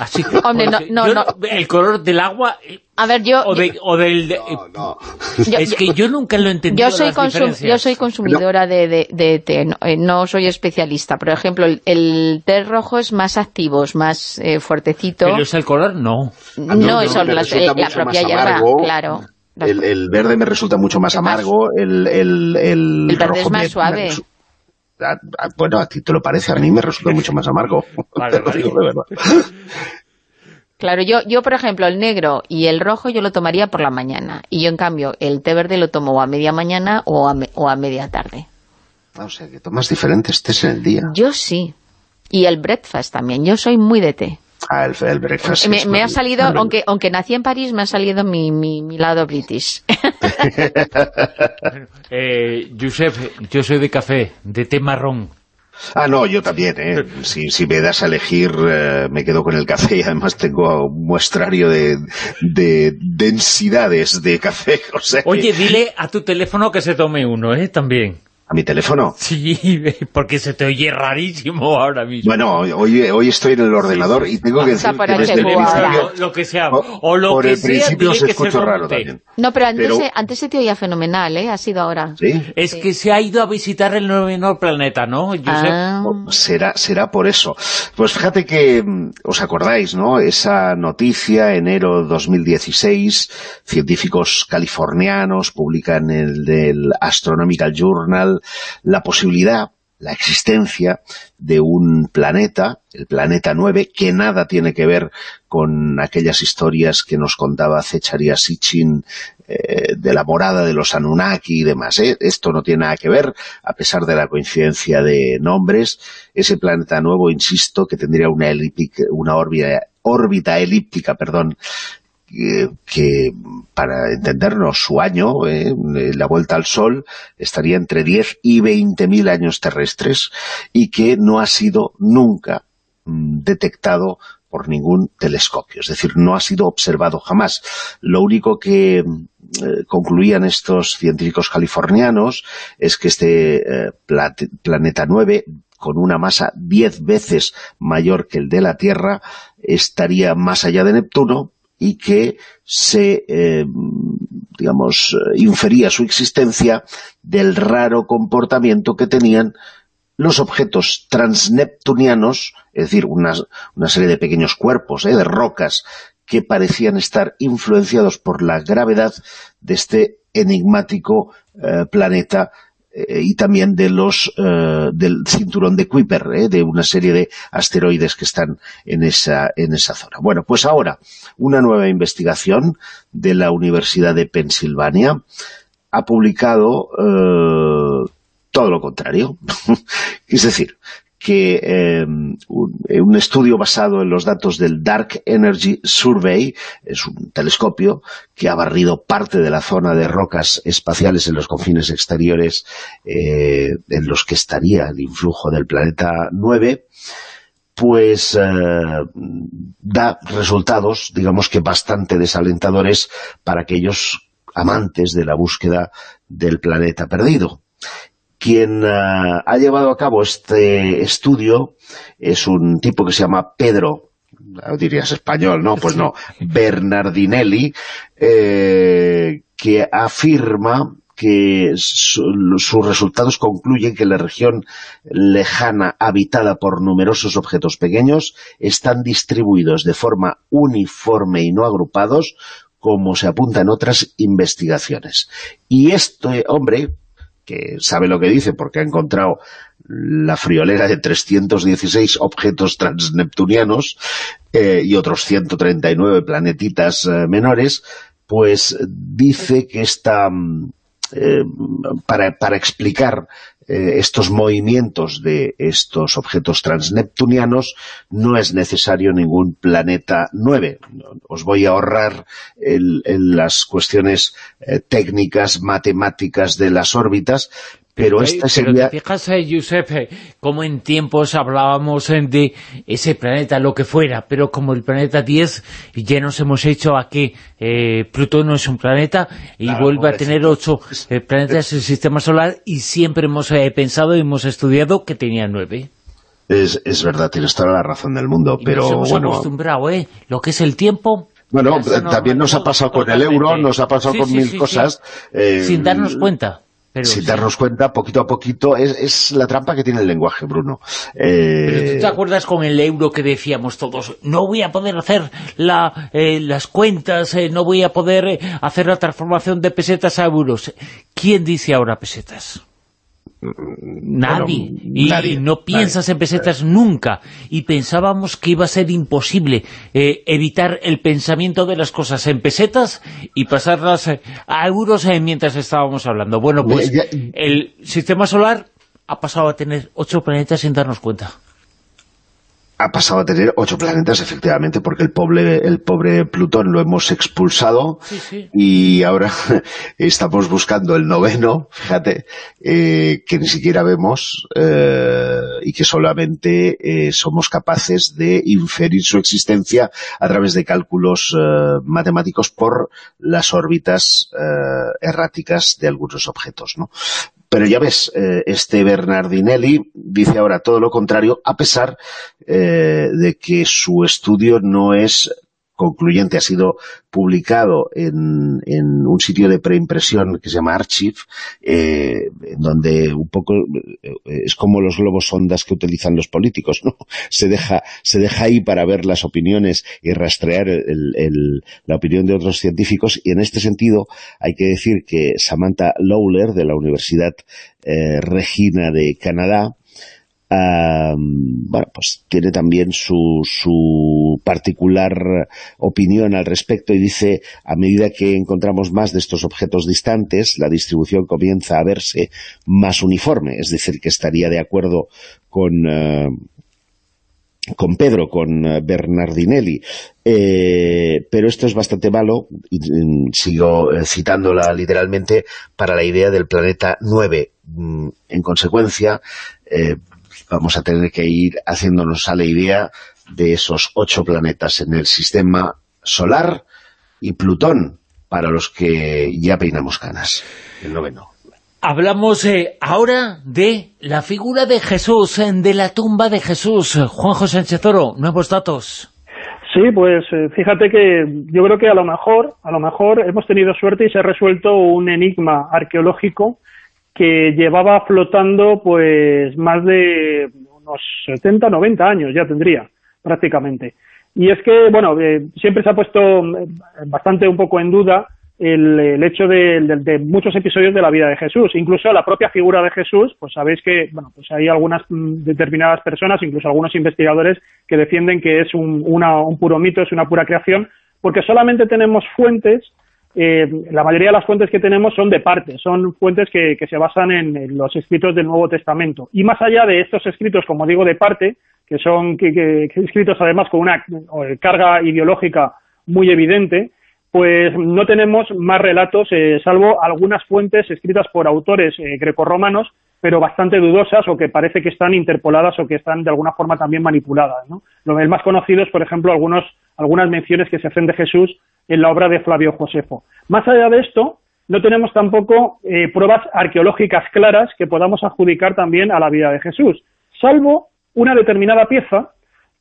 Así, Hombre, no, no, El color del agua... A ver, yo... O, del... no, es que yo nunca lo he entendido yo soy, yo soy consumidora de, de, té, eh, no, soy especialista. Por ejemplo, el, té rojo es más activo, es más eh, fuertecito. ¿Pero es el color? No. No, eso, la, la propia hierba, claro. El, verde me resulta mucho más amargo, el, el, el, el verde es más suave. Bueno, a ti te lo parece, a mí me resulta mucho más amargo. Claro, yo, yo por ejemplo, el negro y el rojo yo lo tomaría por la mañana. Y yo, en cambio, el té verde lo tomo a media mañana o a, o a media tarde. Ah, o sea, que tomas diferentes tés en el día. Yo sí. Y el breakfast también. Yo soy muy de té. Ah, el, breakfast. Me, ha salido, aunque aunque nací en París, me ha salido mi, mi, mi lado british. eh, Josep, yo soy de café, de té marrón. Ah, no, yo también, ¿eh? Si, si me das a elegir, eh, me quedo con el café y además tengo un muestrario de, de densidades de café. Oye, dile a tu teléfono que se tome uno, ¿eh? También mi teléfono. Sí, porque se te oye rarísimo ahora mismo. Bueno, hoy, hoy estoy en el ordenador y tengo que decir que desde el lo que sea, o lo por que el principio se escucha raro también. No, pero antes, Se, antes se te oía fenomenal, ¿eh? Ha sido ahora. ¿Sí? Es que se ha ido a visitar el nuevo planeta, ¿no? Ah. Será, será por eso. Pues fíjate que, mm, os acordáis, ¿no? Esa noticia, enero 2016, científicos californianos publican el del Astronomical Journal la posibilidad, la existencia de un planeta, el planeta 9, que nada tiene que ver con aquellas historias que nos contaba Zecharia Sitchin eh, de la morada de los Anunnaki y demás. ¿eh? Esto no tiene nada que ver, a pesar de la coincidencia de nombres. Ese planeta nuevo, insisto, que tendría una, una órbita, órbita elíptica perdón, que, para entendernos su año, eh, la vuelta al Sol, estaría entre 10 y 20 mil años terrestres y que no ha sido nunca mm, detectado por ningún telescopio, es decir, no ha sido observado jamás. Lo único que eh, concluían estos científicos californianos es que este eh, planeta 9 con una masa 10 veces mayor que el de la Tierra, estaría más allá de Neptuno, y que se, eh, digamos, infería su existencia del raro comportamiento que tenían los objetos transneptunianos, es decir, una, serie de pequeños cuerpos, eh, de rocas, que parecían estar influenciados por la gravedad de este enigmático eh, planeta eh, y también de los eh, del cinturón de Kuiper, eh, de una serie de asteroides que están en esa, en esa zona. Bueno, pues ahora, una nueva investigación de la Universidad de Pensilvania ha publicado todo lo contrario. es decir, que eh, un, estudio basado en los datos del Dark Energy Survey, es un telescopio que ha barrido parte de la zona de rocas espaciales en los confines exteriores eh, en los que estaría el influjo del planeta 9, pues eh, da resultados, digamos que bastante desalentadores para aquellos amantes de la búsqueda del planeta perdido. Quien ah, ha llevado a cabo este estudio es un tipo que se llama Pedro, dirías español, no, pues no, Bernardinelli, eh, que afirma que sus resultados concluyen que la región lejana habitada por numerosos objetos pequeños están distribuidos de forma uniforme y no agrupados como se apunta en otras investigaciones. Y este hombre, que sabe lo que dice porque ha encontrado la friolera de 316 objetos transneptunianos eh, y otros 139 planetitas eh, menores, pues dice que esta, mm, eh, para, para, explicar eh, estos movimientos de estos objetos transneptunianos no es necesario ningún planeta 9. Os voy a ahorrar en las cuestiones eh, técnicas, matemáticas de las órbitas, Pero, esta sería... te fijas, eh, Josep, eh, como en tiempos hablábamos eh, de ese planeta, lo que fuera, pero como el planeta 10, ya nos hemos hecho a que Plutón no es un planeta y vuelve a tener ocho planetas en el sistema solar y siempre hemos pensado y hemos estudiado que tenía nueve. Es, es verdad, tienes toda la razón del mundo, pero nos hemos acostumbrado, ¿eh? Lo que es el tiempo... Bueno, también nos ha pasado con el euro, nos ha pasado con mil cosas. Sin darnos cuenta sin darnos cuenta, poquito a poquito, es, la trampa que tiene el lenguaje, Bruno. Eh... ¿Tú te acuerdas con el euro que decíamos todos, no voy a poder hacer la, eh, las cuentas, eh, no voy a poder eh, hacer la transformación de pesetas a euros? ¿Quién dice ahora pesetas? Nadie. y no piensas en pesetas nunca. Y pensábamos que iba a ser imposible eh, evitar el pensamiento de las cosas en pesetas y pasarlas eh, a euros eh, mientras estábamos hablando. Bueno, pues el sistema solar ha pasado a tener ocho planetas sin darnos cuenta ha pasado a tener ocho planetas, efectivamente, porque el pobre, el pobre Plutón lo hemos expulsado y ahora estamos buscando el noveno, fíjate, eh, que ni siquiera vemos eh, y que solamente eh, somos capaces de inferir su existencia a través de cálculos matemáticos por las órbitas erráticas de algunos objetos, ¿no? Pero ya ves, eh, este Bernardinelli dice ahora todo lo contrario, a pesar eh, de que su estudio no es concluyente, ha sido publicado en, en un sitio de preimpresión que se llama Archive, eh, donde un poco eh, es como los globos sondas que utilizan los políticos, ¿no? Se deja, se deja ahí para ver las opiniones y rastrear el, la opinión de otros científicos, y en este sentido hay que decir que Samantha Lawler, de la Universidad eh, Regina de Canadá, bueno, pues tiene también su, su particular opinión al respecto y dice, a medida que encontramos más de estos objetos distantes, la distribución comienza a verse más uniforme, es decir, que estaría de acuerdo con... Eh, con Pedro, con eh, Bernardinelli, eh, pero esto es bastante malo, y, mm, sigo citándola literalmente, para la idea del planeta 9. Mm, en consecuencia, vamos a tener que ir haciéndonos a la idea de esos ocho planetas en el sistema solar y Plutón, para los que ya peinamos canas, el noveno. Hablamos eh, ahora de la figura de Jesús, de la tumba de Jesús. Juanjo Sánchez Oro, nuevos datos. Sí, pues eh, fíjate que yo creo que a lo mejor, a lo mejor hemos tenido suerte y se ha resuelto un enigma arqueológico que llevaba flotando pues más de unos 70, 90 años ya tendría prácticamente. Y es que, bueno, eh, siempre se ha puesto eh, bastante un poco en duda el, hecho de, muchos episodios de la vida de Jesús. Incluso la propia figura de Jesús, pues sabéis que, bueno, pues hay algunas mm, determinadas personas, incluso algunos investigadores, que defienden que es un, un puro mito, es una pura creación, porque solamente tenemos fuentes eh, la mayoría de las fuentes que tenemos son de parte, son fuentes que, se basan en, los escritos del Nuevo Testamento. Y más allá de estos escritos, como digo, de parte, que son escritos además con una carga ideológica muy evidente, pues no tenemos más relatos, eh, salvo algunas fuentes escritas por autores eh, grecorromanos, pero bastante dudosas o que parece que están interpoladas o que están de alguna forma también manipuladas. ¿no? Lo más conocido es, por ejemplo, algunos, algunas menciones que se hacen de Jesús en la obra de Flavio Josefo. Más allá de esto, no tenemos tampoco eh, pruebas arqueológicas claras que podamos adjudicar también a la vida de Jesús, salvo una determinada pieza,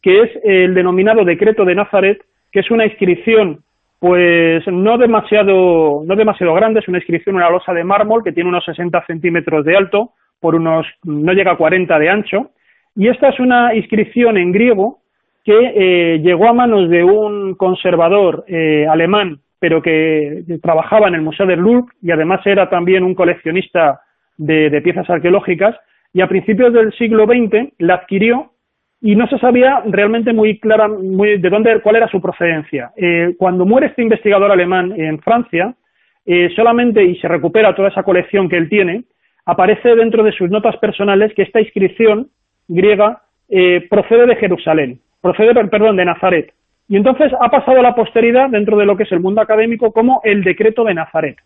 que es el denominado Decreto de Nazaret, que es una inscripción pues no demasiado, no demasiado grande, es una inscripción, una losa de mármol que tiene unos 60 centímetros de alto, por unos, no llega a 40 de ancho, y esta es una inscripción en griego que eh, llegó a manos de un conservador eh, alemán, pero que trabajaba en el Museo del Louvre y además era también un coleccionista de, piezas arqueológicas, y a principios del siglo XX la adquirió y no se sabía realmente muy clara muy, de dónde, cuál era su procedencia. Eh, cuando muere este investigador alemán en Francia, solamente, y se recupera toda esa colección que él tiene, aparece dentro de sus notas personales que esta inscripción griega procede de Jerusalén procede, perdón, de Nazaret. Y entonces ha pasado a la posteridad dentro de lo que es el mundo académico como el decreto de Nazaret.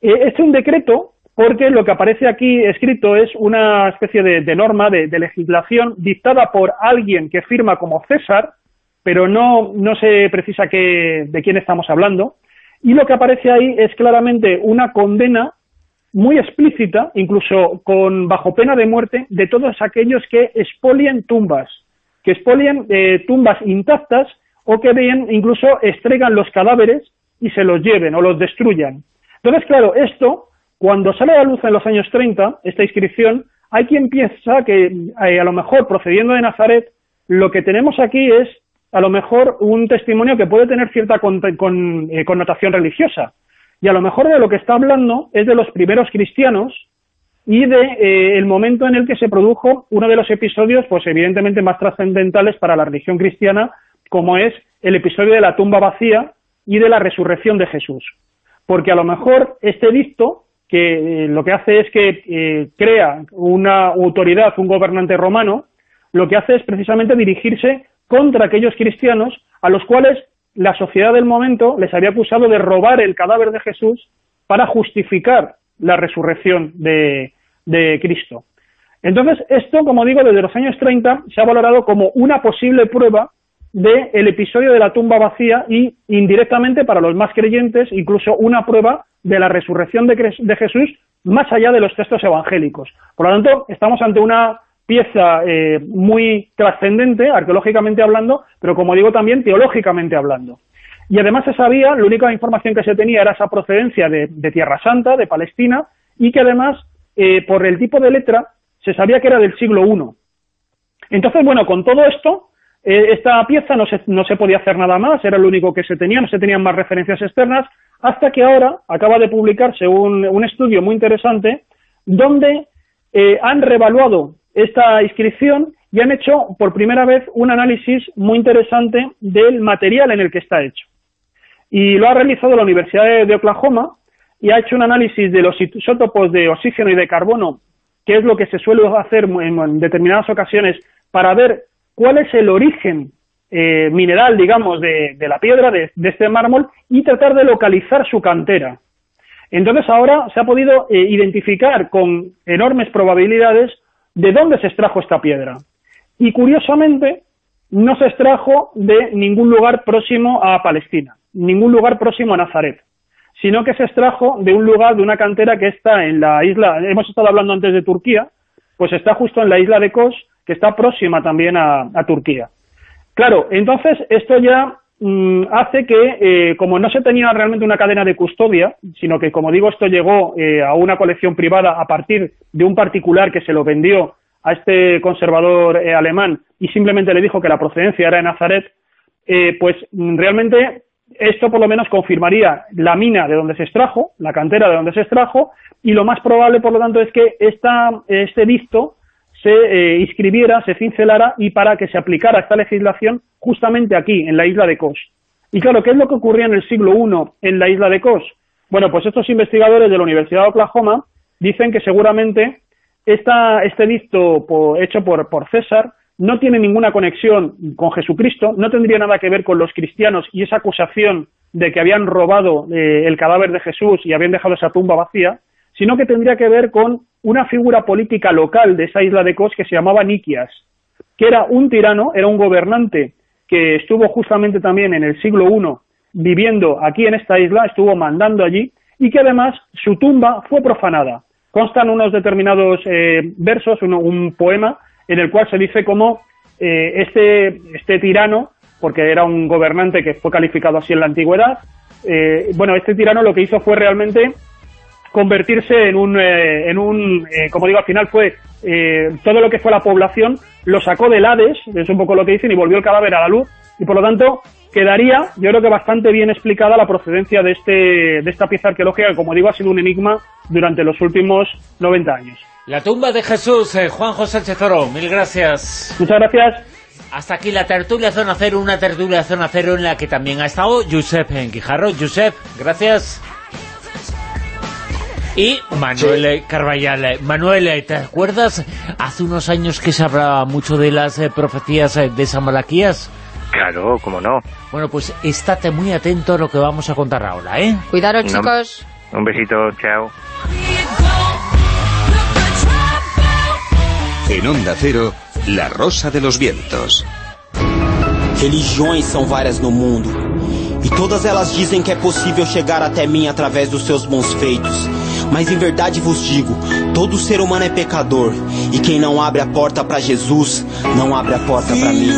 Este es un decreto porque lo que aparece aquí escrito es una especie de, norma, de, legislación dictada por alguien que firma como César, pero no, no se precisa de quién estamos hablando, y lo que aparece ahí es claramente una condena muy explícita, incluso con bajo pena de muerte, de todos aquellos que expolien tumbas, que expolien eh, tumbas intactas o que bien incluso extraigan los cadáveres y se los lleven o los destruyan. Entonces, claro, esto, cuando sale a la luz en los años 30, esta inscripción, hay quien piensa que eh, a lo mejor procediendo de Nazaret, lo que tenemos aquí es a lo mejor un testimonio que puede tener cierta eh, connotación religiosa. Y a lo mejor de lo que está hablando es de los primeros cristianos y de eh, el momento en el que se produjo uno de los episodios, pues evidentemente más trascendentales para la religión cristiana, como es el episodio de la tumba vacía y de la resurrección de Jesús. Porque a lo mejor este dicto, que eh, lo que hace es que eh, crea una autoridad, un gobernante romano, lo que hace es precisamente dirigirse contra aquellos cristianos a los cuales la sociedad del momento les había acusado de robar el cadáver de Jesús para justificar la resurrección de, de Cristo. Entonces, esto, como digo, desde los años 30 se ha valorado como una posible prueba del episodio de la tumba vacía y indirectamente para los más creyentes incluso una prueba de la resurrección de, Jesús más allá de los textos evangélicos. Por lo tanto, estamos ante una pieza eh, muy trascendente, arqueológicamente hablando, pero como digo también teológicamente hablando. Y además se sabía, la única información que se tenía era esa procedencia de, Tierra Santa, de Palestina, y que además, eh, por el tipo de letra, se sabía que era del siglo I. Entonces, bueno, con todo esto, eh, esta pieza no se, no se podía hacer nada más, era lo único que se tenía, no se tenían más referencias externas, hasta que ahora acaba de publicarse un, un estudio muy interesante donde eh, han revaluado esta inscripción y han hecho por primera vez un análisis muy interesante del material en el que está hecho. Y lo ha realizado la Universidad de Oklahoma y ha hecho un análisis de los isótopos de oxígeno y de carbono, que es lo que se suele hacer en determinadas ocasiones para ver cuál es el origen eh, mineral, digamos, de, la piedra, de, este mármol, y tratar de localizar su cantera. Entonces ahora se ha podido eh, identificar con enormes probabilidades de dónde se extrajo esta piedra. Y curiosamente, no se extrajo de ningún lugar próximo a Palestina, ningún lugar próximo a Nazaret, sino que se extrajo de un lugar, de una cantera que está en la isla, hemos estado hablando antes de Turquía, pues está justo en la isla de Kos, que está próxima también a, Turquía. Claro, entonces esto ya mm, hace que, eh, como no se tenía realmente una cadena de custodia, sino que, como digo, esto llegó eh, a una colección privada a partir de un particular que se lo vendió a este conservador eh, alemán y simplemente le dijo que la procedencia era de Nazaret, pues mm, realmente esto por lo menos confirmaría la mina de donde se extrajo, la cantera de donde se extrajo, y lo más probable, por lo tanto, es que esta, este visto se eh, inscribiera, se cincelara y para que se aplicara esta legislación justamente aquí, en la isla de Kos. Y claro, ¿qué es lo que ocurría en el siglo I en la isla de Kos? Bueno, pues estos investigadores de la Universidad de Oklahoma dicen que seguramente esta, este dicto hecho por, por César no tiene ninguna conexión con Jesucristo, no tendría nada que ver con los cristianos y esa acusación de que habían robado eh, el cadáver de Jesús y habían dejado esa tumba vacía, sino que tendría que ver con una figura política local de esa isla de Kos que se llamaba Nikias, que era un tirano, era un gobernante que estuvo justamente también en el siglo I viviendo aquí en esta isla, estuvo mandando allí, y que además su tumba fue profanada. Constan unos determinados eh, versos, un, poema, en el cual se dice cómo eh, este, este tirano, porque era un gobernante que fue calificado así en la antigüedad, eh, bueno, este tirano lo que hizo fue realmente convertirse en un, eh, en un eh, como digo, al final fue eh, todo lo que fue la población, lo sacó del Hades, es un poco lo que dicen, y volvió el cadáver a la luz, y por lo tanto quedaría, yo creo que bastante bien explicada la procedencia de, este, de esta pieza arqueológica, que como digo ha sido un enigma durante los últimos 90 años. La tumba de Jesús, Juan José Chezoro, mil gracias. Muchas gracias. Hasta aquí la tertulia Zona Cero, una tertulia Zona Cero en la que también ha estado Josep Guijarro. Josep, gracias. Y Manuel Carballal. Manuel, ¿te acuerdas hace unos años que se hablaba mucho de las eh, profecías eh, de San Malaquías? Claro, cómo no. Bueno, pues estate muy atento a lo que vamos a contar ahora, ¿eh? Cuidado, chicos. Un besito, chao. En Onda Cero, La Rosa de los Vientos. Religiões são várias no mundo. E todas elas dizem que é possível chegar até mim através dos seus bons feitos. Mas em verdade vos digo, todo ser humano é pecador, e quem não abre a porta para Jesus, não abre a porta para mí.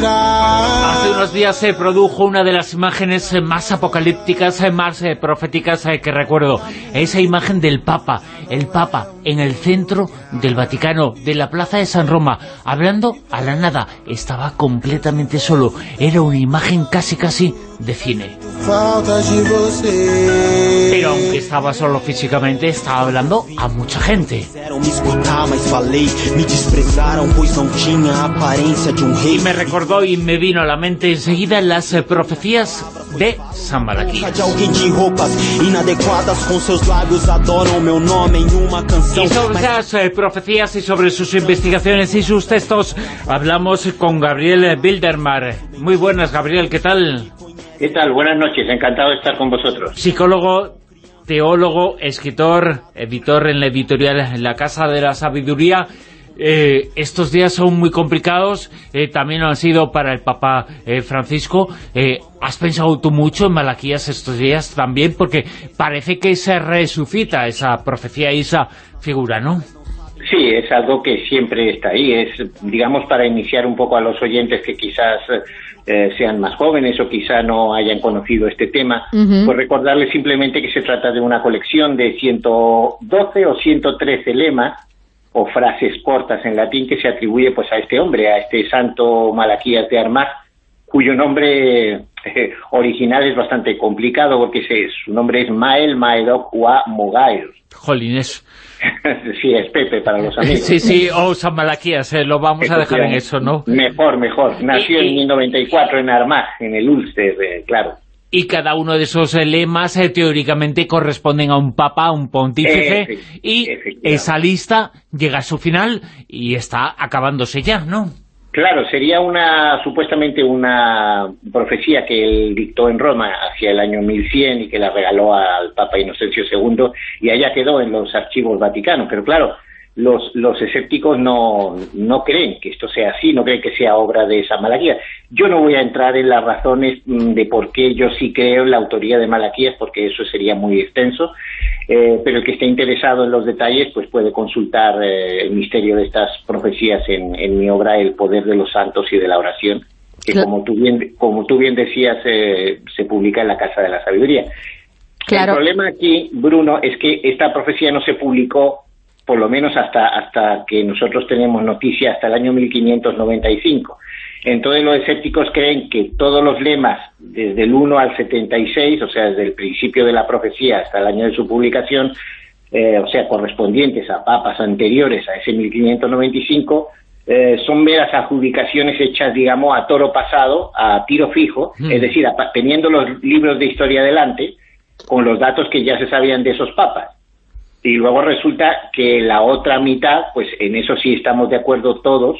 Hace unos días se produjo una de las imágenes más apocalípticas, más eh, proféticas eh, que recuerdo. Esa imagen del Papa, el Papa en el centro del Vaticano, de la Plaza de San Roma, hablando a la nada. Estaba completamente solo. Era una imagen casi casi de cine. Pero aunque estaba solo físicamente, estaba hablando a mucha gente. Y me recordó y me vino a la mente enseguida las eh, profecías de San Malaquías. Y sobre esas eh, profecías y sobre sus investigaciones y sus textos hablamos con Gabriel Bildermar. Muy buenas, Gabriel, ¿qué tal? ¿Qué tal? Buenas noches, encantado de estar con vosotros. Psicólogo, teólogo, escritor, editor en la editorial La Casa de la Sabiduría. Eh, estos días son muy complicados, eh, también han sido para el Papa eh, Francisco. ¿Has pensado tú mucho en Malaquías estos días también? Porque parece que se resucita esa profecía y esa figura, ¿no? Sí, es algo que siempre está ahí. Es, digamos, para iniciar un poco a los oyentes que quizás eh, sean más jóvenes o quizá no hayan conocido este tema, pues recordarles simplemente que se trata de una colección de 112 o 113 lemas o frases cortas en latín que se atribuye pues a este hombre, a este santo Malaquías de Armagh, cuyo nombre original es bastante complicado porque su nombre es Mael Maedok Ua Mogael. Jolines. sí, es Pepe para los amigos. Sí, sí, o San Malaquías, eh, lo vamos a dejar en eso, ¿no? Mejor, mejor. Nació en 1994 en Armagh, en el Ulster, eh, claro. Y cada uno de esos lemas eh, teóricamente corresponden a un papa, a un pontífice, y esa lista llega a su final y está acabándose ya, ¿no? Claro, sería una supuestamente una profecía que él dictó en Roma hacia el año 1100 y que la regaló al Papa Inocencio II y allá quedó en los archivos vaticanos. Pero claro, los, los escépticos no, no creen que esto sea así, no creen que sea obra de esa Malaquías. Yo no voy a entrar en las razones mm, de por qué yo sí creo en la autoría de Malaquías, porque eso sería muy extenso, eh, pero el que esté interesado en los detalles pues puede consultar eh, el misterio de estas profecías en, en, mi obra El poder de los santos y de la oración, que como tú bien, como tú bien decías, eh, se publica en la Casa de la Sabiduría. El problema aquí, Bruno, es que esta profecía no se publicó por lo menos hasta, hasta que nosotros tenemos noticia hasta el año 1595. Entonces los escépticos creen que todos los lemas, desde el 1 al 76, o sea, desde el principio de la profecía hasta el año de su publicación, eh, o sea, correspondientes a papas anteriores a ese 1595, eh, son meras adjudicaciones hechas, digamos, a toro pasado, a tiro fijo, hmm. es decir, teniendo los libros de historia delante, con los datos que ya se sabían de esos papas. Y luego resulta que la otra mitad, pues en eso sí estamos de acuerdo todos,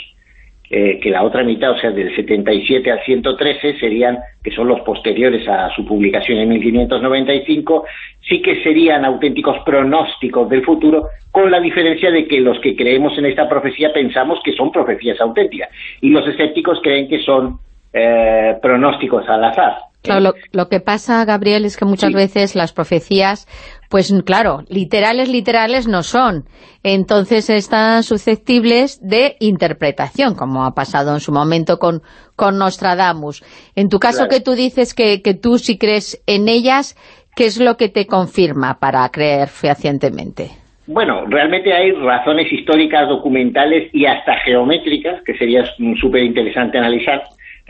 eh, que la otra mitad, o sea, del 77 al 113, serían, que son los posteriores a su publicación en 1595, sí que serían auténticos pronósticos del futuro, con la diferencia de que los que creemos en esta profecía pensamos que son profecías auténticas, y los escépticos creen que son eh, pronósticos al azar. Claro, lo, que pasa, Gabriel, es que muchas veces las profecías, pues claro, literales, literales no son. Entonces están susceptibles de interpretación, como ha pasado en su momento con, con Nostradamus. En tu caso que tú dices que, que tú sí crees en ellas, ¿qué es lo que te confirma para creer fehacientemente? Bueno, realmente hay razones históricas, documentales y hasta geométricas, que sería súper interesante analizar,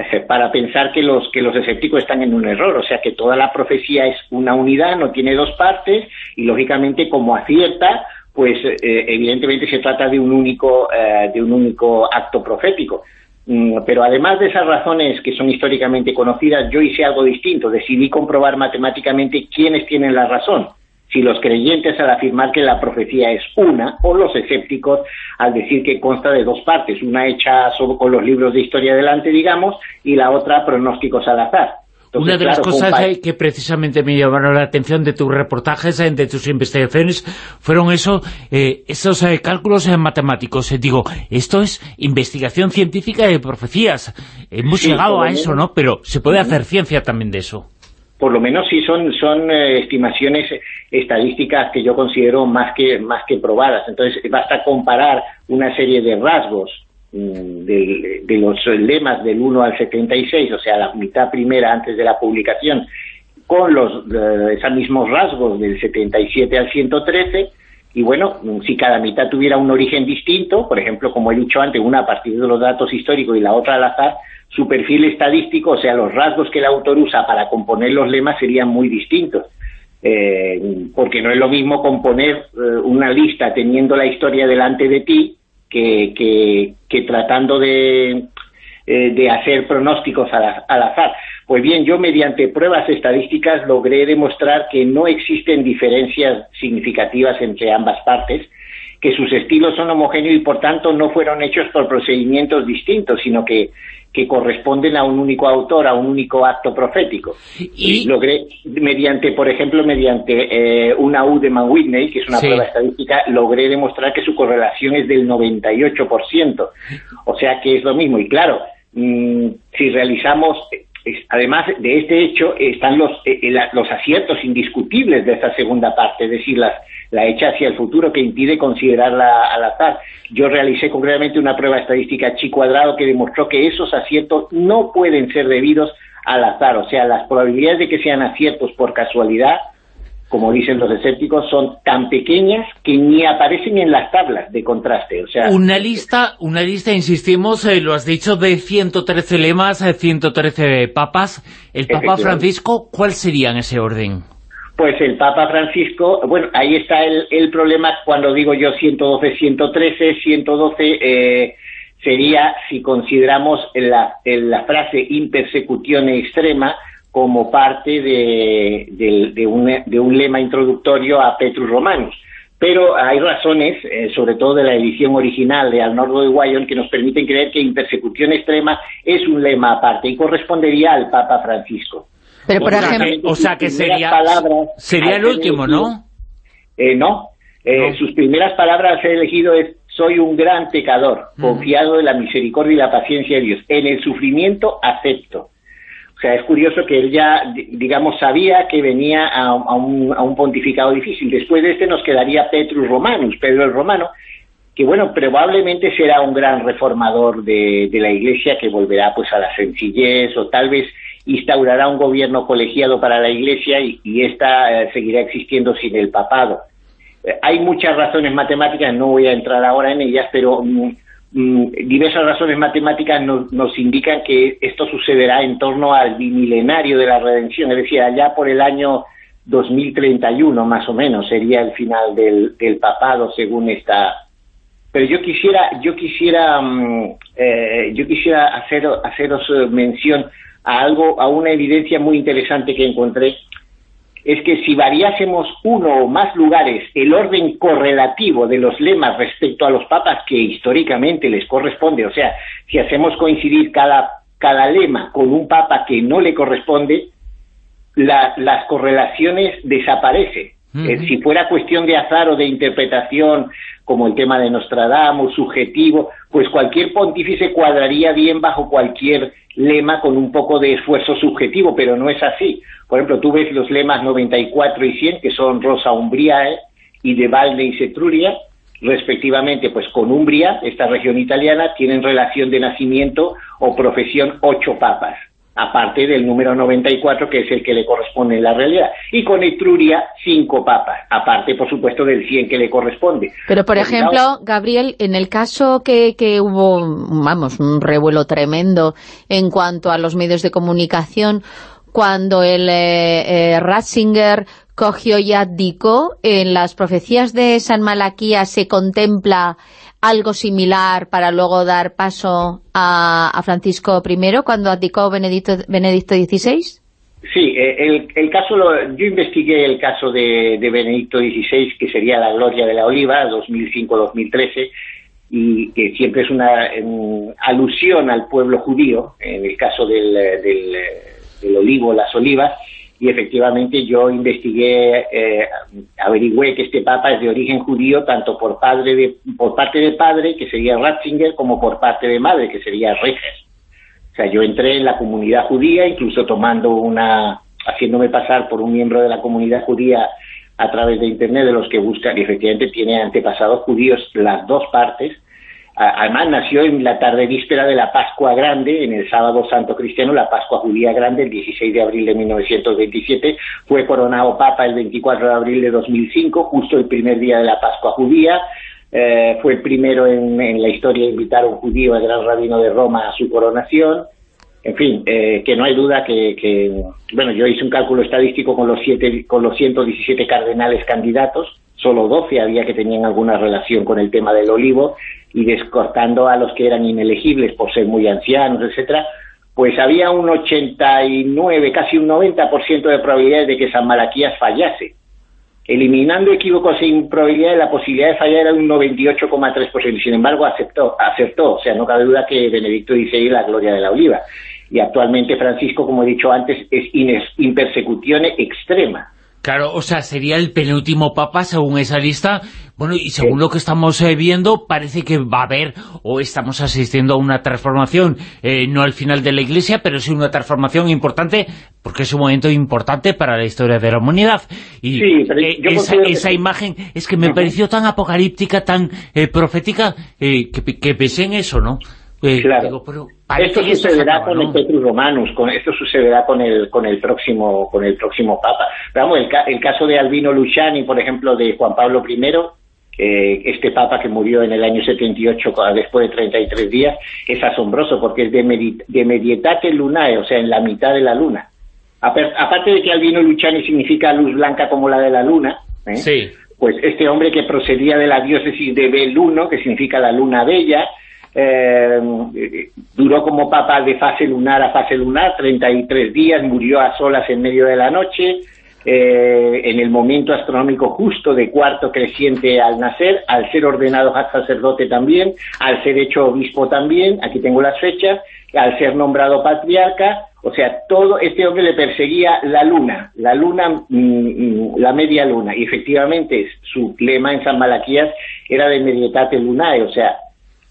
para pensar que los, que los escépticos están en un error, o sea que toda la profecía es una unidad, no tiene dos partes, y lógicamente como acierta, pues eh, evidentemente se trata de un único, eh, de un único acto profético. Mm, pero además de esas razones que son históricamente conocidas, yo hice algo distinto, decidí comprobar matemáticamente quiénes tienen la razón si los creyentes al afirmar que la profecía es una, o los escépticos al decir que consta de dos partes, una hecha solo con los libros de historia delante, digamos, y la otra pronósticos al azar. Una de las cosas que precisamente me llamaron la atención de tus reportajes, de tus investigaciones, fueron eso, eh, esos eh, cálculos matemáticos. digo, esto es investigación científica de profecías. Hemos llegado a eso, ¿no? Pero se puede hacer ciencia también de eso por lo menos sí son, son estimaciones estadísticas que yo considero más que, más que probadas. Entonces basta comparar una serie de rasgos Mm, de, los lemas del 1 al 76, o sea, la mitad primera antes de la publicación, con los esos mismos rasgos del 77 al 113, y bueno, si cada mitad tuviera un origen distinto, por ejemplo, como he dicho antes, una a partir de los datos históricos y la otra al azar, su perfil estadístico, o sea, los rasgos que el autor usa para componer los lemas serían muy distintos. Eh, porque no es lo mismo componer eh, una lista teniendo la historia delante de ti que, tratando de, eh, de hacer pronósticos al, al, azar. Pues bien, yo mediante pruebas estadísticas logré demostrar que no existen diferencias significativas entre ambas partes, que sus estilos son homogéneos y por tanto no fueron hechos por procedimientos distintos, sino que que corresponden a un único autor, a un único acto profético. Y logré, mediante, por ejemplo, mediante eh, una U de Man Whitney, que es una prueba estadística, logré demostrar que su correlación es del 98%. O sea que es lo mismo. Y claro, mm, si realizamos además de este hecho están los, eh, eh, los aciertos indiscutibles de esta segunda parte, es decir, la hecha hacia el futuro que impide considerarla al azar. Yo realicé concretamente una prueba estadística chi cuadrado que demostró que esos aciertos no pueden ser debidos al azar, o sea, las probabilidades de que sean aciertos por casualidad como dicen los escépticos, son tan pequeñas que ni aparecen en las tablas de contraste. O sea, una lista, una lista, insistimos, eh, lo has dicho, de 113 lemas, 113 eh, papas. ¿El Papa Francisco, cuál sería en ese orden? Pues el Papa Francisco, bueno, ahí está el, problema cuando digo yo 112, 113, 112... sería, si consideramos la, la frase impersecución extrema, como parte de, un, lema introductorio a Petrus Romanus. Pero hay razones, eh, sobre todo de la edición original de Al Nordo de Guayon, que nos permiten creer que impersecución extrema es un lema aparte y correspondería al Papa Francisco. Pero, por ejemplo, o sea, que sería, sería el último, ¿no? Eh, no. Eh, sus primeras palabras he elegido es soy un gran pecador, confiado en la misericordia y la paciencia de Dios. En el sufrimiento acepto. O sea, es curioso que él ya, digamos, sabía que venía a, un, pontificado difícil. Después de este nos quedaría Petrus Romanus, Pedro el Romano, que bueno, probablemente será un gran reformador de, la Iglesia que volverá pues a la sencillez o tal vez instaurará un gobierno colegiado para la Iglesia y, y esta eh, seguirá existiendo sin el papado. Eh, hay muchas razones matemáticas, no voy a entrar ahora en ellas, pero Mm, diversas razones matemáticas nos, indican que esto sucederá en torno al bimilenario de la redención, es decir, allá por el año 2031 más o menos sería el final del, papado según esta. Pero yo quisiera yo quisiera mm, eh, yo quisiera hacer, haceros mención a algo a una evidencia muy interesante que encontré es que si variásemos uno o más lugares el orden correlativo de los lemas respecto a los papas que históricamente les corresponde, o sea, si hacemos coincidir cada, cada lema con un papa que no le corresponde, las correlaciones desaparecen. Eh, si fuera cuestión de azar o de interpretación, como el tema de Nostradamus, subjetivo, pues cualquier pontífice cuadraría bien bajo cualquier lema con un poco de esfuerzo subjetivo, pero no es así. Por ejemplo, tú ves los lemas 94 y 100, que son Rosa Umbriae y de Valde y Setruria, respectivamente, pues con Umbria, esta región italiana, tienen relación de nacimiento o profesión ocho papas aparte del número 94, que es el que le corresponde en la realidad. Y con Etruria, cinco papas, aparte, por supuesto, del 100 que le corresponde. Pero, por ejemplo, Gabriel, en el caso que, que hubo, vamos, un revuelo tremendo en cuanto a los medios de comunicación, cuando el eh, eh, Ratzinger cogió y abdicó, en las profecías de San Malaquía se contempla algo similar para luego dar paso a, Francisco I cuando abdicó Benedicto, XVI? Sí, eh, el, caso, yo investigué el caso de, Benedicto XVI, que sería la gloria de la oliva, 2005-2013, y que siempre es una alusión al pueblo judío, en el caso del, del olivo, las olivas, y efectivamente yo investigué, eh, averigüé que este papa es de origen judío tanto por padre de, por parte de padre, que sería Ratzinger, como por parte de madre, que sería Reger. O sea, yo entré en la comunidad judía, incluso tomando una, haciéndome pasar por un miembro de la comunidad judía a través de Internet, de los que buscan, y efectivamente tiene antepasados judíos las dos partes, Además nació en la tarde víspera de la Pascua Grande, en el sábado santo cristiano, la Pascua Judía Grande, el 16 de abril de 1927. Fue coronado Papa el 24 de abril de 2005, justo el primer día de la Pascua Judía. Eh, fue el primero en, la historia de invitar a un judío, al gran rabino de Roma, a su coronación. En fin, eh, que no hay duda que, que, bueno, yo hice un cálculo estadístico con los, siete, con los 117 cardenales candidatos, solo 12 había que tenían alguna relación con el tema del olivo, y descortando a los que eran inelegibles por ser muy ancianos, etcétera, pues había un 89, casi un 90% de probabilidades de que San Malaquías fallase. Eliminando equívocos e improbabilidades, la posibilidad de fallar era un 98,3%. Sin embargo, aceptó, acertó. O sea, no cabe duda que Benedicto XVI la gloria de la oliva. Y actualmente Francisco, como he dicho antes, es in persecuzione extrema. Claro, o sea, sería el penúltimo papa según esa lista. Bueno, y según lo que estamos eh, viendo, parece que va a haber, o estamos asistiendo a una transformación, eh, no al final de la Iglesia, pero sí una transformación importante, porque es un momento importante para la historia de la humanidad. Y eh, esa, imagen es que me pareció tan apocalíptica, tan profética, que, que pensé en eso, ¿no? Eh, claro. esto sucederá con el Petrus Romanus, con, esto sucederá con el con el próximo con el próximo Papa. vamos, el, el, caso de Albino Luciani, por ejemplo, de Juan Pablo I, este Papa que murió en el año 78 después de 33 días, es asombroso porque es de, de medietate lunae, o sea, en la mitad de la luna. Aparte de que Albino Luciani significa luz blanca como la de la luna, ¿eh? pues este hombre que procedía de la diócesis de Beluno, que significa la luna bella, eh, duró como papa de fase lunar a fase lunar, 33 días, murió a solas en medio de la noche, eh, en el momento astronómico justo de cuarto creciente al nacer, al ser ordenado sacerdote también, al ser hecho obispo también, aquí tengo las fechas, al ser nombrado patriarca, o sea, todo este hombre le perseguía la luna, la luna, mm, mm, la media luna, y efectivamente su lema en San Malaquías era de medietate lunae, o sea,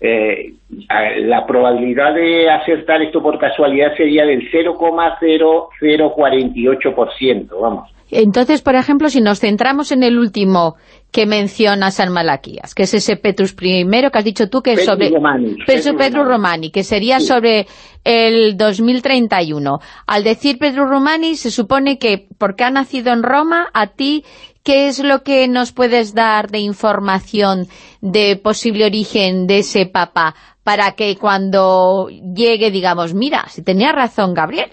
eh, la probabilidad de acertar esto por casualidad sería del 0,0048%, vamos. Entonces, por ejemplo, si nos centramos en el último que menciona San Malaquías, que es ese Petrus primero que has dicho tú que es sobre... Romani, Petrus, Romani, que sería sobre el 2031. Al decir Petrus Romani, se supone que porque ha nacido en Roma, a ti ¿Qué es lo que nos puedes dar de información de posible origen de ese papa para que cuando llegue digamos, mira, si tenía razón Gabriel?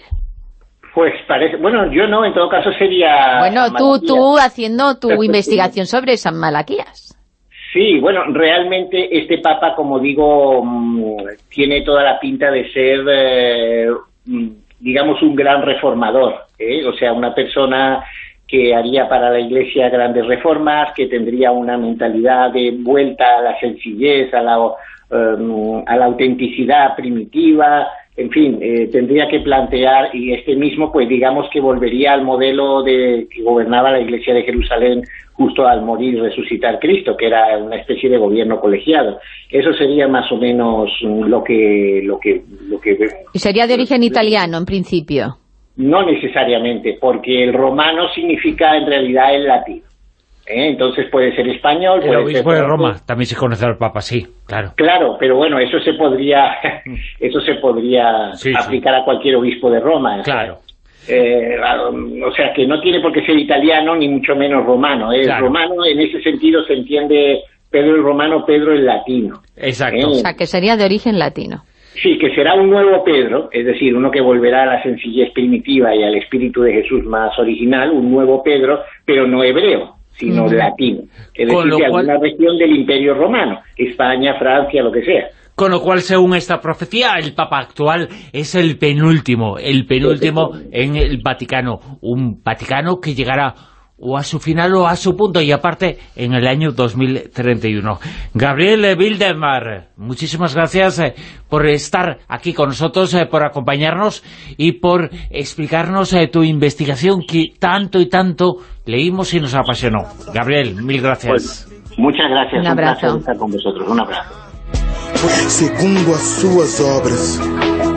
Pues parece, bueno, yo no, en todo caso sería... Bueno, tú, tú haciendo tu investigación sobre San Malaquías. Sí, bueno, realmente este Papa, como digo, mm, tiene toda la pinta de ser, eh, mm, digamos, un gran reformador, ¿eh? o sea, una persona que haría para la Iglesia grandes reformas, que tendría una mentalidad de vuelta a la sencillez, a la, um, a la autenticidad primitiva, en fin, eh, tendría que plantear, y este mismo, pues digamos que volvería al modelo de que gobernaba la Iglesia de Jerusalén justo al morir y resucitar Cristo, que era una especie de gobierno colegiado. Eso sería más o menos lo que... Lo que, lo que y sería de origen italiano, en principio. No necesariamente, porque el romano significa en realidad el latín. ¿eh? Entonces puede ser español, el obispo de Roma, también se conoce al Papa, sí, claro. Claro, pero bueno, eso se podría eso se podría aplicar a cualquier obispo de Roma. Claro. Eh, o sea, que no tiene por qué ser italiano, ni mucho menos romano. El romano, en ese sentido, se entiende Pedro el romano, Pedro el latino. Exacto. ¿eh? O sea, que sería de origen latino. Sí, que será un nuevo Pedro, es decir, uno que volverá a la sencillez primitiva y al espíritu de Jesús más original, un nuevo Pedro, pero no hebreo, sino latino, es decir, de alguna región del Imperio Romano, España, Francia, lo que sea. Con lo cual, según esta profecía, el Papa actual es el penúltimo, el penúltimo. en el Vaticano, un Vaticano que llegará o a su final o a su punto y aparte en el año 2031. Gabriel Wildemar, muchísimas gracias eh, por estar aquí con nosotros, eh, por acompañarnos y por explicarnos eh, tu investigación que tanto y tanto leímos y nos apasionó. Gabriel, mil gracias. Pues, muchas gracias. Un abrazo. Un estar con vosotros. Un abrazo. Segundo as suas obras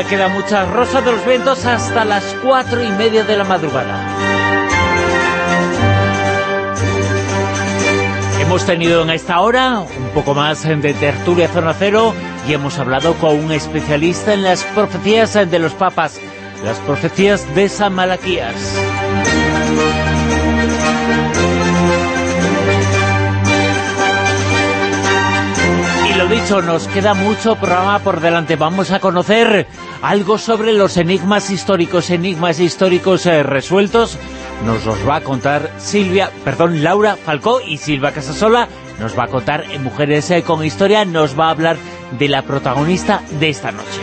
Aún le queda mucha Rosa de los Vientos hasta las cuatro y media de la madrugada. Hemos tenido en esta hora un poco más de tertulia Zona Cero y hemos hablado con un especialista en las profecías de los papas, las profecías de San Malaquías. Dicho, nos queda mucho programa por delante. Vamos a conocer algo sobre los enigmas históricos, enigmas históricos eh, resueltos. Nos los va a contar Silvia, perdón, Laura Falcó y Silvia Casasola. Nos va a contar en Mujeres eh, con Historia, nos va a hablar de la protagonista de esta noche.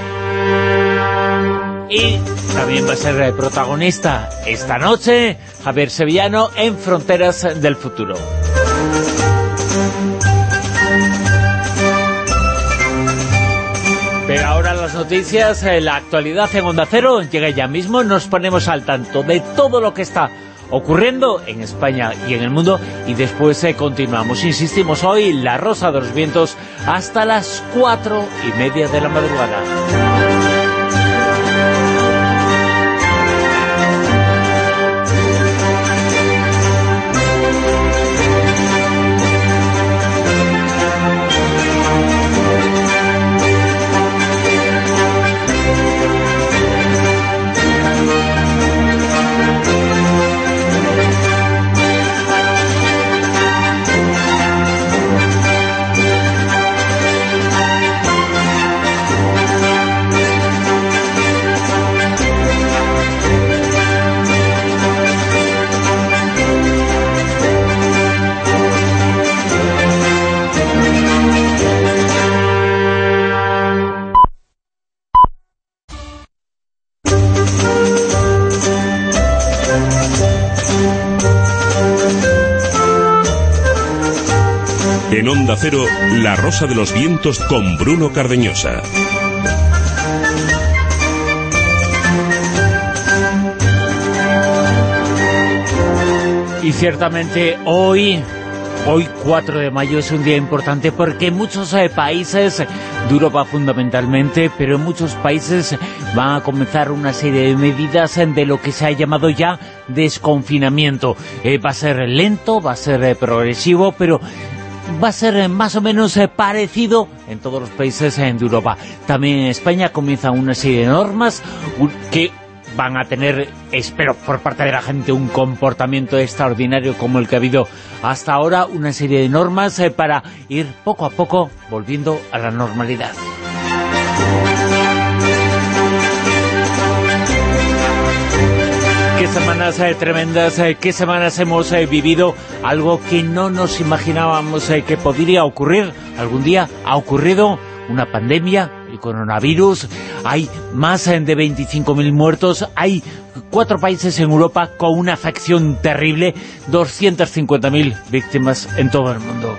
Y también va a ser el protagonista esta noche Javier Sevillano en Fronteras del Futuro. Pero ahora las noticias, eh, la actualidad en Onda Cero, llega ya mismo, nos ponemos al tanto de todo lo que está ocurriendo en España y en el mundo y después eh, continuamos. Insistimos hoy, La Rosa de los Vientos hasta las cuatro y media de la madrugada. Cero, La Rosa de los Vientos con Bruno Cardeñosa. Y ciertamente hoy, hoy 4 de mayo es un día importante porque muchos eh, países, de Europa fundamentalmente, pero en muchos países van a comenzar una serie de medidas de lo que se ha llamado ya desconfinamiento. Eh, va a ser lento, va a ser eh, progresivo, pero va a ser eh, más o menos eh, parecido en todos los países eh, de Europa. También en España comienza una serie de normas que van a tener, espero por parte de la gente, un comportamiento extraordinario como el que ha habido hasta ahora, una serie de normas para ir poco a poco volviendo a la normalidad. Qué semanas eh, tremendas, eh, qué semanas hemos eh, vivido, algo que no nos imaginábamos que podría ocurrir. Algún día ha ocurrido una pandemia, el coronavirus, hay más de 25.000 muertos, hay cuatro países en Europa con una afección terrible, 250.000 víctimas en todo el mundo.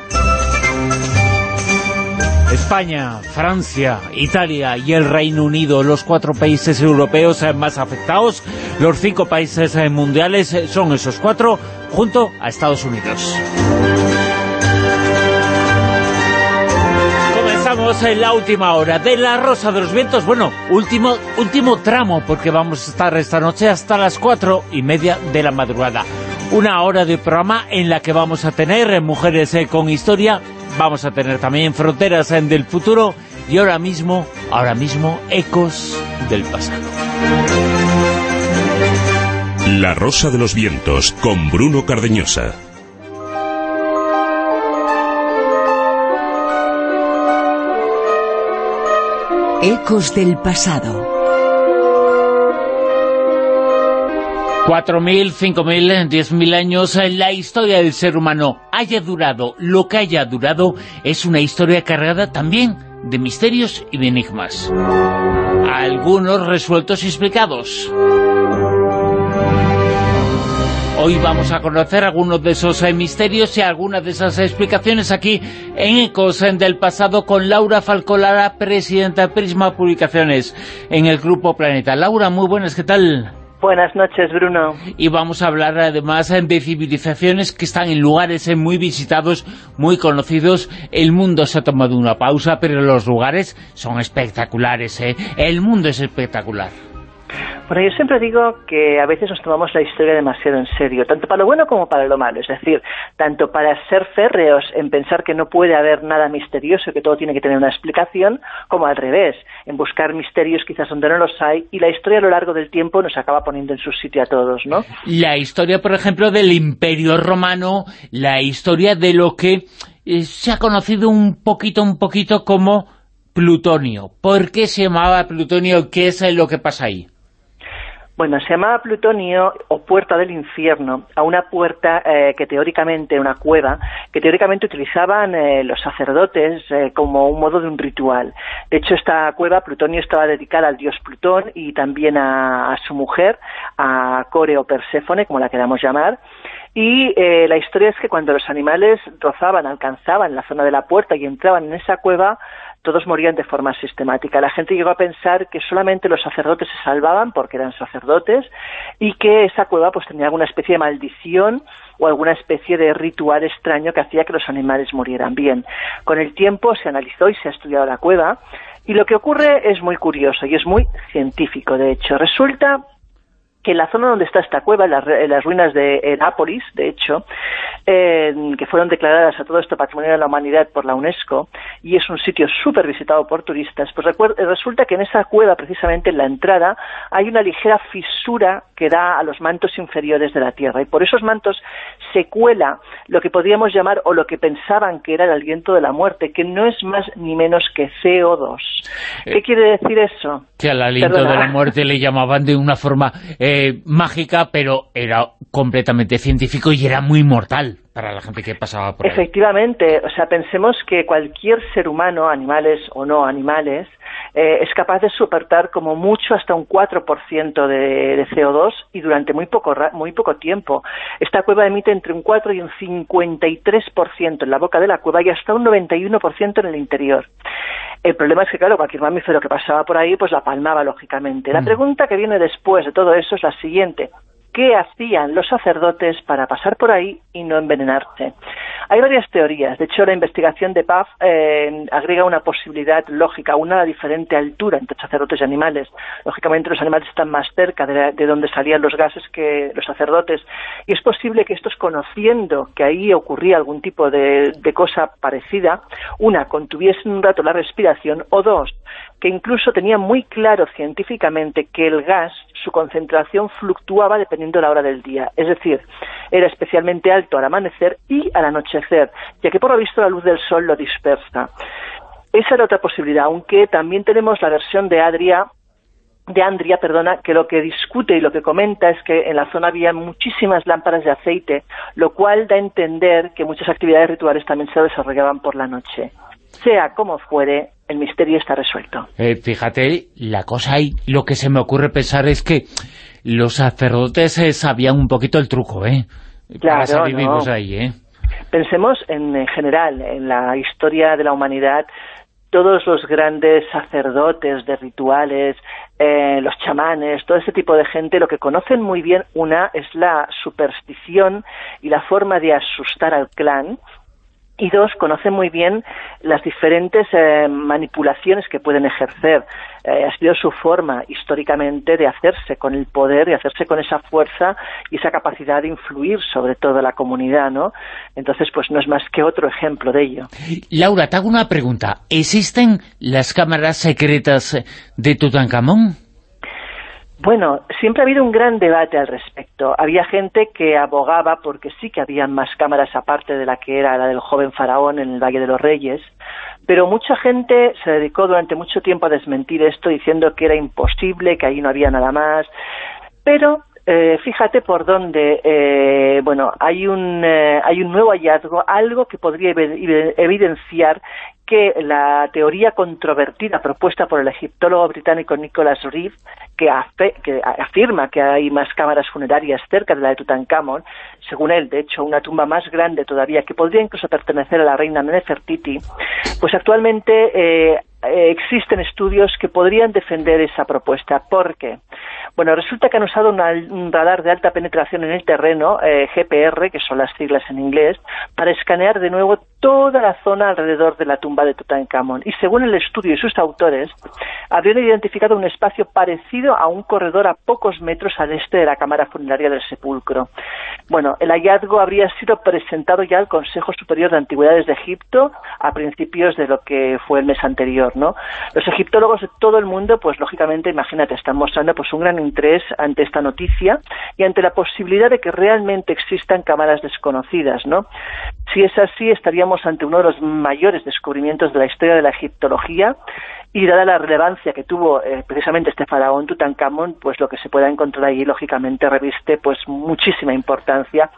España, Francia, Italia y el Reino Unido, los cuatro países europeos más afectados, los cinco países mundiales son esos cuatro, junto a Estados Unidos. Comenzamos en la última hora de La Rosa de los Vientos, bueno, último, último tramo, porque vamos a estar esta noche hasta las cuatro y media de la madrugada. Una hora de programa en la que vamos a tener Mujeres con Historia, vamos a tener también fronteras en del futuro y ahora mismo, ahora mismo, ecos del pasado. La Rosa de los Vientos con Bruno Cardeñosa. Ecos del pasado. 4.000, 5.000, 10.000 años, la historia del ser humano haya durado lo que haya durado, es una historia cargada también de misterios y de enigmas. Algunos resueltos y explicados. Hoy vamos a conocer algunos de esos eh, misterios y algunas de esas explicaciones aquí en Ecos del pasado con Laura Falcolara, presidenta de Prisma Publicaciones en el Grupo Planeta. Laura, muy buenas, ¿qué tal? Buenas noches, Bruno. Y vamos a hablar además de civilizaciones que están en lugares eh, muy visitados, muy conocidos. El mundo se ha tomado una pausa, pero los lugares son espectaculares. ¿eh? El mundo es espectacular. Bueno, yo siempre digo que a veces nos tomamos la historia demasiado en serio, tanto para lo bueno como para lo malo. Es decir, tanto para ser férreos en pensar que no puede haber nada misterioso, que todo tiene que tener una explicación, como al revés, en buscar misterios quizás donde no los hay, y la historia a lo largo del tiempo nos acaba poniendo en su sitio a todos, ¿no? La historia, por ejemplo, del Imperio Romano, la historia de lo que eh, se ha conocido un poquito, un poquito como plutonio. ¿Por qué se llamaba plutonio? ¿Qué es lo que pasa ahí? Bueno, se llamaba Plutonio o Puerta del Infierno a una puerta eh, que teóricamente, una cueva, que teóricamente utilizaban eh, los sacerdotes eh, como un modo de un ritual. De hecho, esta cueva, Plutonio, estaba dedicada al dios Plutón y también a, su mujer, a Core o Perséfone, como la queramos llamar, y la historia es que cuando los animales rozaban, alcanzaban la zona de la puerta y entraban en esa cueva, todos morían de forma sistemática. La gente llegó a pensar que solamente los sacerdotes se salvaban porque eran sacerdotes y que esa cueva pues tenía alguna especie de maldición o alguna especie de ritual extraño que hacía que los animales murieran. Bien, con el tiempo se analizó y se ha estudiado la cueva y lo que ocurre es muy curioso y es muy científico, de hecho. Resulta que en la zona donde está esta cueva, en las, ruinas de Herápolis, de hecho, que fueron declaradas a todo esto Patrimonio de la Humanidad por la UNESCO, y es un sitio súper visitado por turistas, pues resulta que en esa cueva, precisamente en la entrada, hay una ligera fisura que da a los mantos inferiores de la Tierra, y por esos mantos se cuela lo que podríamos llamar, o lo que pensaban que era el aliento de la muerte, que no es más ni menos que CO2. ¿Qué eh, quiere decir eso? Que al aliento de la muerte le llamaban de una forma... Eh, mágica, pero era completamente científico y era muy mortal para la gente que pasaba por ahí. Efectivamente, o sea, pensemos que cualquier ser humano, animales o no animales, eh, es capaz de soportar como mucho hasta un 4% de, de, CO2 y durante muy poco, muy poco tiempo. Esta cueva emite entre un 4 y un 53% en la boca de la cueva y hasta un 91% en el interior. El problema es que, claro, cualquier mamífero que pasaba por ahí, pues la palmaba, lógicamente. La mm. pregunta que viene después de todo eso es la siguiente qué hacían los sacerdotes para pasar por ahí y no envenenarse. Hay varias teorías. De hecho, la investigación de Paf eh, agrega una posibilidad lógica, una diferente altura entre sacerdotes y animales. Lógicamente, los animales están más cerca de, donde salían los gases que los sacerdotes. Y es posible que estos, conociendo que ahí ocurría algún tipo de, de cosa parecida, una, contuviesen un rato la respiración, o dos, que incluso tenían muy claro científicamente que el gas, su concentración fluctuaba dependiendo de la hora del día. Es decir, era especialmente alto al amanecer y al anochecer, ya que por lo visto la luz del sol lo dispersa. Esa era otra posibilidad, aunque también tenemos la versión de Adria de Andria, perdona, que lo que discute y lo que comenta es que en la zona había muchísimas lámparas de aceite, lo cual da a entender que muchas actividades rituales también se desarrollaban por la noche. Sea como fuere, el misterio está resuelto. Eh, fíjate, la cosa ahí, lo que se me ocurre pensar es que los sacerdotes eh, sabían un poquito el truco, ¿eh? Claro, vivimos ahí, ¿eh? Pensemos en, general, en la historia de la humanidad, todos los grandes sacerdotes de rituales, eh, los chamanes, todo ese tipo de gente, lo que conocen muy bien, una es la superstición y la forma de asustar al clan, y dos, conocen muy bien las diferentes eh, manipulaciones que pueden ejercer. Eh, ha sido su forma históricamente de hacerse con el poder, de hacerse con esa fuerza y esa capacidad de influir sobre toda la comunidad, ¿no? Entonces, pues no es más que otro ejemplo de ello. Laura, te hago una pregunta. ¿Existen las cámaras secretas de Tutankamón? Bueno, siempre ha habido un gran debate al respecto. Había gente que abogaba porque sí que había más cámaras aparte de la que era la del joven faraón en el Valle de los Reyes, pero mucha gente se dedicó durante mucho tiempo a desmentir esto diciendo que era imposible, que ahí no había nada más. Pero eh, fíjate por dónde, eh, bueno, hay un, eh, hay un nuevo hallazgo, algo que podría evidenciar que la teoría controvertida propuesta por el egiptólogo británico Nicholas Reeve, que, afirma que hay más cámaras funerarias cerca de la de Tutankamón, según él, de hecho, una tumba más grande todavía, que podría incluso pertenecer a la reina Nefertiti, pues actualmente eh, existen estudios que podrían defender esa propuesta. ¿Por qué? Bueno, resulta que han usado un radar de alta penetración en el terreno, eh, GPR, que son las siglas en inglés, para escanear de nuevo toda la zona alrededor de la tumba de Tutankamón. Y según el estudio y sus autores, habrían identificado un espacio parecido a un corredor a pocos metros al este de la cámara funeraria del sepulcro. Bueno, el hallazgo habría sido presentado ya al Consejo Superior de Antigüedades de Egipto a principios de lo que fue el mes anterior, ¿no? Los egiptólogos de todo el mundo, pues lógicamente, imagínate, están mostrando pues un gran interés ante esta noticia y ante la posibilidad de que realmente existan cámaras desconocidas, ¿no? Si es así, estaríamos ante uno de los mayores descubrimientos de la historia de la egiptología y dada la relevancia que tuvo eh, precisamente este faraón Tutankamón, pues lo que se pueda encontrar ahí lógicamente reviste pues muchísima importancia.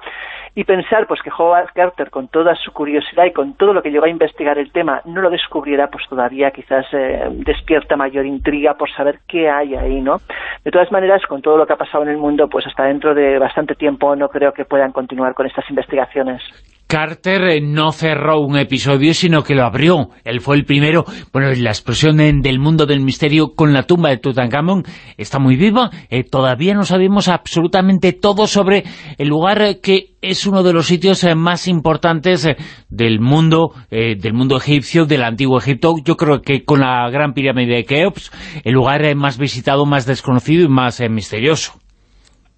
Y pensar pues que Howard Carter con toda su curiosidad y con todo lo que llevó a investigar el tema no lo descubriera pues todavía quizás eh, despierta mayor intriga por saber qué hay ahí no de todas maneras con todo lo que ha pasado en el mundo pues hasta dentro de bastante tiempo no creo que puedan continuar con estas investigaciones Carter eh, no cerró un episodio, sino que lo abrió. Él fue el primero. Bueno, la explosión del mundo del misterio con la tumba de Tutankamón está muy viva. Eh, todavía no sabemos absolutamente todo sobre el lugar eh, que es uno de los sitios más importantes del mundo del mundo egipcio, del antiguo Egipto. Yo creo que con la gran pirámide de Keops, el lugar más visitado, más desconocido y más misterioso.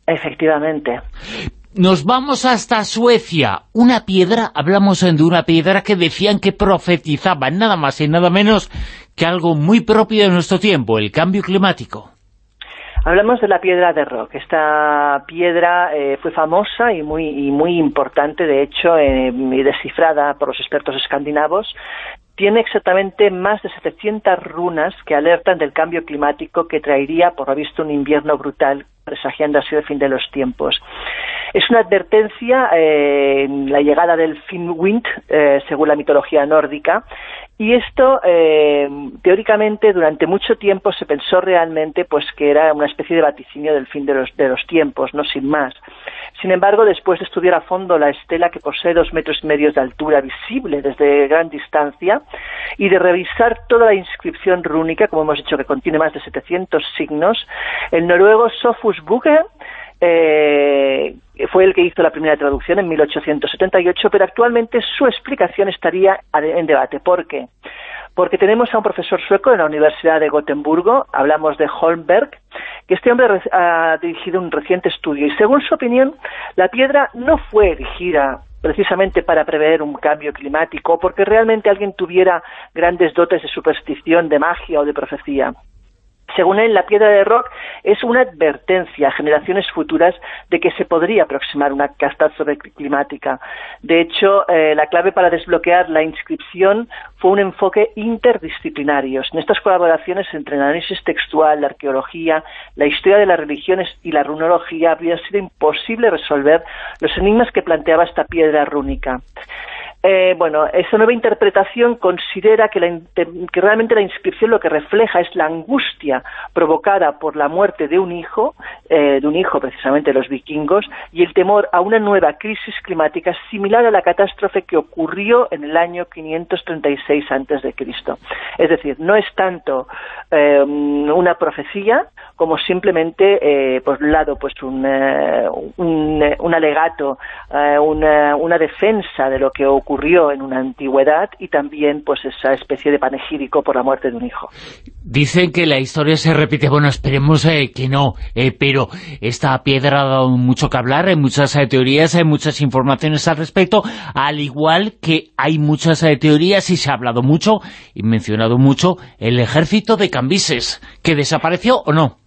Efectivamente. Nos vamos hasta Suecia. Una piedra, hablamos de una piedra que decían que profetizaba nada más y nada menos que algo muy propio de nuestro tiempo, el cambio climático. Hablamos de la piedra de rock. Esta piedra eh, fue famosa y muy, muy importante, de hecho, eh, y descifrada por los expertos escandinavos. Tiene exactamente más de 700 runas que alertan del cambio climático que traería, por lo visto, un invierno brutal, presagiando así el fin de los tiempos. Es una advertencia eh, en la llegada del Finnwind, eh, según la mitología nórdica, y esto, eh, teóricamente, durante mucho tiempo se pensó realmente pues que era una especie de vaticinio del fin de los, de los tiempos, no sin más. Sin embargo, después de estudiar a fondo la estela que posee dos metros y medio de altura visible desde gran distancia y de revisar toda la inscripción rúnica, como hemos dicho que contiene más de 700 signos, el noruego Sofus Bugge eh, fue el que hizo la primera traducción en 1878, pero actualmente su explicación estaría en debate. ¿Por qué? Porque tenemos a un profesor sueco en la Universidad de Gotemburgo, hablamos de Holmberg, que este hombre ha dirigido un reciente estudio y según su opinión, la piedra no fue erigida precisamente para prever un cambio climático, porque realmente alguien tuviera grandes dotes de superstición, de magia o de profecía. Según él, la piedra de rock es una advertencia a generaciones futuras de que se podría aproximar una catástrofe climática. De hecho, eh, la clave para desbloquear la inscripción fue un enfoque interdisciplinario. En estas colaboraciones entre el análisis textual, la arqueología, la historia de las religiones y la runología habría sido imposible resolver los enigmas que planteaba esta piedra rúnica. Eh, bueno, esa nueva interpretación considera que, realmente la inscripción lo que refleja es la angustia provocada por la muerte de un hijo, eh, de un hijo precisamente de los vikingos, y el temor a una nueva crisis climática similar a la catástrofe que ocurrió en el año 536 a.C. Es decir, no es tanto eh, una profecía como simplemente, por un lado, pues un, un, alegato, una, una defensa de lo que ocurrió ocurrió en una antigüedad y también pues esa especie de panegírico por la muerte de un hijo. Dicen que la historia se repite, bueno, esperemos eh, que no, eh, pero esta piedra ha dado mucho que hablar, hay muchas eh, teorías, hay muchas informaciones al respecto, al igual que hay muchas teorías y se ha hablado mucho y mencionado mucho el ejército de Cambises, que desapareció o no.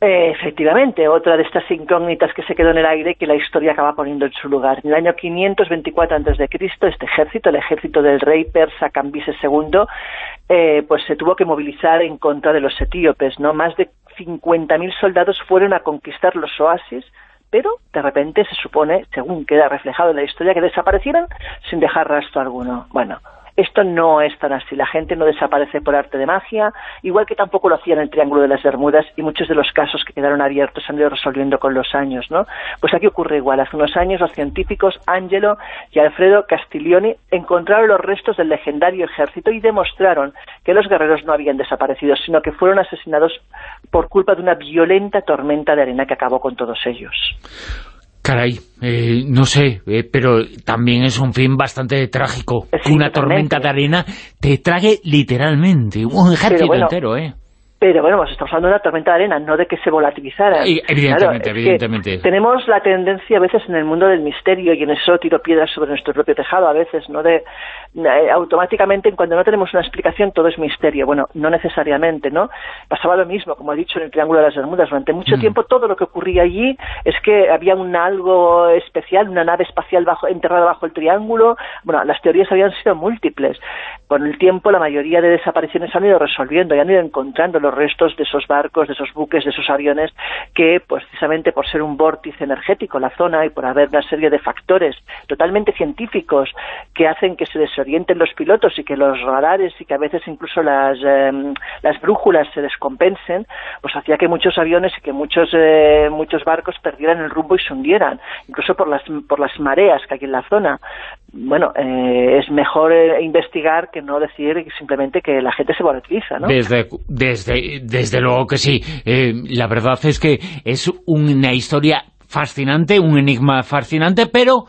Efectivamente, otra de estas incógnitas que se quedó en el aire que la historia acaba poniendo en su lugar. En el año 524 a.C., este ejército, el ejército del rey persa Cambises II, eh, pues se tuvo que movilizar en contra de los etíopes. ¿no? Más de 50.000 soldados fueron a conquistar los oasis pero de repente se supone, según queda reflejado en la historia, que desaparecieron sin dejar rastro alguno. Bueno, esto no es tan así. La gente no desaparece por arte de magia, igual que tampoco lo hacían en el Triángulo de las Bermudas y muchos de los casos que quedaron abiertos se han ido resolviendo con los años, ¿no? Pues aquí ocurre igual. Hace unos años los científicos Angelo y Alfredo Castiglioni encontraron los restos del legendario ejército y demostraron que los guerreros no habían desaparecido, sino que fueron asesinados por culpa de una violenta tormenta de arena que acabó con todos ellos. Caray, eh, no sé, eh, pero también es un fin bastante trágico. una tormenta de arena te trague literalmente un ejército entero, ¿eh? Pero bueno, pues estamos hablando de una tormenta de arena, no de que se volatilizara. evidentemente, evidentemente. Tenemos la tendencia a veces en el mundo del misterio y en eso tiro piedras sobre nuestro propio tejado a veces, ¿no? De eh, automáticamente cuando no tenemos una explicación todo es misterio. Bueno, no necesariamente, ¿no? Pasaba lo mismo, como he dicho, en el Triángulo de las Bermudas. Durante mucho mm. tiempo todo lo que ocurría allí es que había un algo especial, una nave espacial bajo, enterrada bajo el triángulo. Bueno, las teorías habían sido múltiples. Con el tiempo la mayoría de desapariciones han ido resolviendo y han ido encontrando los restos de esos barcos, de esos buques, de esos aviones que, pues, precisamente por ser un vórtice energético la zona y por haber una serie de factores totalmente científicos que hacen que se desorienten los pilotos y que los radares y que a veces incluso las, em, las brújulas se descompensen, pues hacía que muchos aviones y que muchos, eh, muchos barcos perdieran el rumbo y se hundieran, incluso por las, por las mareas que hay en la zona bueno, eh, es mejor eh, investigar que no decir simplemente que la gente se volatiliza, ¿no? Desde, desde, desde luego que sí. Eh, la verdad es que es una historia fascinante, un enigma fascinante, pero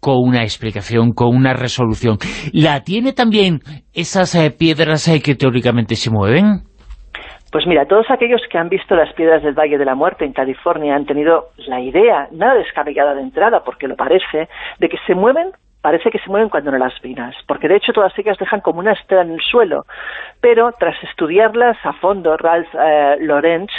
con una explicación, con una resolución. ¿La tiene también esas piedras que teóricamente se mueven? Pues mira, todos aquellos que han visto las piedras del Valle de la Muerte en California han tenido la idea, nada descabellada de entrada, porque lo parece, de que se mueven parece que se mueven cuando no las miras, porque de hecho todas ellas dejan como una estela en el suelo, pero tras estudiarlas a fondo, Ralph eh, Lorenz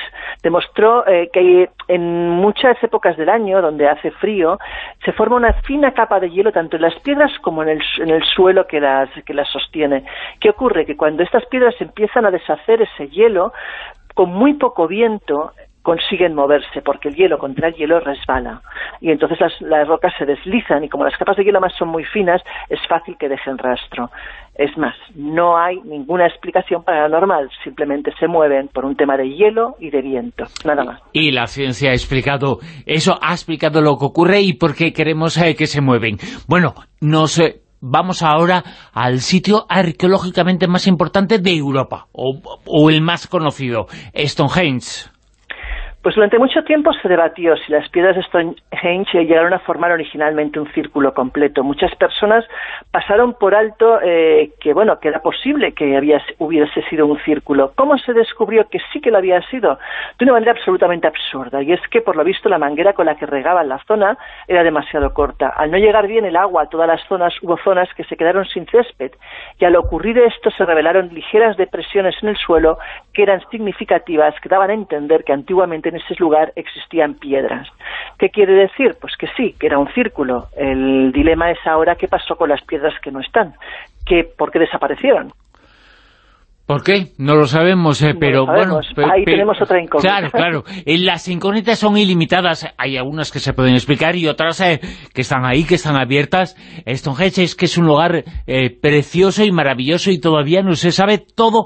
demostró eh, que en muchas épocas del año, donde hace frío, se forma una fina capa de hielo tanto en las piedras como en el, en el suelo que las, que las sostiene. ¿Qué ocurre? Que cuando estas piedras empiezan a deshacer ese hielo, con muy poco viento, consiguen moverse porque el hielo contra el hielo resbala y entonces las, rocas se deslizan y como las capas de hielo más son muy finas es fácil que dejen rastro. Es más, no hay ninguna explicación paranormal, simplemente se mueven por un tema de hielo y de viento, nada más. Y la ciencia ha explicado eso, ha explicado lo que ocurre y por qué queremos eh, que se mueven. Bueno, nos... Eh, vamos ahora al sitio arqueológicamente más importante de Europa, o, o el más conocido, Stonehenge. Pues durante mucho tiempo se debatió si las piedras de Stonehenge llegaron a formar originalmente un círculo completo. Muchas personas pasaron por alto eh, que, bueno, que era posible que hubiese sido un círculo. ¿Cómo se descubrió que sí que lo había sido? De una manera absolutamente absurda. Y es que, por lo visto, la manguera con la que regaban la zona era demasiado corta. Al no llegar bien el agua a todas las zonas, hubo zonas que se quedaron sin césped. Y al ocurrir esto se revelaron ligeras depresiones en el suelo que eran significativas, que daban a entender que antiguamente en ese lugar existían piedras. ¿Qué quiere decir? Pues que sí, que era un círculo. El dilema es ahora qué pasó con las piedras que no están, que, ¿por qué desaparecieron? ¿Por qué? No lo sabemos, eh, pero bueno... Ahí tenemos otra incógnita. Claro, claro. Eh, las incógnitas son ilimitadas. Hay algunas que se pueden explicar y otras eh, que están ahí, que están abiertas. Stonehenge es que es un lugar precioso y maravilloso y todavía no se sabe todo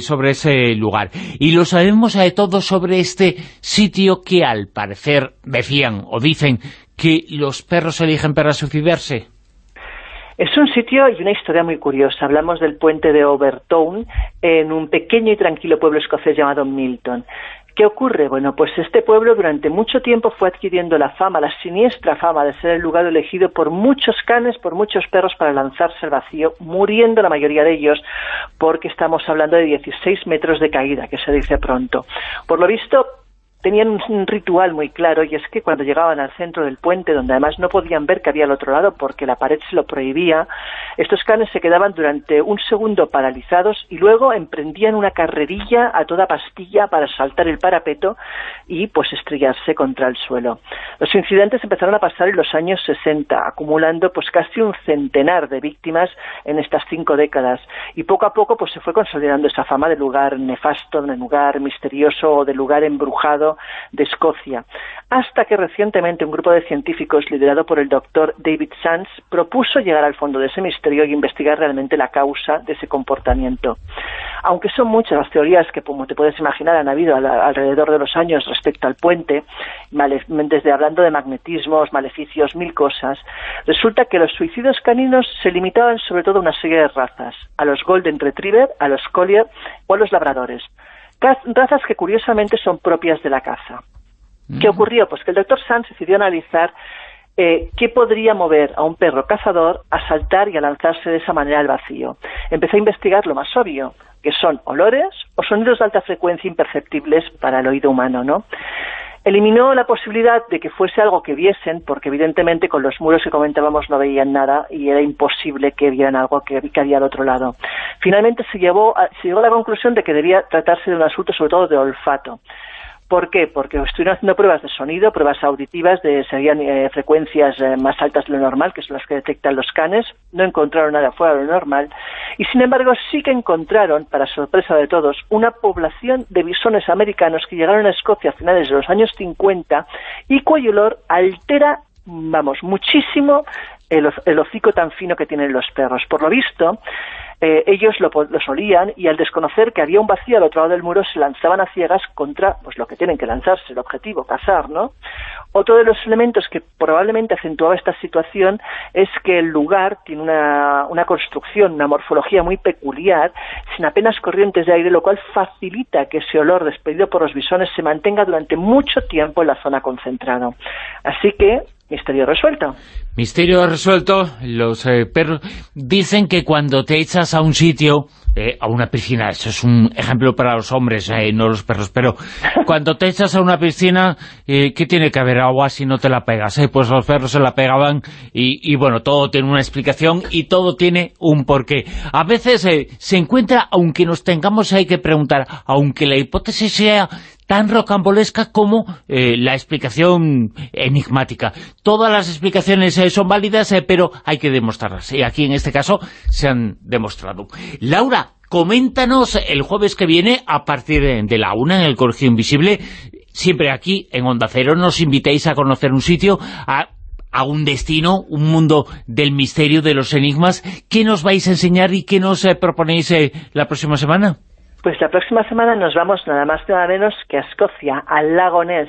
sobre ese lugar. Y lo sabemos todo sobre este sitio que al parecer decían o dicen que los perros eligen para suicidarse. Es un sitio y una historia muy curiosa. Hablamos del puente de Overtown en un pequeño y tranquilo pueblo escocés llamado Milton. ¿Qué ocurre? Bueno, pues este pueblo durante mucho tiempo fue adquiriendo la fama, la siniestra fama de ser el lugar elegido por muchos canes, por muchos perros para lanzarse al vacío, muriendo la mayoría de ellos porque estamos hablando de 16 metros de caída, que se dice pronto. Por lo visto, tenían un ritual muy claro y es que cuando llegaban al centro del puente, donde además no podían ver que había al otro lado porque la pared se lo prohibía, estos canes se quedaban durante un segundo paralizados y luego emprendían una carrerilla a toda pastilla para saltar el parapeto y pues estrellarse contra el suelo. Los incidentes empezaron a pasar en los años 60, acumulando pues casi un centenar de víctimas en estas cinco décadas y poco a poco pues se fue consolidando esa fama de lugar nefasto, de lugar misterioso o de lugar embrujado de Escocia, hasta que recientemente un grupo de científicos liderado por el doctor David Sands propuso llegar al fondo de ese misterio y investigar realmente la causa de ese comportamiento. Aunque son muchas las teorías que, como te puedes imaginar, han habido alrededor de los años respecto al puente, desde hablando de magnetismos, maleficios, mil cosas, resulta que los suicidios caninos se limitaban sobre todo a una serie de razas, a los Golden Retriever, a los Collier o a los labradores razas que curiosamente son propias de la caza. ¿Qué mm. ocurrió? Pues que el doctor Sanz decidió analizar eh, qué podría mover a un perro cazador a saltar y a lanzarse de esa manera al vacío. Empezó a investigar lo más obvio, que son olores o sonidos de alta frecuencia imperceptibles para el oído humano, ¿no? Eliminó la posibilidad de que fuese algo que viesen, porque evidentemente con los muros que comentábamos no veían nada y era imposible que vieran algo que, había al otro lado. Finalmente se, llevó se llegó a la conclusión de que debía tratarse de un asunto sobre todo de olfato. ¿Por qué? Porque estuvieron haciendo pruebas de sonido, pruebas auditivas, de seguían eh, frecuencias eh, más altas de lo normal, que son las que detectan los canes, no encontraron nada fuera de lo normal, y sin embargo sí que encontraron, para sorpresa de todos, una población de bisones americanos que llegaron a Escocia a finales de los años 50 y cuyo olor altera vamos, muchísimo el, el, hocico tan fino que tienen los perros. Por lo visto, eh, ellos lo, solían y al desconocer que había un vacío al otro lado del muro se lanzaban a ciegas contra pues lo que tienen que lanzarse, el objetivo, cazar, ¿no? Otro de los elementos que probablemente acentuaba esta situación es que el lugar tiene una construcción, una morfología muy peculiar, sin apenas corrientes de aire, lo cual facilita que ese olor despedido por los bisones se mantenga durante mucho tiempo en la zona concentrada. Así que Misterio resuelto. Misterio resuelto. Los eh, perros dicen que cuando te echas a un sitio, eh, a una piscina, eso es un ejemplo para los hombres, eh, no los perros, pero cuando te echas a una piscina, ¿qué tiene que haber agua si no te la pegas? Pues los perros se la pegaban y, y, bueno, todo tiene una explicación y todo tiene un porqué. A veces se encuentra, aunque nos tengamos hay que preguntar, aunque la hipótesis sea tan rocambolesca como eh, la explicación enigmática. Todas las explicaciones eh, son válidas, eh, pero hay que demostrarlas. Y aquí, en este caso, se han demostrado. Laura, coméntanos el jueves que viene, a partir de la una, en el Colegio Invisible, siempre aquí, en Onda Cero, nos invitéis a conocer un sitio, a a un destino, un mundo del misterio, de los enigmas. ¿Qué nos vais a enseñar y qué nos proponéis la próxima semana? Pues la próxima semana nos vamos nada más nada menos que a Escocia, al lago Ness.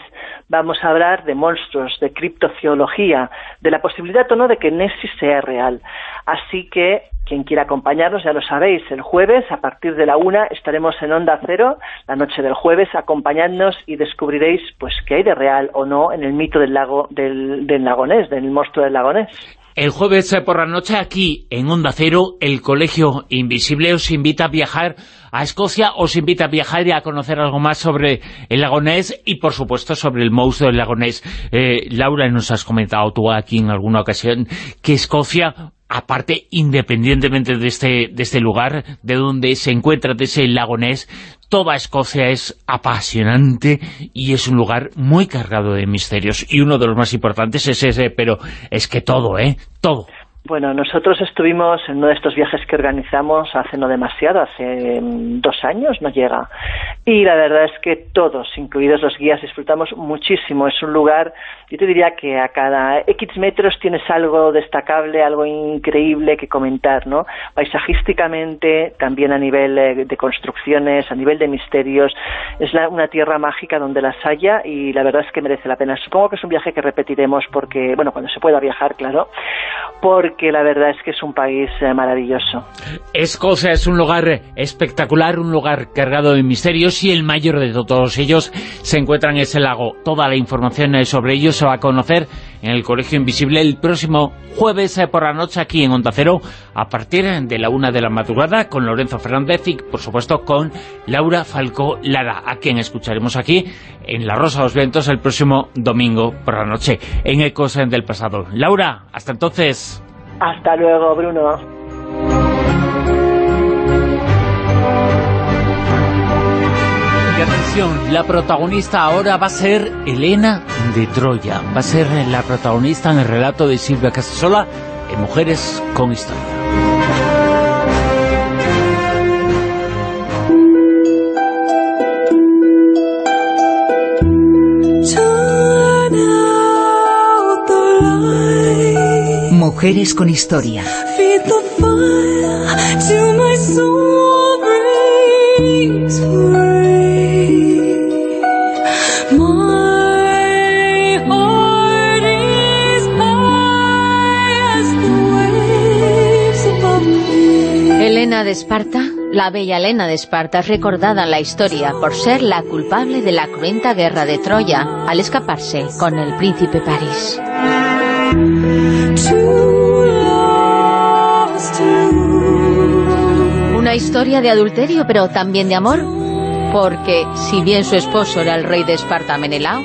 Vamos a hablar de monstruos, de criptozoología, de la posibilidad o no de que Nessie sea real. Así que quien quiera acompañarnos, ya lo sabéis, el jueves a partir de la una estaremos en Onda Cero, la noche del jueves, acompañándonos y descubriréis pues qué hay de real o no en el mito del lago del, del lago Ness, del monstruo del lago Ness. El jueves eh, por la noche aquí en Onda Cero, el Colegio Invisible os invita a viajar a Escocia, os invita a viajar y a conocer algo más sobre el lagonés y por supuesto sobre el monstruo del lagonés. Eh, Laura, nos has comentado tú aquí en alguna ocasión que Escocia aparte, independientemente de este, de este lugar, de donde se encuentra, de ese lagonés, toda Escocia es apasionante y es un lugar muy cargado de misterios. Y uno de los más importantes es ese, pero es que todo, ¿eh? Todo. Bueno, nosotros estuvimos en uno de estos viajes que organizamos hace no demasiado, hace mm, dos años, no llega. Y la verdad es que todos, incluidos los guías, disfrutamos muchísimo. Es un lugar, yo te diría que a cada X metros tienes algo destacable, algo increíble que comentar, ¿no? Paisajísticamente, también a nivel eh, de construcciones, a nivel de misterios. Es una tierra mágica donde las haya y la verdad es que merece la pena. Supongo que es un viaje que repetiremos porque, bueno, cuando se pueda viajar, claro, porque porque la verdad es que es un país eh, maravilloso. Escocia es un lugar espectacular, un lugar cargado de misterios y el mayor de todos ellos se encuentra en ese lago. Toda la información sobre ello se va a conocer en el Colegio Invisible el próximo jueves eh, por la noche aquí en Onda Cero a partir de la una de la madrugada con Lorenzo Fernández y por supuesto con Laura Falcó Lara, a quien escucharemos aquí en La Rosa de los Vientos el próximo domingo por la noche en Ecos del Pasado. Laura, hasta entonces. Hasta luego, Bruno. Y atención, la protagonista ahora va a ser Elena de Troya. Va a ser la protagonista en el relato de Silvia Casasola en Mujeres con Historia. Mujeres con historia. Elena de Esparta, la bella Elena de Esparta es recordada en la historia por ser la culpable de la cruenta guerra de Troya al escaparse con el príncipe París. Una historia de adulterio, pero también de amor, porque si bien su esposo era el rey de Esparta Menelao,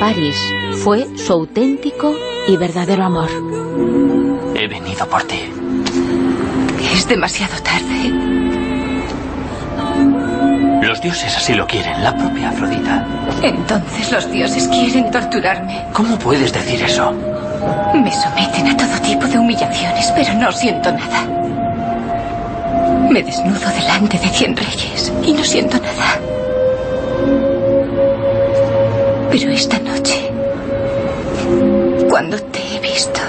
París fue su auténtico y verdadero amor. He venido por ti. Es demasiado tarde. Los dioses así lo quieren, la propia Afrodita. Entonces los dioses quieren torturarme. ¿Cómo puedes decir eso? Me someten a todo tipo de humillaciones, pero no siento nada. Me desnudo delante de cien reyes y no siento nada. Pero esta noche, cuando te he visto,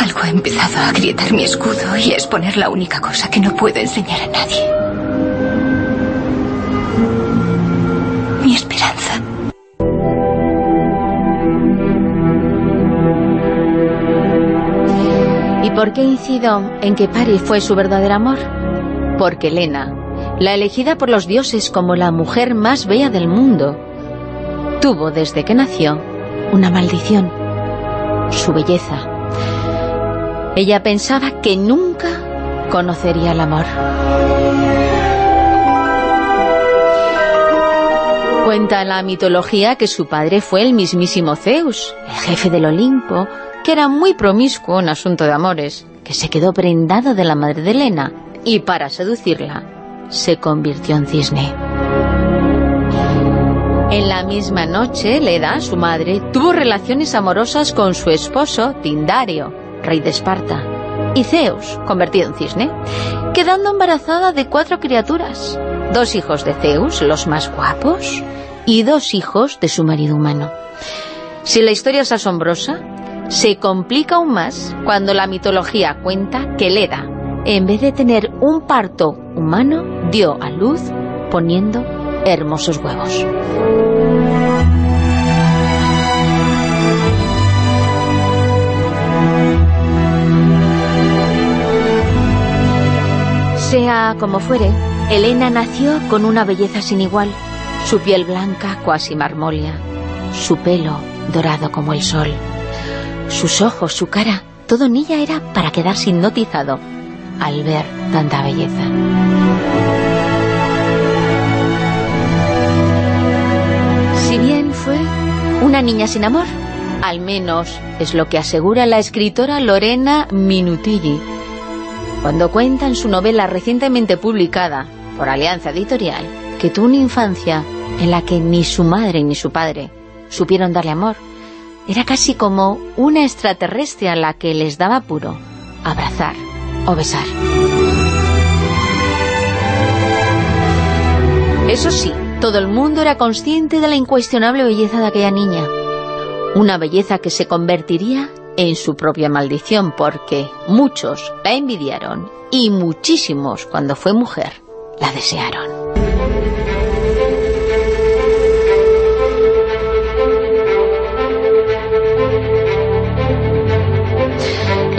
algo ha empezado a agrietar mi escudo y es poner la única cosa que no puedo enseñar a nadie. Mi esperanza. Por qué incido en que París fue su verdadero amor? Porque Elena, la elegida por los dioses como la mujer más bella del mundo, tuvo desde que nació una maldición, su belleza. Ella pensaba que nunca conocería el amor. Cuenta la mitología que su padre fue el mismísimo Zeus, el jefe del Olimpo, que era muy promiscuo en asunto de amores, que se quedó prendado de la madre de Elena y para seducirla se convirtió en cisne. En la misma noche, Leda, su madre, tuvo relaciones amorosas con su esposo, Tindario, rey de Esparta, y Zeus, convertido en cisne, quedando embarazada de cuatro criaturas, dos hijos de Zeus, los más guapos, y dos hijos de su marido humano. Si la historia es asombrosa, se complica aún más cuando la mitología cuenta que Leda, en vez de tener un parto humano, dio a luz poniendo hermosos huevos. Sea como fuere, Elena nació con una belleza sin igual, su piel blanca cuasi marmórea, su pelo dorado como el sol, sus ojos, su cara, todo en ella era para quedarse hipnotizado al ver tanta belleza. Si bien fue una niña sin amor, al menos es lo que asegura la escritora Lorena Minutilli, cuando cuenta en su novela recientemente publicada por Alianza Editorial que tuvo una infancia en la que ni su madre ni su padre supieron darle amor. Era casi como una extraterrestre a la que les daba puro abrazar o besar. Eso sí, todo el mundo era consciente de la incuestionable belleza de aquella niña. Una belleza que se convertiría en su propia maldición porque muchos la envidiaron y muchísimos cuando fue mujer la desearon.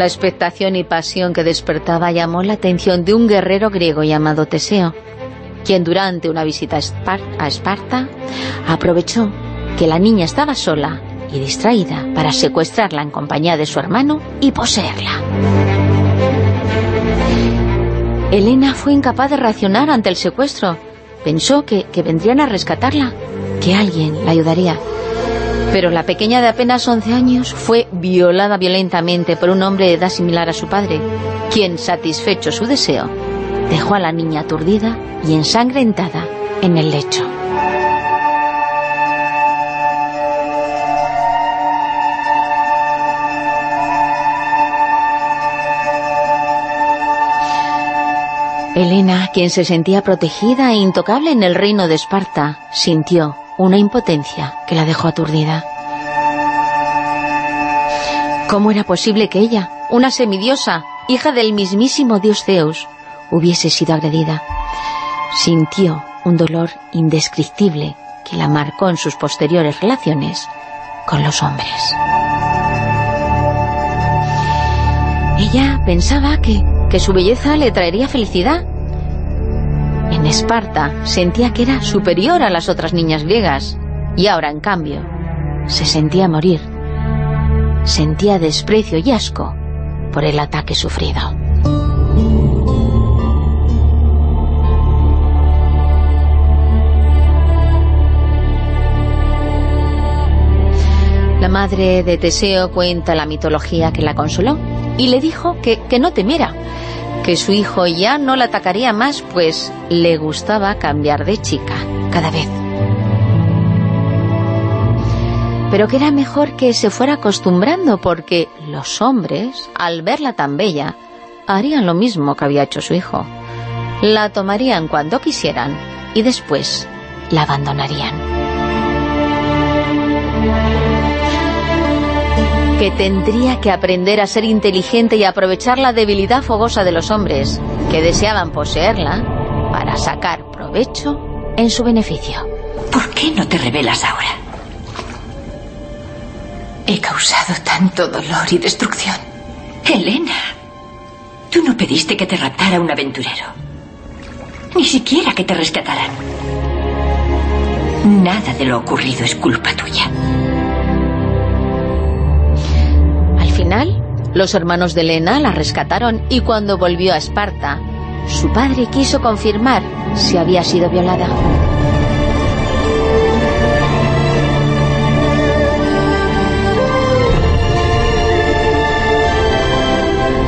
La expectación y pasión que despertaba llamó la atención de un guerrero griego llamado Teseo, quien durante una visita a Esparta aprovechó que la niña estaba sola y distraída para secuestrarla en compañía de su hermano y poseerla. Elena fue incapaz de reaccionar ante el secuestro. Pensó que, que vendrían a rescatarla, que alguien la ayudaría. Pero la pequeña de apenas 11 años fue violada violentamente por un hombre de edad similar a su padre, quien, satisfecho su deseo, dejó a la niña aturdida y ensangrentada en el lecho. Elena, quien se sentía protegida e intocable en el reino de Esparta, sintió una impotencia que la dejó aturdida. ¿Cómo era posible que ella, una semidiosa, hija del mismísimo dios Zeus, hubiese sido agredida? Sintió un dolor indescriptible que la marcó en sus posteriores relaciones con los hombres. Ella pensaba que, que su belleza le traería felicidad en Esparta sentía que era superior a las otras niñas griegas y ahora, en cambio, se sentía morir. Sentía desprecio y asco por el ataque sufrido. La madre de Teseo cuenta la mitología que la consoló y le dijo que, que no temiera, que su hijo ya no la atacaría más, pues le gustaba cambiar de chica cada vez. Pero que era mejor que se fuera acostumbrando porque los hombres, al verla tan bella, harían lo mismo que había hecho su hijo. La tomarían cuando quisieran y después la abandonarían. Que tendría que aprender a ser inteligente y aprovechar la debilidad fogosa de los hombres, que deseaban poseerla, para sacar provecho en su beneficio. ¿Por qué no te revelas ahora? He causado tanto dolor y destrucción. Elena, tú no pediste que te raptara un aventurero. Ni siquiera que te rescataran. Nada de lo ocurrido es culpa tuya. Final, los hermanos de Elena la rescataron y cuando volvió a Esparta, su padre quiso confirmar si había sido violada.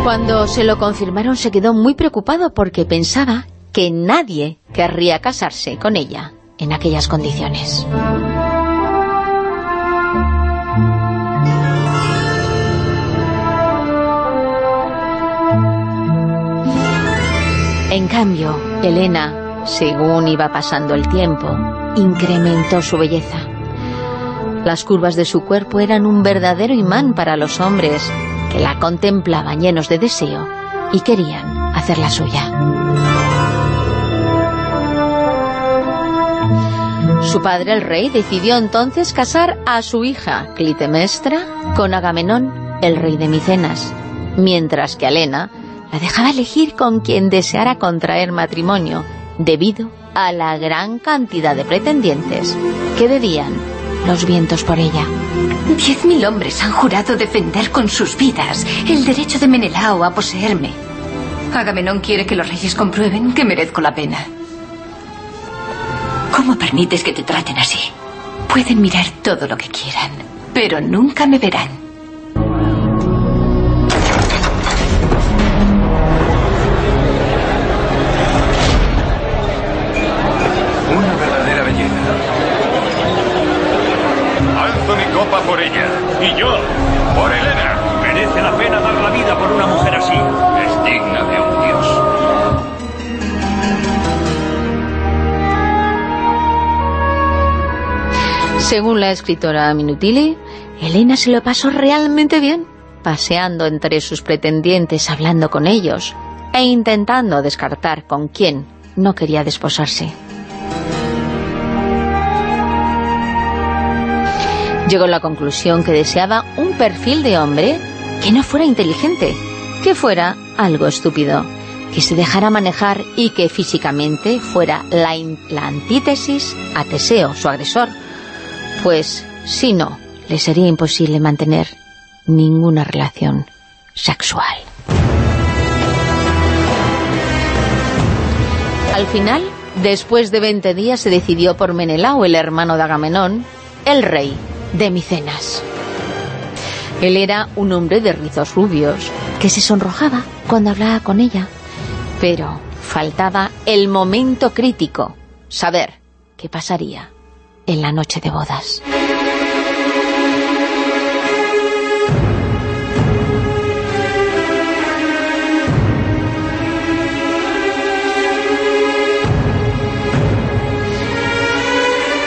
Cuando se lo confirmaron se quedó muy preocupado porque pensaba que nadie querría casarse con ella en aquellas condiciones. En cambio, Elena, según iba pasando el tiempo, incrementó su belleza. Las curvas de su cuerpo eran un verdadero imán para los hombres que la contemplaban llenos de deseo y querían hacerla suya. Su padre, el rey, decidió entonces casar a su hija, Clitemestra, con Agamenón, el rey de Micenas, mientras que Elena la dejaba elegir con quien deseara contraer matrimonio, debido a la gran cantidad de pretendientes que bebían los vientos por ella. Diez mil hombres han jurado defender con sus vidas el derecho de Menelao a poseerme. Agamenón quiere que los reyes comprueben que merezco la pena. ¿Cómo permites que te traten así? Pueden mirar todo lo que quieran, pero nunca me verán. Y yo, por Elena. Merece la pena dar la vida por una mujer así. Es digna de un dios. Según la escritora Minutili, Elena se lo pasó realmente bien, paseando entre sus pretendientes, hablando con ellos e intentando descartar con quién no quería desposarse. Llegó a la conclusión que deseaba un perfil de hombre que no fuera inteligente, que fuera algo estúpido, que se dejara manejar y que físicamente fuera la, antítesis a Teseo, su agresor. Pues, si no, le sería imposible mantener ninguna relación sexual. Al final, después de 20 días, se decidió por Menelao, el hermano de Agamenón, el rey de Micenas. Él era un hombre de rizos rubios, que se sonrojaba cuando hablaba con ella. Pero faltaba el momento crítico, saber qué pasaría en la noche de bodas.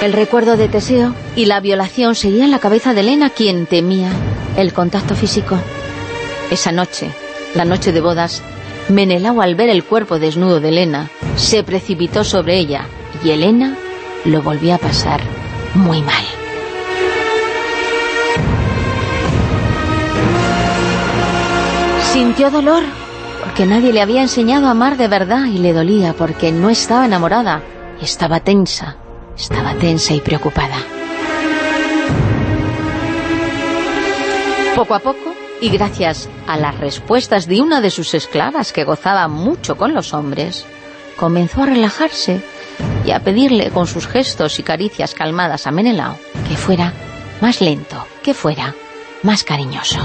El recuerdo de Teseo y la violación seguían en la cabeza de Elena, quien temía el contacto físico. Esa noche, la noche de bodas, Menelao al ver el cuerpo desnudo de Elena, se precipitó sobre ella y Elena lo volvió a pasar muy mal. Sintió dolor porque nadie le había enseñado a amar de verdad y le dolía porque no estaba enamorada estaba tensa estaba tensa y preocupada. Poco a poco, y gracias a las respuestas de una de sus esclavas que gozaba mucho con los hombres, comenzó a relajarse y a pedirle con sus gestos y caricias calmadas a Menelao que fuera más lento, que fuera más cariñoso.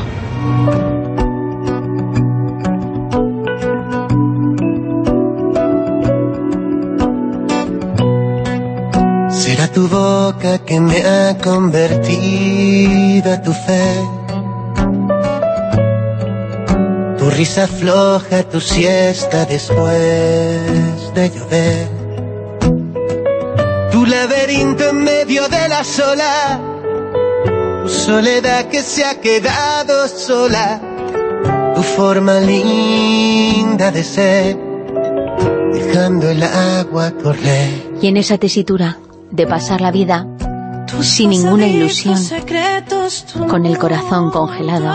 Tu boca que me ha convertido a tu fe. Tu risa floja, tu siesta después de llover. Tu laberinto en medio de la sola. Tu soledad que se ha quedado sola. Tu forma linda de ser. Dejando el agua correr. Y en esa tesitura de pasar la vida sin ninguna ilusión, con el corazón congelado.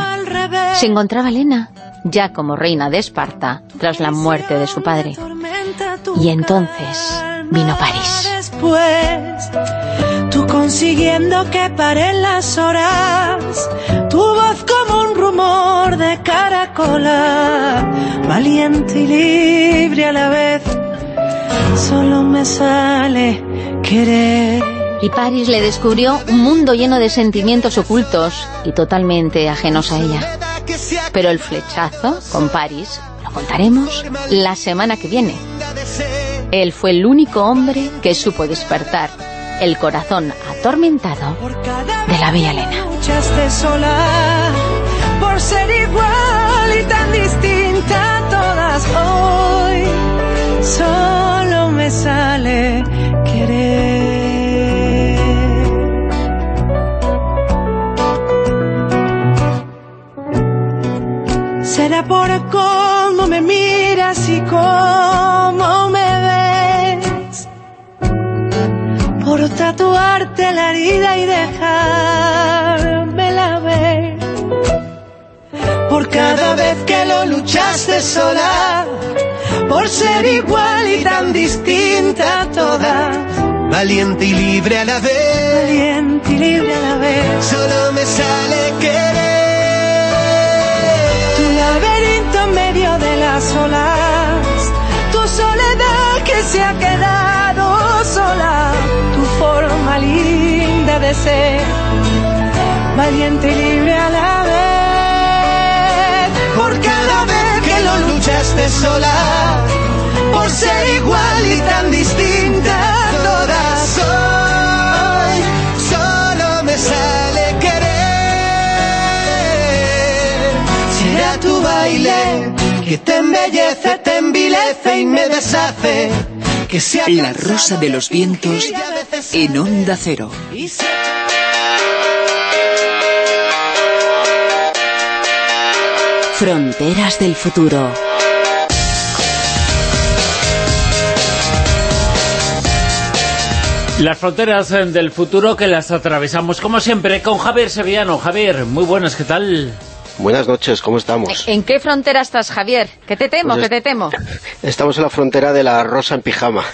Se encontraba Elena, ya como reina de Esparta, tras la muerte de su padre. Y entonces vino París. Después, tú consiguiendo que paren las horas, tu voz como un rumor de caracola, valiente y libre a la vez, solo me sale y Paris le descubrió un mundo lleno de sentimientos ocultos y totalmente ajenos a ella. Pero el flechazo con Paris lo contaremos la semana que viene. Él fue el único hombre que supo despertar el corazón atormentado de la bella Elena. por ser igual y tan distinta todas hoy, solo me sale Será por cómo me miras y cómo me ves. Por tatuarte la herida y dejármela ver. Por cada vez que lo luchaste sola por ser igual y tan distinta a todas. Valiente y libre a la vez. Valiente y libre a la vez. Solo me sale querer. Medio de las olas. Tu soledad que se ha quedado sola. Tu forma linda de ser. Valiente y libre a la vez. Por cada vez que lo luchaste sola por ser igual y tan distinta todas soy, solo me sale querer. Será tu baile que te embellece, te envilece y me deshace. Que sea La rosa de los vientos en onda cero. Fronteras del futuro. Las fronteras eh, del futuro que las atravesamos, como siempre, con Javier Sevillano. Javier, muy buenas, ¿qué tal? Buenas noches, ¿cómo estamos? ¿En qué frontera estás, Javier? Que te temo, Pues que te temo. Estamos en la frontera de la rosa en pijama.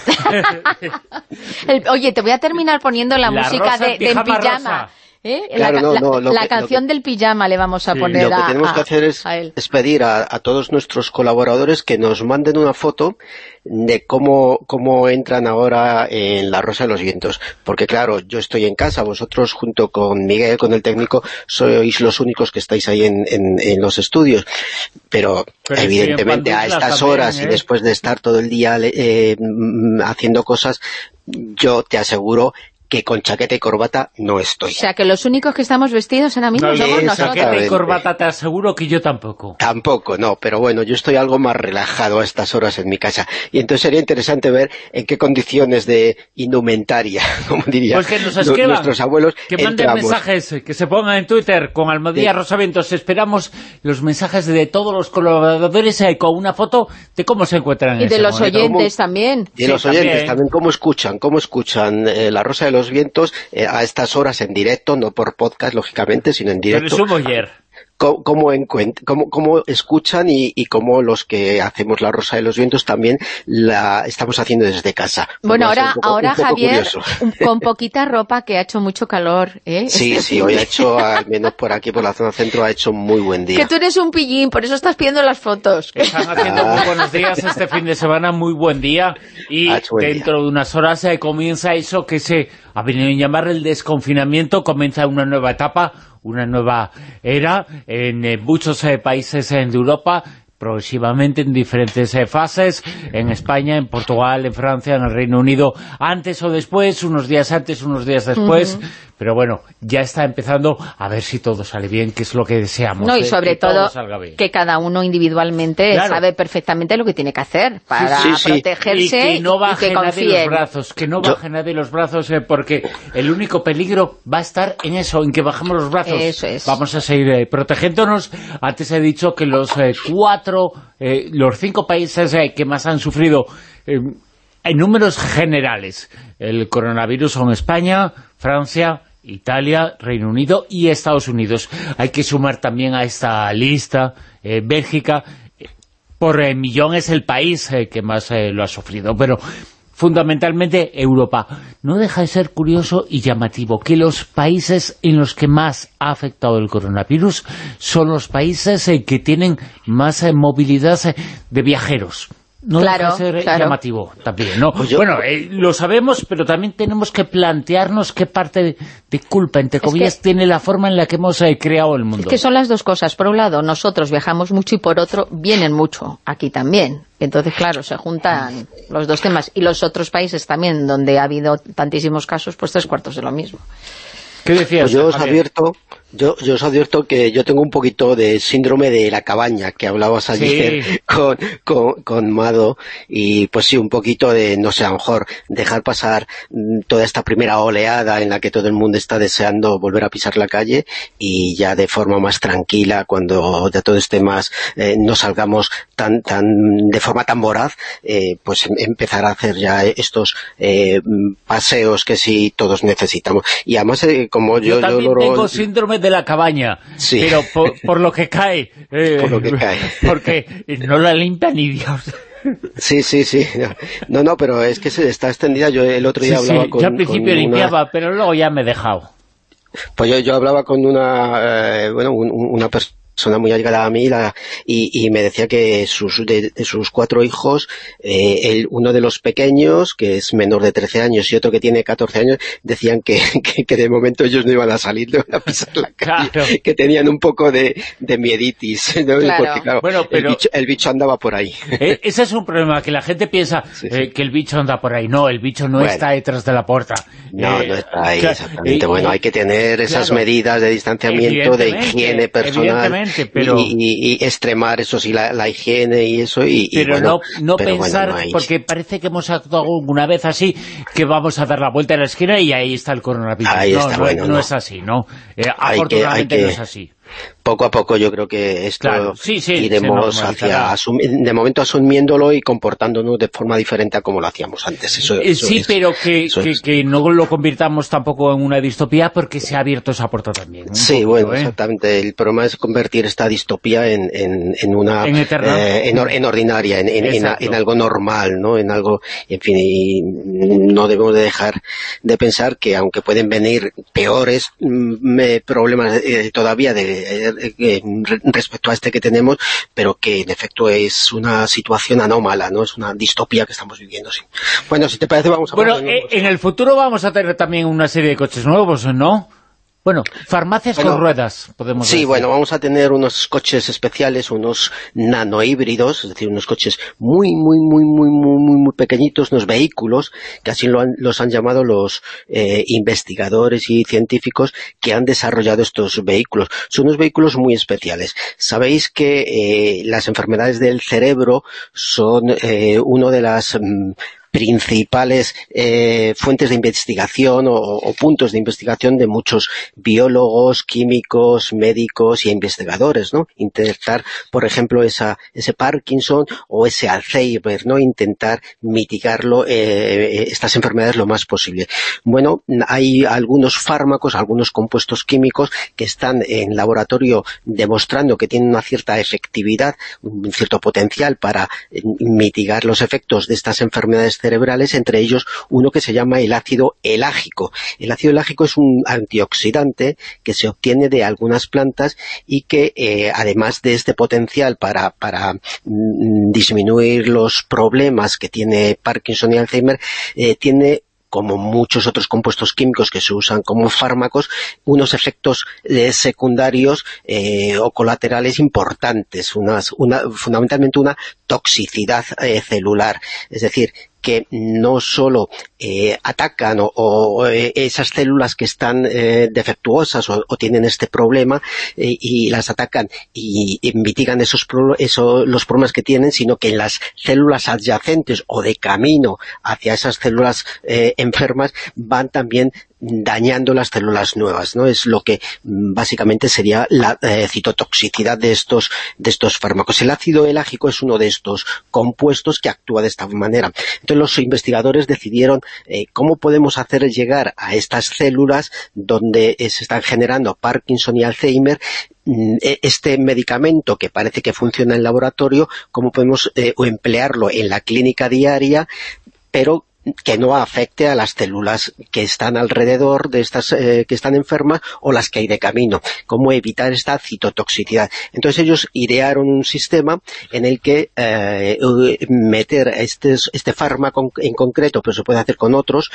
El- oye, te voy a terminar poniendo la, La música rosa de, en de pijama pijama. rosa. ¿Eh? Claro, la no, no, lo la que- canción del pijama le vamos a poner Lo que a, tenemos a- que hacer es, a él. es pedir a, a todos nuestros colaboradores que nos manden una foto de cómo, cómo entran ahora en la Rosa de los Vientos. Porque claro, yo estoy en casa, vosotros junto con Miguel, con el técnico, sois los únicos que estáis ahí en, en, en los estudios. Pero, evidentemente a estas también, horas y ¿eh? después de estar todo el día eh, mm, haciendo cosas, yo te aseguro que con chaqueta y corbata no estoy. O sea, que los únicos que estamos vestidos ahora mismo No, somos nosotros. Chaqueta y corbata te aseguro que yo tampoco. Tampoco, no, pero bueno, yo estoy algo más relajado a estas horas en mi casa. Y entonces sería interesante ver en qué condiciones de indumentaria, como diría Pues nos escriban, nuestros abuelos, que manden entramos. mensajes, que se pongan en Twitter con Almodía Sí. Rosavientos. Esperamos los mensajes de todos los colaboradores eh, con una foto de cómo se encuentran en Y de ese los momento. oyentes también. Y los oyentes también, cómo escuchan, cómo escuchan eh, La Rosa de los Vientos eh, a estas horas en directo, no por podcast, lógicamente, sino en directo. boyer. Cómo, cómo, cómo- escuchan y, y cómo los que hacemos La Rosa de los Vientos también la estamos haciendo desde casa. Bueno, ahora, un poco- ahora un poco Javier, curioso. con poquita ropa que ha hecho mucho calor, ¿eh? Sí, sí, hoy ha hecho, al menos por aquí, por la zona centro, ha hecho muy buen día. Que tú eres un pillín, por eso estás pidiendo las fotos. Están haciendo muy buenos días este fin de semana, muy buen día. Y buen dentro de unas horas eh, comienza eso que se ha venido a llamar el desconfinamiento, comienza una nueva etapa, una nueva era en eh, muchos eh, países de Europa, progresivamente en diferentes eh, fases, en España, en Portugal, en Francia, en el Reino Unido, antes o después, unos días antes, unos días después. Pero bueno, ya está empezando a ver si todo sale bien, que es lo que deseamos. No, y eh, sobre que todo todo salga bien. que cada uno individualmente Claro. sabe perfectamente lo que tiene que hacer para Sí, sí, sí. protegerse y que no y baje que nadie los brazos, que no baje nadie los brazos, eh, porque el único peligro va a estar en eso, en que bajemos los brazos. Eso es. Vamos a seguir eh, protegiéndonos. Antes he dicho que los eh, cuatro, eh, los cinco países eh, que más han sufrido eh, en números generales el coronavirus son España, Francia, Italia, Reino Unido y Estados Unidos. Hay que sumar también a esta lista eh, Bélgica, por millón es el país eh, que más eh, lo ha sufrido, pero fundamentalmente Europa. No deja de ser curioso y llamativo que los países en los que más ha afectado el coronavirus son los países que tienen más movilidad de viajeros. No Claro, deja de ser claro. llamativo también, ¿no? Pues yo- bueno, eh, lo sabemos, pero también tenemos que plantearnos qué parte de, de culpa, entre comillas, que- tiene la forma en la que hemos eh, creado el mundo. Es que son las dos cosas. Por un lado, nosotros viajamos mucho y por otro, vienen mucho aquí también. Entonces, claro, se juntan los dos temas. Y los otros países también, donde ha habido tantísimos casos, pues tres cuartos de lo mismo. ¿Qué decías, Pues yo os Javier? advierto, yo, yo os advierto que yo tengo un poquito de síndrome de la cabaña que hablabas ayer Sí. con, con, con Mado y pues sí, un poquito de, no sé, a lo mejor dejar pasar mm, toda esta primera oleada en la que todo el mundo está deseando volver a pisar la calle y ya de forma más tranquila cuando ya todo esté más, eh, no salgamos tan, tan, de forma tan voraz, eh, pues em- empezar a hacer ya estos eh, mm, paseos que sí todos necesitamos. Y además, eh, como Yo, yo, yo, también lo- tengo síndrome de la cabaña, Sí. pero por, por lo que cae. eh, Por lo que cae. Porque no la limpia ni Dios. Sí, sí, sí. No, no, pero es que se está extendida. Yo el otro día Sí, sí, hablaba con, yo al principio con una- limpiaba, pero luego ya me he dejado. Pues yo, yo hablaba con una, eh, bueno, un- una persona muy allegada a mí la- y, y me decía que sus, de, de sus cuatro hijos, eh, el, uno de los pequeños, que es menor de 13 años, y otro que tiene 14 años, decían que, que, que de momento ellos no iban a salir, no iban a pisar la calle, que tenían un poco de, de mieditis, ¿no? Claro. porque claro, Bueno, pero- el, bicho, el bicho andaba por ahí. Eh, ese es un problema, que la gente piensa eh, que el bicho anda por ahí. No, el bicho no Bueno. está detrás de la puerta. No, Eh, no está ahí, exactamente. bueno, hay que tener esas claro. medidas de distanciamiento, de higiene personal pero- y, y- y extremar, eso sí, la, la higiene y eso. Y, pero bueno, no, no pero bueno, pensar, no hay- porque parece que hemos actuado alguna vez así, que vamos a dar la vuelta a la esquina y ahí está el coronavirus. Ahí no, está, no, bueno, no no. es así, ¿no? Eh, que- afortunadamente que- no es así. Poco a poco yo creo que esto Claro, sí, sí, iremos hacia de momento asumiéndolo y comportándonos de forma diferente a como lo hacíamos antes. Eso, Eh, eso sí, es. pero que, que, es. que no lo convirtamos tampoco en una distopía porque se ha abierto esa puerta también. Sí, poquito, bueno, ¿eh? exactamente. El problema es convertir esta distopía en, en, en una... En eh, en, en ordinaria, en, en, algo normal, ¿no? En algo, en fin, y no debemos de dejar de pensar que aunque pueden venir peores mm, me- problemas eh, todavía de, eh, eh, re- respecto a este que tenemos, pero que en efecto es una situación anómala, ¿no? Es una distopía que estamos viviendo, sí. Bueno, si te parece vamos a Bueno, eh, en el futuro vamos a tener también una serie de coches nuevos, ¿no? Bueno, farmacias Bueno, con ruedas, podemos Sí, decir. bueno, vamos a tener unos coches especiales, unos nanohíbridos, es decir, unos coches muy, muy, muy, muy, muy, muy, muy pequeñitos, unos vehículos, que así lo han- los han llamado los eh, investigadores y científicos que han desarrollado estos vehículos. Son unos vehículos muy especiales. Sabéis que eh, las enfermedades del cerebro son eh, uno de las... mm, principales eh, fuentes de investigación o, puntos de investigación de muchos biólogos, químicos, médicos y investigadores, ¿no? Intentar, por ejemplo, esa, ese Parkinson o ese Alzheimer, ¿no? Intentar mitigarlo, eh, estas enfermedades lo más posible. Bueno, hay algunos fármacos, algunos compuestos químicos que están en laboratorio demostrando que tienen una cierta efectividad, un cierto potencial para eh, mitigar los efectos de estas enfermedades cerebrales, entre ellos uno que se llama el ácido elágico. El ácido elágico es un antioxidante que se obtiene de algunas plantas y que eh, además de este potencial para, para mm, disminuir los problemas que tiene Parkinson y Alzheimer, eh, tiene como muchos otros compuestos químicos que se usan como fármacos, unos efectos eh, secundarios o colaterales importantes, una, fundamentalmente una toxicidad celular, es decir, que no solo eh, atacan o, eh, esas células que están eh, defectuosas o, tienen este problema y las atacan y, mitigan esos, pro- los problemas que tienen, sino que en las células adyacentes o de camino hacia esas células enfermas van también dañando las células nuevas, ¿no? Es lo que mm, básicamente sería la eh, citotoxicidad de estos, de estos fármacos. El ácido elágico es uno de estos compuestos que actúa de esta manera. Entonces los investigadores decidieron eh, cómo podemos hacer llegar a estas células donde eh, se están generando Parkinson y Alzheimer mm, e- este medicamento que parece que funciona en laboratorio, cómo podemos emplearlo en la clínica diaria, pero que no afecte a las células que están alrededor de estas eh, que están enfermas o las que hay de camino. Cómo evitar esta citotoxicidad. Entonces ellos idearon un sistema en el que eh, meter este, este fármaco en concreto, pero se puede hacer con otros,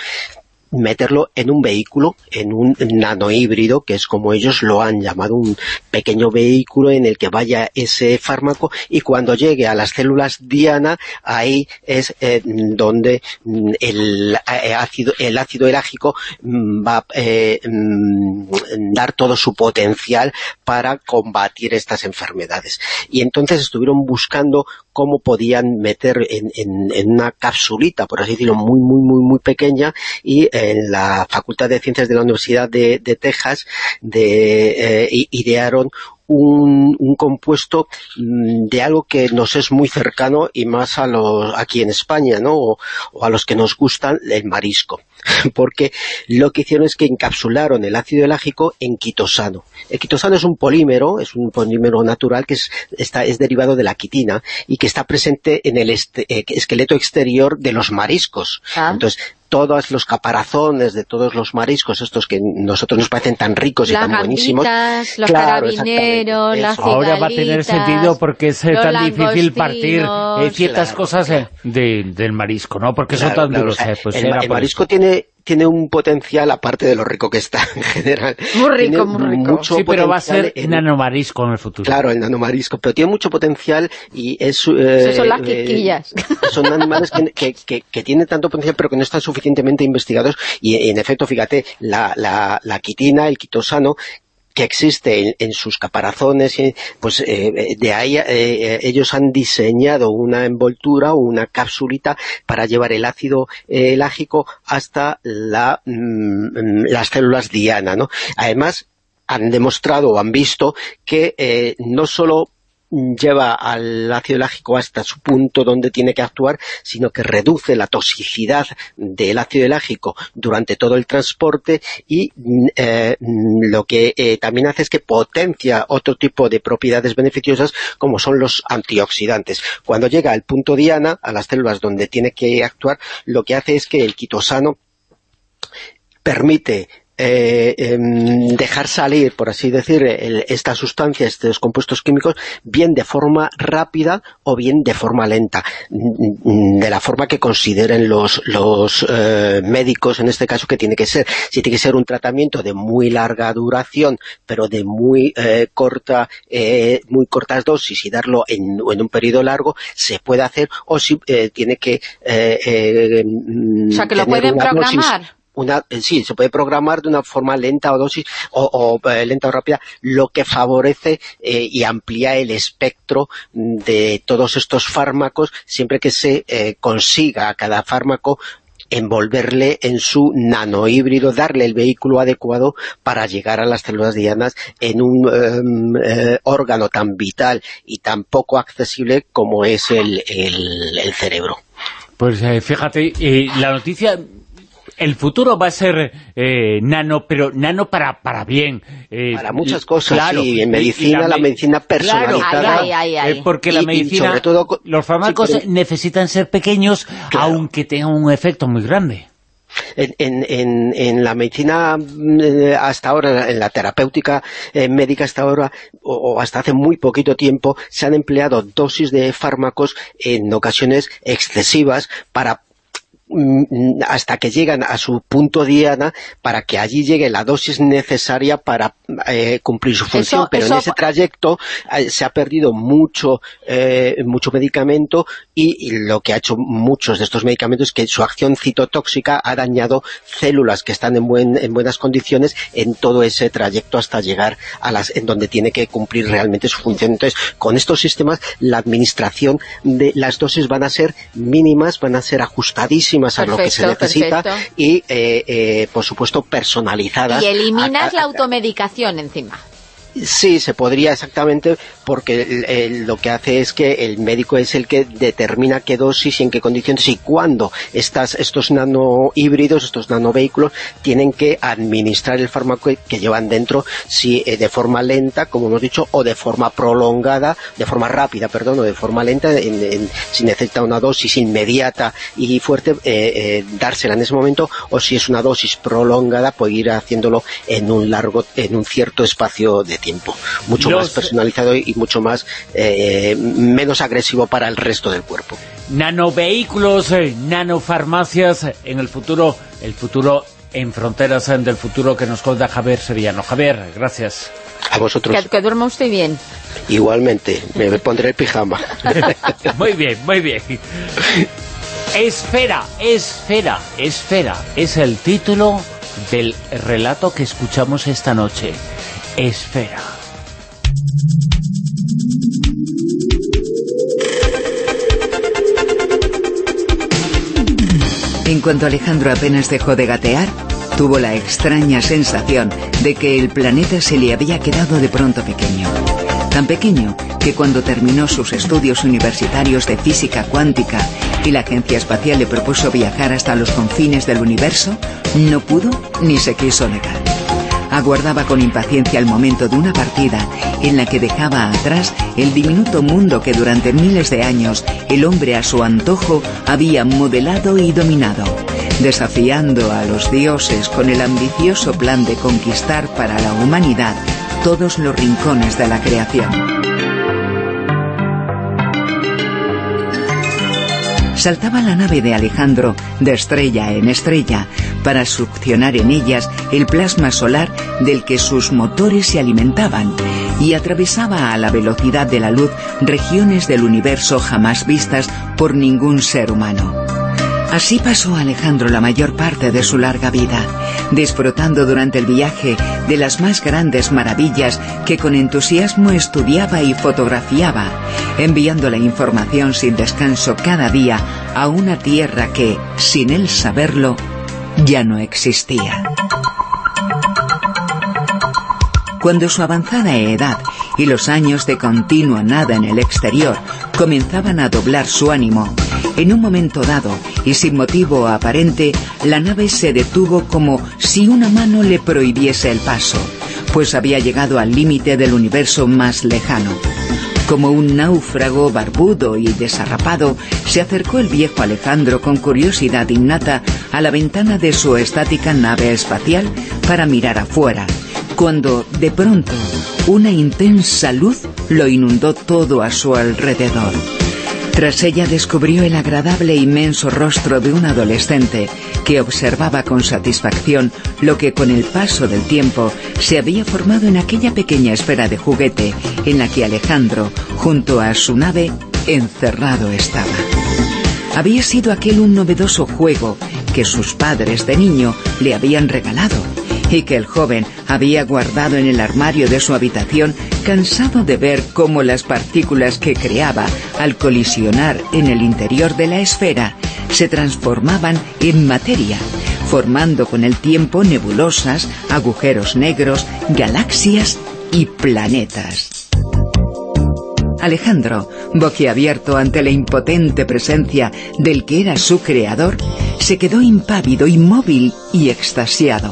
meterlo en un vehículo, en un nanohíbrido, que es como ellos lo han llamado, un pequeño vehículo en el que vaya ese fármaco y cuando llegue a las células diana, ahí es eh, donde mm, el eh, ácido, el ácido elágico mm, va a eh, mm, dar todo su potencial para combatir estas enfermedades. Y entonces estuvieron buscando cómo podían meter en, en- en una capsulita, por así decirlo, muy, muy, muy, muy pequeña, y en la Facultad de Ciencias de la Universidad de, de Texas de, eh, idearon un, un compuesto mm, de algo que nos es muy cercano y más a los aquí en España, ¿no? O, o a los que nos gustan el marisco. Porque lo que hicieron es que encapsularon el ácido elágico en quitosano. El quitosano es un polímero, es un polímero natural que es, está, es derivado de la quitina y que está presente en el este- esqueleto exterior de los mariscos. Entonces, todos los caparazones de todos los mariscos, estos que nosotros nos parecen tan ricos y Las tan buenísimos. los Claro, carabineros, las Eso. Ahora va a tener sentido porque es eh, tan difícil partir eh, ciertas Claro, cosas eh, de- del marisco, ¿no? Porque son tan claro, duros. o sea, eh, pues el, marisco tiene tiene un potencial, aparte de lo rico que está en general. Muy rico, tiene muy rico. mucho Sí, pero va a ser en- nanomarisco en el futuro. Claro, el nanomarisco, pero tiene mucho potencial y es... eh, son las eh, quiquillas. son animales que, que, que- que tienen tanto potencial pero que no están suficientemente investigados y en efecto, fíjate, la, la, la quitina, el quitosano, que existe en, sus caparazones, eh, pues eh, de ahí eh, ellos han diseñado una envoltura o una capsulita para llevar el ácido eh, hasta la, mm, las células diana, ¿no? Además, han demostrado o han visto que eh, no solo lleva al ácido láctico hasta su punto donde tiene que actuar, sino que reduce la toxicidad del ácido láctico durante todo el transporte y eh, lo que eh, también hace es que potencia otro tipo de propiedades beneficiosas como son los antioxidantes. Cuando llega al punto diana, a las células donde tiene que actuar, lo que hace es que el quitosano permite eh, em, dejar salir, por así decir, estas sustancias, estos compuestos químicos, bien de forma rápida o bien de forma lenta, de la forma que consideren los, los eh, médicos, en este caso, que tiene que ser. Si tiene que ser un tratamiento de muy larga duración, pero de muy eh, corta muy cortas dosis y darlo en, en, un periodo largo, se puede hacer, o si tiene que... o sea, que lo pueden programar una, eh, sí, se puede programar de una forma lenta o dosis o, eh, lenta o rápida, lo que favorece eh, y amplía el espectro de todos estos fármacos siempre que se consiga a cada fármaco envolverle en su nanohíbrido, darle el vehículo adecuado para llegar a las células dianas en un em, órgano tan vital y tan poco accesible como es el, el, cerebro. Pues fíjate, la noticia el futuro va a ser eh, nano, pero nano para, para bien. Eh, para muchas cosas, claro, sí. En medicina, la, medicina personalizada. Eh, porque la medicina, sobre todo, los fármacos necesitan ser pequeños, aunque tengan un efecto muy grande. En, en, en, la medicina hasta ahora, en la terapéutica médica hasta ahora, o, hasta hace muy poquito tiempo, se han empleado dosis de fármacos en ocasiones excesivas para Mm, hasta que llegan a su punto diana para que allí llegue la dosis necesaria para eh, cumplir su función, pero en ese trayecto eh, se ha perdido mucho eh, mucho medicamento y, lo que ha hecho muchos de estos medicamentos es que su acción citotóxica ha dañado células que están en, buen, en buenas condiciones en todo ese trayecto hasta llegar a las en donde tiene que cumplir realmente su función. Entonces, con estos sistemas, la administración de las dosis van a ser mínimas, van a ser ajustadísimas a lo que se necesita y, eh, eh, por supuesto, personalizadas. Y eliminas la automedicación encima. Sí, se podría exactamente, porque lo que hace es que el médico es el que determina qué dosis y en qué condiciones y cuándo estas, estos nanohíbridos, estos nanovehículos, tienen que administrar el fármaco que llevan dentro, si eh, de forma lenta, como hemos dicho, o de forma prolongada, de forma rápida, perdón, o de forma lenta, si necesita una dosis inmediata y fuerte, eh, eh, dársela en ese momento, o si es una dosis prolongada, puede ir haciéndolo en un largo, en un cierto espacio de tiempo tiempo. Mucho más personalizado y mucho más eh, menos agresivo para el resto del cuerpo. Nanovehículos, eh, nanofarmacias, en el futuro, el futuro en fronteras del futuro que nos cuenta Javier Sevillano. Javier, gracias. A vosotros. Que, que duerma usted bien. Igualmente, me pondré el pijama. muy bien, muy bien. Esfera, esfera, esfera, es el título del relato que escuchamos esta noche. Esfera. En cuanto Alejandro apenas dejó de gatear, tuvo la extraña sensación de que el planeta se le había quedado de pronto pequeño. Tan pequeño que cuando terminó sus estudios universitarios de física cuántica y la agencia espacial le propuso viajar hasta los confines del universo, no pudo ni se quiso negar aguardaba con impaciencia el momento de una partida en la que dejaba atrás el diminuto mundo que durante miles de años el hombre a su antojo había modelado y dominado, desafiando a los dioses con el ambicioso plan de conquistar para la humanidad todos los rincones de la creación. Saltaba la nave de Alejandro de estrella en estrella para succionar en ellas el plasma solar del que sus motores se alimentaban y atravesaba a la velocidad de la luz regiones del universo jamás vistas por ningún ser humano. Así pasó Alejandro la mayor parte de su larga vida, disfrutando durante el viaje de las más grandes maravillas que con entusiasmo estudiaba y fotografiaba, enviando la información sin descanso cada día a una tierra que, sin él saberlo, ya no existía. Cuando su avanzada edad y los años de continua nada en el exterior comenzaban a doblar su ánimo, en un momento dado, y sin motivo aparente, la nave se detuvo como si una mano le prohibiese el paso, pues había llegado al límite del universo más lejano. Como un náufrago barbudo y desarrapado, se acercó el viejo Alejandro con curiosidad innata a la ventana de su estática nave espacial para mirar afuera, cuando, de pronto, una intensa luz lo inundó todo a su alrededor. Tras ella descubrió el agradable inmenso rostro de un adolescente que observaba con satisfacción lo que con el paso del tiempo se había formado en aquella pequeña esfera de juguete en la que Alejandro, junto a su nave, encerrado estaba. Había sido aquel un novedoso juego que sus padres de niño le habían regalado y que el joven había guardado en el armario de su habitación cansado de ver cómo las partículas que creaba al colisionar en el interior de la esfera se transformaban en materia, formando con el tiempo nebulosas, agujeros negros, galaxias y planetas. Alejandro, boquiabierto ante la impotente presencia del que era su creador, se quedó impávido, inmóvil y extasiado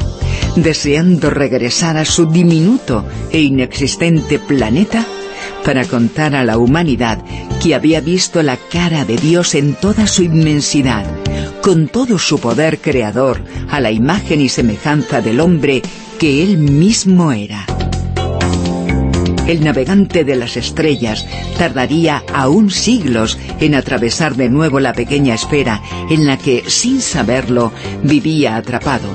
deseando regresar a su diminuto e inexistente planeta para contar a la humanidad que había visto la cara de Dios en toda su inmensidad, con todo su poder creador, a la imagen y semejanza del hombre que él mismo era. El navegante de las estrellas tardaría aún siglos en atravesar de nuevo la pequeña esfera en la que, sin saberlo, vivía atrapado,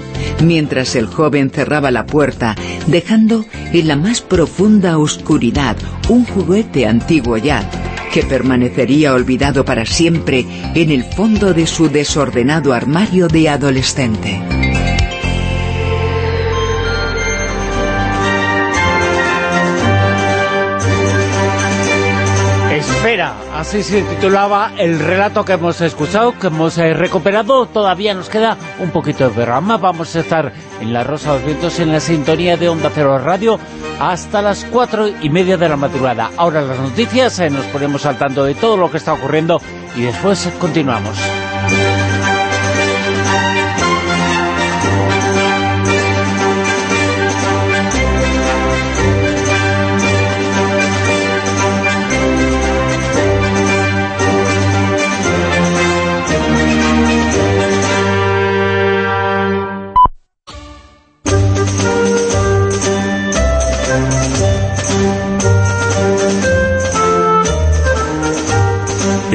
mientras el joven cerraba la puerta, dejando en la más profunda oscuridad un juguete antiguo ya, que permanecería olvidado para siempre en el fondo de su desordenado armario de adolescente. Así se titulaba el relato que hemos escuchado, que hemos eh, recuperado. Todavía nos queda un poquito de programa. Vamos a estar en La Rosa de los Vientos, en la sintonía de Onda Cero Radio, hasta las cuatro y media de la madrugada. Ahora las noticias, eh, nos ponemos al tanto de todo lo que está ocurriendo y después continuamos.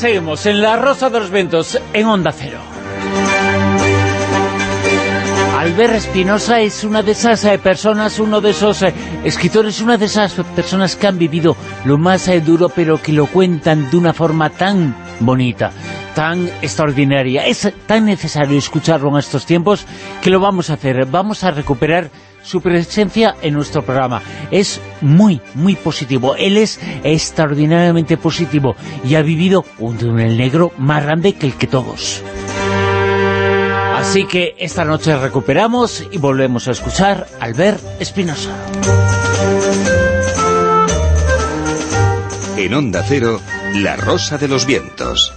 Seguimos, en La Rosa de los Vientos, en Onda Cero. Albert Espinosa es una de esas eh, personas, uno de esos eh, escritores, una de esas personas que han vivido lo más eh, duro, pero que lo cuentan de una forma tan bonita, tan extraordinaria. Es tan necesario escucharlo en estos tiempos que lo vamos a hacer. Vamos a recuperar su presencia en nuestro programa. Es muy, muy positivo. Él es extraordinariamente positivo y ha vivido un túnel negro más grande que el que todos. Así que esta noche recuperamos y volvemos a escuchar Albert Espinosa. En Onda Cero, La Rosa de los Vientos.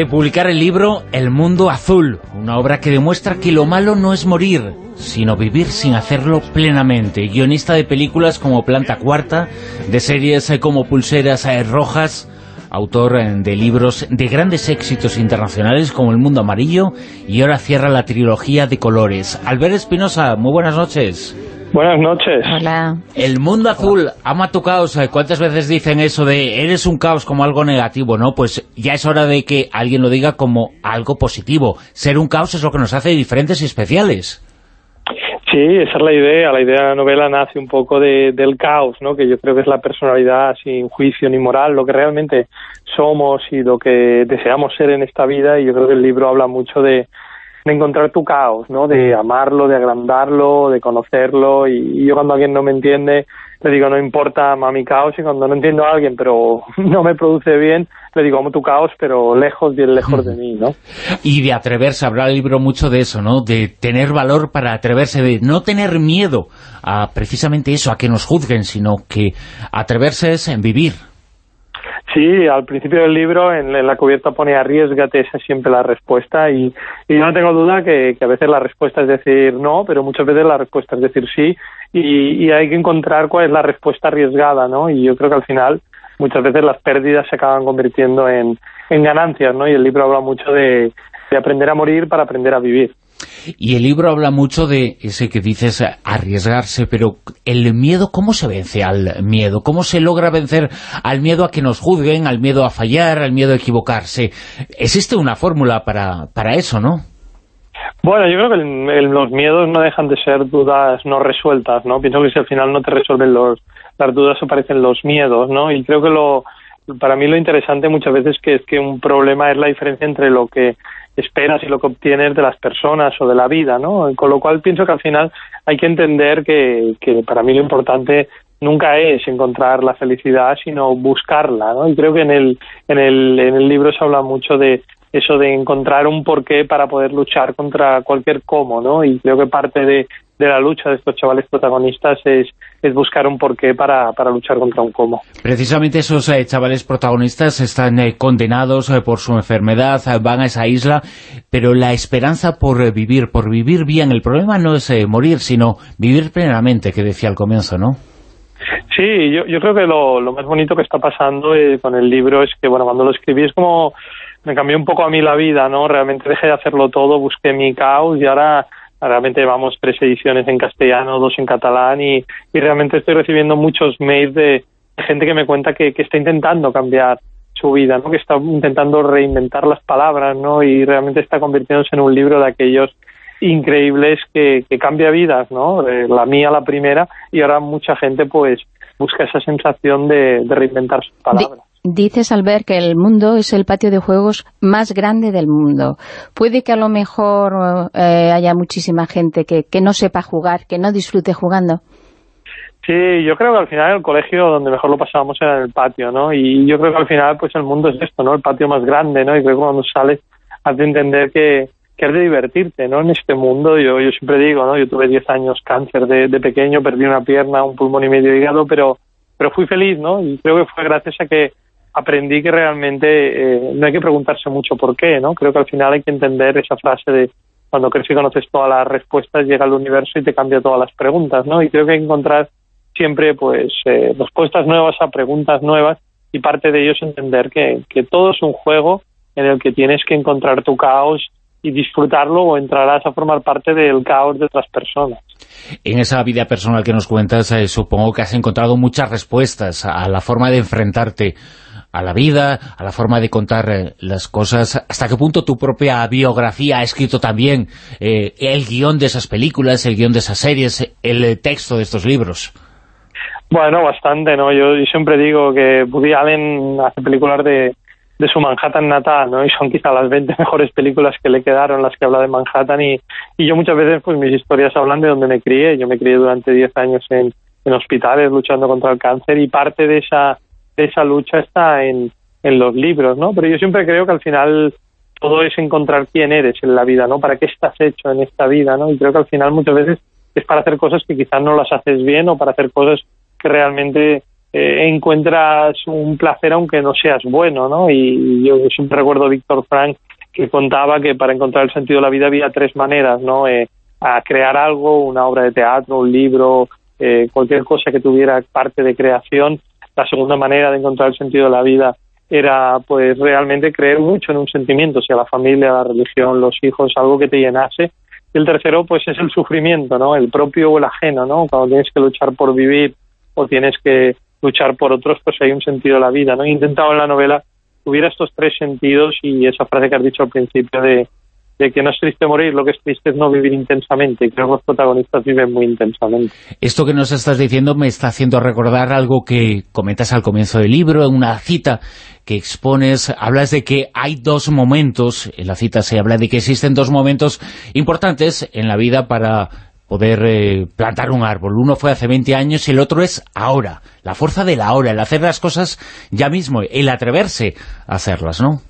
De publicar el libro El Mundo Azul, una obra que demuestra que lo malo no es morir, sino vivir sin hacerlo plenamente. Guionista de películas como Planta Cuarta, de series como Pulseras Rojas, autor de libros de grandes éxitos internacionales como El Mundo Amarillo y ahora cierra la trilogía de colores. Albert Espinosa, muy buenas noches. Buenas noches. Hola. El mundo azul ama tu caos. ¿Cuántas veces dicen eso de eres un caos como algo negativo, no? Pues ya es hora de que alguien lo diga como algo positivo. Ser un caos es lo que nos hace diferentes y especiales. Sí, esa es la idea. La idea de la novela nace un poco de, del caos, ¿no? que yo creo que es la personalidad sin juicio ni moral, lo que realmente somos y lo que deseamos ser en esta vida. Y yo creo que el libro habla mucho de, de encontrar tu caos, ¿no? de amarlo, de agrandarlo, de conocerlo. Y, yo cuando alguien no me entiende, le digo, no importa mi caos. Y cuando no entiendo a alguien, pero no me produce bien, le digo, amo tu caos, pero lejos, bien lejos de mí, ¿no? Y de atreverse, habrá el libro mucho de eso, ¿no? De tener valor para atreverse, de no tener miedo a precisamente eso, a que nos juzguen, sino que atreverse es en vivir. Sí, al principio del libro en, la cubierta pone arriesgate, esa es siempre la respuesta y, y no tengo duda que, a veces la respuesta es decir no, pero muchas veces la respuesta es decir sí y, y hay que encontrar cuál es la respuesta arriesgada, ¿no? Y yo creo que al final muchas veces las pérdidas se acaban convirtiendo en, ganancias, ¿no? Y el libro habla mucho de aprender a morir para aprender a vivir. Y el libro habla mucho de ese que dices arriesgarse, pero el miedo, ¿cómo se vence al miedo? ¿Cómo se logra vencer al miedo a que nos juzguen, al miedo a fallar, al miedo a equivocarse? Existe una fórmula para, para eso, ¿no? Bueno, yo creo que los miedos no dejan de ser dudas no resueltas, ¿no? Pienso que si al final no te resuelven los, las dudas aparecen los miedos, ¿no? Y creo que lo, para mí lo interesante muchas veces que es que un problema es la diferencia entre lo que esperas y lo que obtienes de las personas o de la vida, ¿no? Con lo cual pienso que al final hay que entender que, que para mí lo importante nunca es encontrar la felicidad, sino buscarla, ¿no? Y creo que en el, en el, en el libro se habla mucho de eso de encontrar un porqué para poder luchar contra cualquier cómo, ¿no? Y creo que parte de, de la lucha de estos chavales protagonistas es, es buscar un porqué para, para luchar contra un cómo. Precisamente esos eh, chavales protagonistas están eh, condenados eh, por su enfermedad, van a esa isla, pero la esperanza por vivir, por vivir bien, el problema no es morir, sino vivir plenamente, que decía al comienzo, ¿no? Sí, yo, yo creo que lo, lo más bonito que está pasando con el libro es que, bueno, cuando lo escribí es como me cambió un poco a mí la vida, ¿no? Realmente dejé de hacerlo todo, busqué mi caos y ahora realmente vamos tres ediciones en castellano, dos en catalán y, y realmente estoy recibiendo muchos mails de, gente que me cuenta que, que, está intentando cambiar su vida, ¿no? que está intentando reinventar las palabras ¿no? y realmente está convirtiéndose en un libro de aquellos increíbles que, que cambia vidas, ¿no? Eh, la mía la primera y ahora mucha gente pues busca esa sensación de, de reinventar sus palabras. Dices, Albert, que el mundo es el patio de juegos más grande del mundo. Puede que a lo mejor eh, haya muchísima gente que, que no sepa jugar, que no disfrute jugando. Sí, yo creo que al final el colegio donde mejor lo pasábamos era en el patio, ¿no? Y yo creo que al final pues el mundo es esto, ¿no? El patio más grande, ¿no? Y creo que cuando sales has de entender que, que has de divertirte, ¿no? En este mundo, yo, yo siempre digo, ¿no? Yo tuve 10 años cáncer de, de pequeño, perdí una pierna, un pulmón y medio hígado, pero, pero fui feliz, ¿no? Y creo que fue gracias a que aprendí que realmente eh, no hay que preguntarse mucho por qué, ¿no? Creo que al final hay que entender esa frase de cuando crees y conoces todas las respuestas, llega al universo y te cambia todas las preguntas, ¿no? Y creo que hay que encontrar siempre, pues, eh, respuestas nuevas a preguntas nuevas y parte de ello es entender que, que todo es un juego en el que tienes que encontrar tu caos y disfrutarlo o entrarás a formar parte del caos de otras personas. En esa vida personal que nos cuentas, eh, supongo que has encontrado muchas respuestas a la forma de enfrentarte a la vida, a la forma de contar eh, las cosas. ¿Hasta qué punto tu propia biografía ha escrito también eh, el guion de esas películas, el guion de esas series, el texto de estos libros? Bueno, bastante, ¿no? Yo, siempre digo que Woody Allen hace películas de, su Manhattan natal, ¿no? Y son quizá las 20 mejores películas que le quedaron las que habla de Manhattan y, y yo muchas veces, pues mis historias hablan de donde me crié. Yo me crié durante 10 años en, en hospitales luchando contra el cáncer y parte de esa esa lucha está en, en los libros, ¿no? Pero yo siempre creo que al final todo es encontrar quién eres en la vida, ¿no? Para qué estás hecho en esta vida, ¿no? Y creo que al final muchas veces es para hacer cosas que quizás no las haces bien o para hacer cosas que realmente eh, encuentras un placer aunque no seas bueno, ¿no? Y yo siempre recuerdo a Víctor Frank que contaba que para encontrar el sentido de la vida había tres maneras, ¿no? Eh, a crear algo, una obra de teatro, un libro, eh, cualquier cosa que tuviera parte de creación la segunda manera de encontrar el sentido de la vida era pues realmente creer mucho en un sentimiento, sea la familia, la religión, los hijos, algo que te llenase. Y el tercero pues es el sufrimiento, ¿no? El propio o el ajeno, ¿no? Cuando tienes que luchar por vivir o tienes que luchar por otros, pues hay un sentido de la vida, ¿no? He intentado en la novela hubiera estos tres sentidos y esa frase que has dicho al principio de de que no es triste morir, lo que es triste es no vivir intensamente, y creo que los protagonistas viven muy intensamente. Esto que nos estás diciendo me está haciendo recordar algo que comentas al comienzo del libro, en una cita que expones, hablas de que hay dos momentos, en la cita se habla de que existen dos momentos importantes en la vida para poder eh, plantar un árbol. Uno fue hace 20 años y el otro es ahora. La fuerza de la hora, el hacer las cosas ya mismo, el atreverse a hacerlas, ¿no?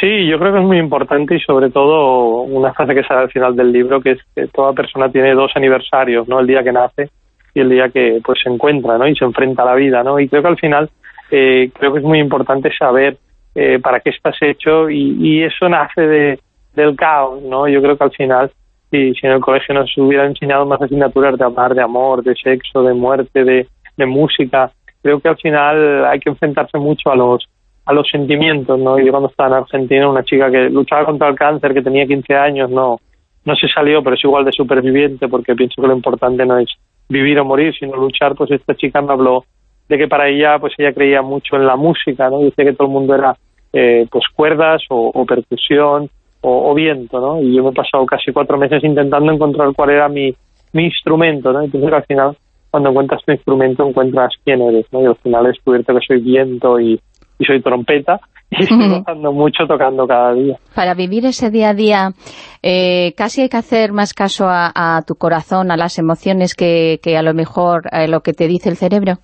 Sí, yo creo que es muy importante y sobre todo una frase que sale al final del libro, que es que toda persona tiene dos aniversarios, ¿no? El día que nace y el día que pues se encuentra, ¿no? Y se enfrenta a la vida, ¿no? Y creo que al final eh, creo que es muy importante saber eh, para qué estás hecho y, eso nace de, del caos, ¿no? Yo creo que al final si, si en el colegio nos hubiera enseñado más asignaturas de hablar de amor, de sexo, de muerte, de, de música, creo que al final hay que enfrentarse mucho a los a los sentimientos, ¿no? Yo cuando estaba en Argentina, una chica que luchaba contra el cáncer, que tenía 15 años, no, no se salió, pero es igual de superviviente, porque pienso que lo importante no es vivir o morir, sino luchar, pues esta chica me habló de que para ella, pues ella creía mucho en la música, ¿no? Dice que todo el mundo era, eh, pues cuerdas o, percusión o, viento, ¿no? Y yo me he pasado casi cuatro meses intentando encontrar cuál era mi, mi instrumento, ¿no? Entonces al final, cuando encuentras tu instrumento, encuentras quién eres, ¿no? Y al final he descubierto que soy viento y, y soy trompeta y estoy tocando mucho tocando cada día. Para vivir ese día a día, eh, casi hay que hacer más caso a, tu corazón, a las emociones, que, que a lo mejor a lo que te dice el cerebro.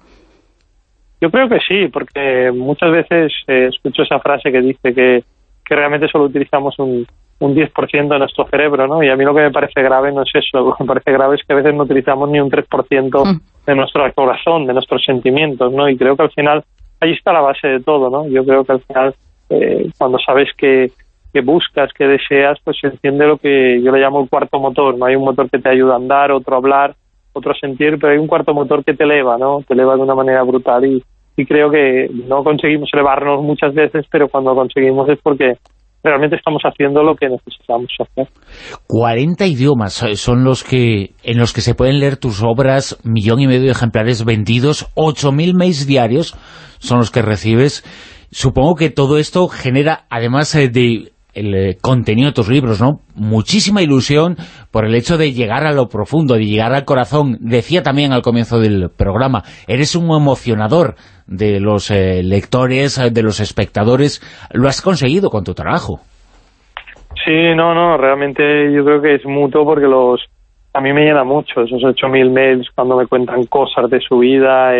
Yo creo que sí, porque muchas veces eh, escucho esa frase que dice que, que realmente solo utilizamos un, un 10% de nuestro cerebro, ¿no? Y a mí lo que me parece grave no es eso, lo que me parece grave es que a veces no utilizamos ni un 3% mm. de nuestro corazón, de nuestros sentimientos, ¿no? Y creo que al final ahí está la base de todo, ¿no? Yo creo que al final, eh, cuando sabes que, que buscas, que deseas, pues se enciende lo que yo le llamo el cuarto motor, ¿no? Hay un motor que te ayuda a andar, otro a hablar, otro a sentir, pero hay un cuarto motor que te eleva, ¿no? Te eleva de una manera brutal y, y creo que no conseguimos elevarnos muchas veces, pero cuando conseguimos es porque realmente estamos haciendo lo que necesitamos hacer. 40 idiomas son los que en los que se pueden leer tus obras, millón y medio de ejemplares vendidos, 8.000 mails diarios son los que recibes. Supongo que todo esto genera, además eh, de el eh, contenido de tus libros, ¿no? Muchísima ilusión por el hecho de llegar a lo profundo, de llegar al corazón. Decía también al comienzo del programa, eres un emocionador de los eh, lectores, de los espectadores. Lo has conseguido con tu trabajo. Sí, no, no, realmente yo creo que es mutuo porque los a mí me llena mucho esos 8.000 mails cuando me cuentan cosas de su vida,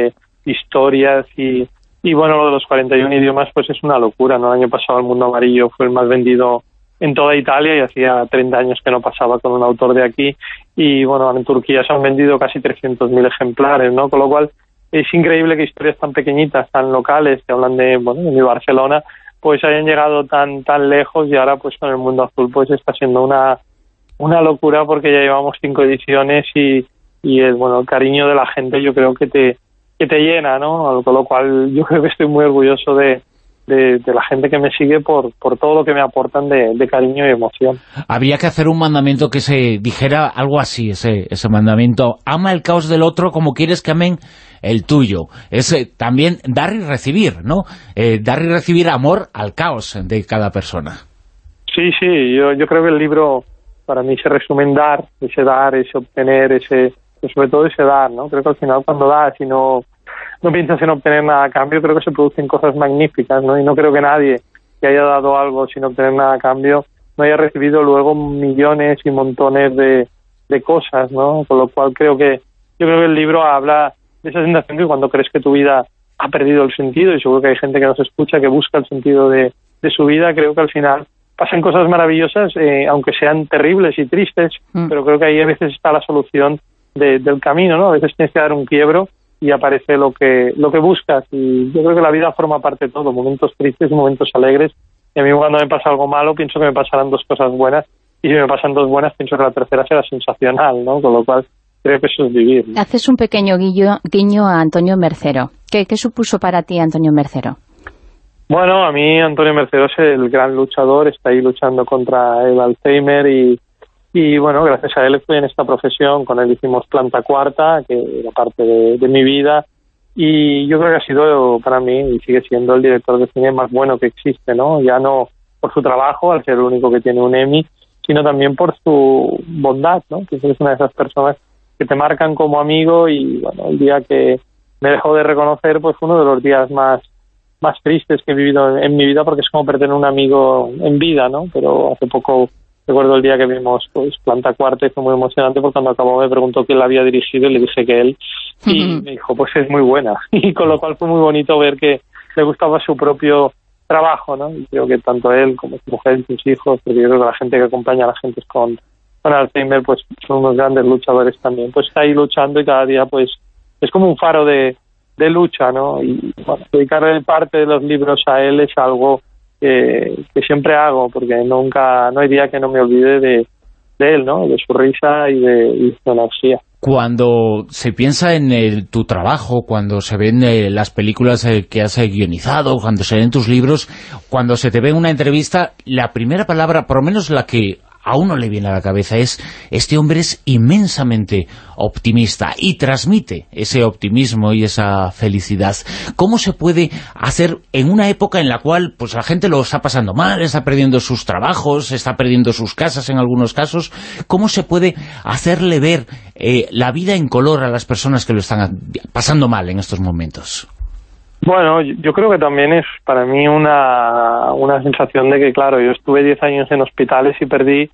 historias y y bueno, lo de los 41 idiomas pues es una locura, ¿no? El año pasado El Mundo Amarillo fue el más vendido en toda Italia y hacía 30 años que no pasaba con un autor de aquí y bueno, en Turquía se han vendido casi 300.000 ejemplares, ¿no? Con lo cual es increíble que historias tan pequeñitas, tan locales, que hablan de, bueno, de Barcelona, pues hayan llegado tan tan lejos y ahora pues con El Mundo Azul pues está siendo una una locura porque ya llevamos cinco ediciones y, y el, bueno, el cariño de la gente yo creo que te que te llena, ¿no? Con lo cual yo creo que estoy muy orgulloso de, de, la gente que me sigue por, por todo lo que me aportan de, cariño y emoción. Habría que hacer un mandamiento que se dijera algo así, ese, ese mandamiento. Ama el caos del otro como quieres que amen el tuyo. Es eh, también dar y recibir, ¿no? Eh, dar y recibir amor al caos de cada persona. Sí, sí, yo, yo creo que el libro para mí se resume en dar, ese dar, ese obtener, ese sobre todo ese dar, ¿no? Creo que al final cuando das y no, no piensas en obtener nada a cambio, creo que se producen cosas magníficas, ¿no? Y no creo que nadie que haya dado algo sin obtener nada a cambio no haya recibido luego millones y montones de, de cosas, ¿no? Con lo cual creo que yo creo que el libro habla de esa sensación que cuando crees que tu vida ha perdido el sentido, y seguro que hay gente que nos escucha que busca el sentido de, de su vida, creo que al final pasan cosas maravillosas, eh, aunque sean terribles y tristes, mm. pero creo que ahí a veces está la solución del camino, ¿no? A veces tienes que dar un quiebro y aparece lo que lo que buscas y yo creo que la vida forma parte de todo, momentos tristes, momentos alegres y a mí cuando me pasa algo malo pienso que me pasarán dos cosas buenas y si me pasan dos buenas pienso que la tercera será sensacional, ¿no? Con lo cual creo que eso es vivir. Haces un pequeño guiño, guiño a Antonio Mercero. ¿Qué, ¿Qué supuso para ti Antonio Mercero? Bueno, a mí Antonio Mercedo es el gran luchador, está ahí luchando contra el Alzheimer y, y bueno, gracias a él estoy en esta profesión, con él hicimos Planta Cuarta, que era parte de, mi vida, y yo creo que ha sido para mí y sigue siendo el director de cine más bueno que existe, ¿no? Ya no por su trabajo, al ser el único que tiene un Emmy, sino también por su bondad, ¿no? Que es una de esas personas que te marcan como amigo y bueno, el día que me dejó de reconocer, pues fue uno de los días más más tristes que he vivido en, mi vida porque es como perder un amigo en vida, ¿no? Pero hace poco recuerdo el día que vimos pues Planta Cuarta y fue muy emocionante porque cuando acabó me preguntó quién la había dirigido y le dije que él y me dijo pues es muy buena y con lo cual fue muy bonito ver que le gustaba su propio trabajo, ¿no? Y creo que tanto él como su mujer y sus hijos, porque yo creo que la gente que acompaña a la gente con, con Alzheimer pues son unos grandes luchadores también, pues está ahí luchando y cada día pues es como un faro de, de lucha, ¿no? Y bueno, dedicarle parte de los libros a él es algo que, siempre hago, porque nunca, no hay día que no me olvide de, él, ¿no? De su risa y de, su energía. Cuando se piensa en tu trabajo, cuando se ven eh, las películas eh, que has guionizado, cuando se ven tus libros, cuando se te ve una entrevista, la primera palabra, por lo menos la que a uno le viene a la cabeza es, este hombre es inmensamente optimista y transmite ese optimismo y esa felicidad. ¿Cómo se puede hacer en una época en la cual pues la gente lo está pasando mal, está perdiendo sus trabajos, está perdiendo sus casas en algunos casos? ¿Cómo se puede hacerle ver eh, la vida en color a las personas que lo están pasando mal en estos momentos? Bueno, yo creo que también es para mí una, una sensación de que, claro, yo estuve 10 años en hospitales y perdí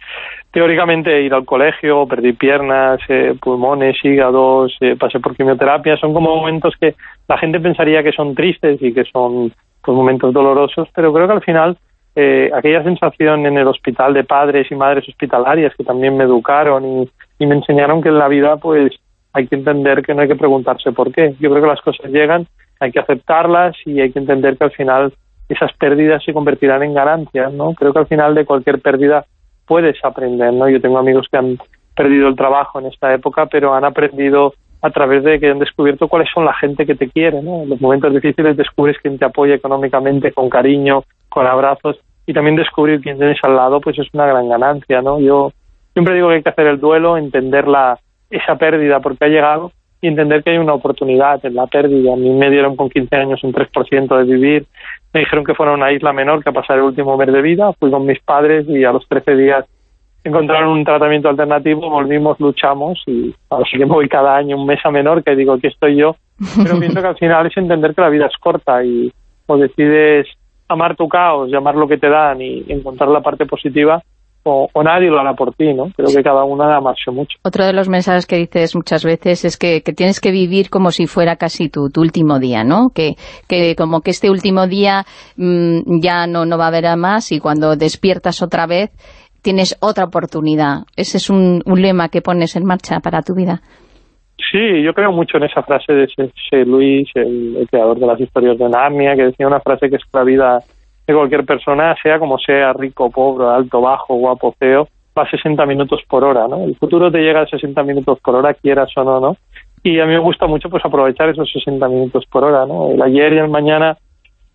teóricamente ir al colegio, perdí piernas, eh, pulmones, hígados, eh, pasé por quimioterapia. Son como momentos que la gente pensaría que son tristes y que son pues, momentos dolorosos, pero creo que al final eh, aquella sensación en el hospital de padres y madres hospitalarias que también me educaron y, y me enseñaron que en la vida pues hay que entender que no hay que preguntarse por qué. Yo creo que las cosas llegan hay que aceptarlas y hay que entender que al final esas pérdidas se convertirán en ganancias, ¿no? Creo que al final de cualquier pérdida puedes aprender, ¿no? Yo tengo amigos que han perdido el trabajo en esta época, pero han aprendido a través de que han descubierto cuáles son la gente que te quiere, ¿no? En los momentos difíciles descubres quién te apoya económicamente, con cariño, con abrazos, y también descubrir quién tienes al lado, pues es una gran ganancia, ¿no? Yo siempre digo que hay que hacer el duelo, entender la, esa pérdida porque ha llegado, y entender que hay una oportunidad en la pérdida. A mí me dieron con 15 años un 3% de vivir, me dijeron que fuera una isla menor que a pasar el último mes de vida, fui con mis padres y a los 13 días encontraron un tratamiento alternativo, volvimos, luchamos y así que me voy cada año un mes a menor, que digo, aquí estoy yo, pero pienso que al final es entender que la vida es corta y o decides amar tu caos, llamar lo que te dan y encontrar la parte positiva, o, nadie lo hará por ti, ¿no? Creo que cada uno da más mucho. Otro de los mensajes que dices muchas veces es que, tienes que vivir como si fuera casi tu, último día, ¿no? Que, que como que este último día mm, ya no, no va a haber a más y cuando despiertas otra vez tienes otra oportunidad. Ese es un, lema que pones en marcha para tu vida. Sí, yo creo mucho en esa frase de ese, Luis, el, creador de las historias de Narnia, que decía una frase que es que la vida de cualquier persona, sea como sea, rico, pobre, alto, bajo, guapo, feo, va a 60 minutos por hora, ¿no? El futuro te llega a 60 minutos por hora, quieras o no, ¿no? Y a mí me gusta mucho pues aprovechar esos 60 minutos por hora, ¿no? El ayer y el mañana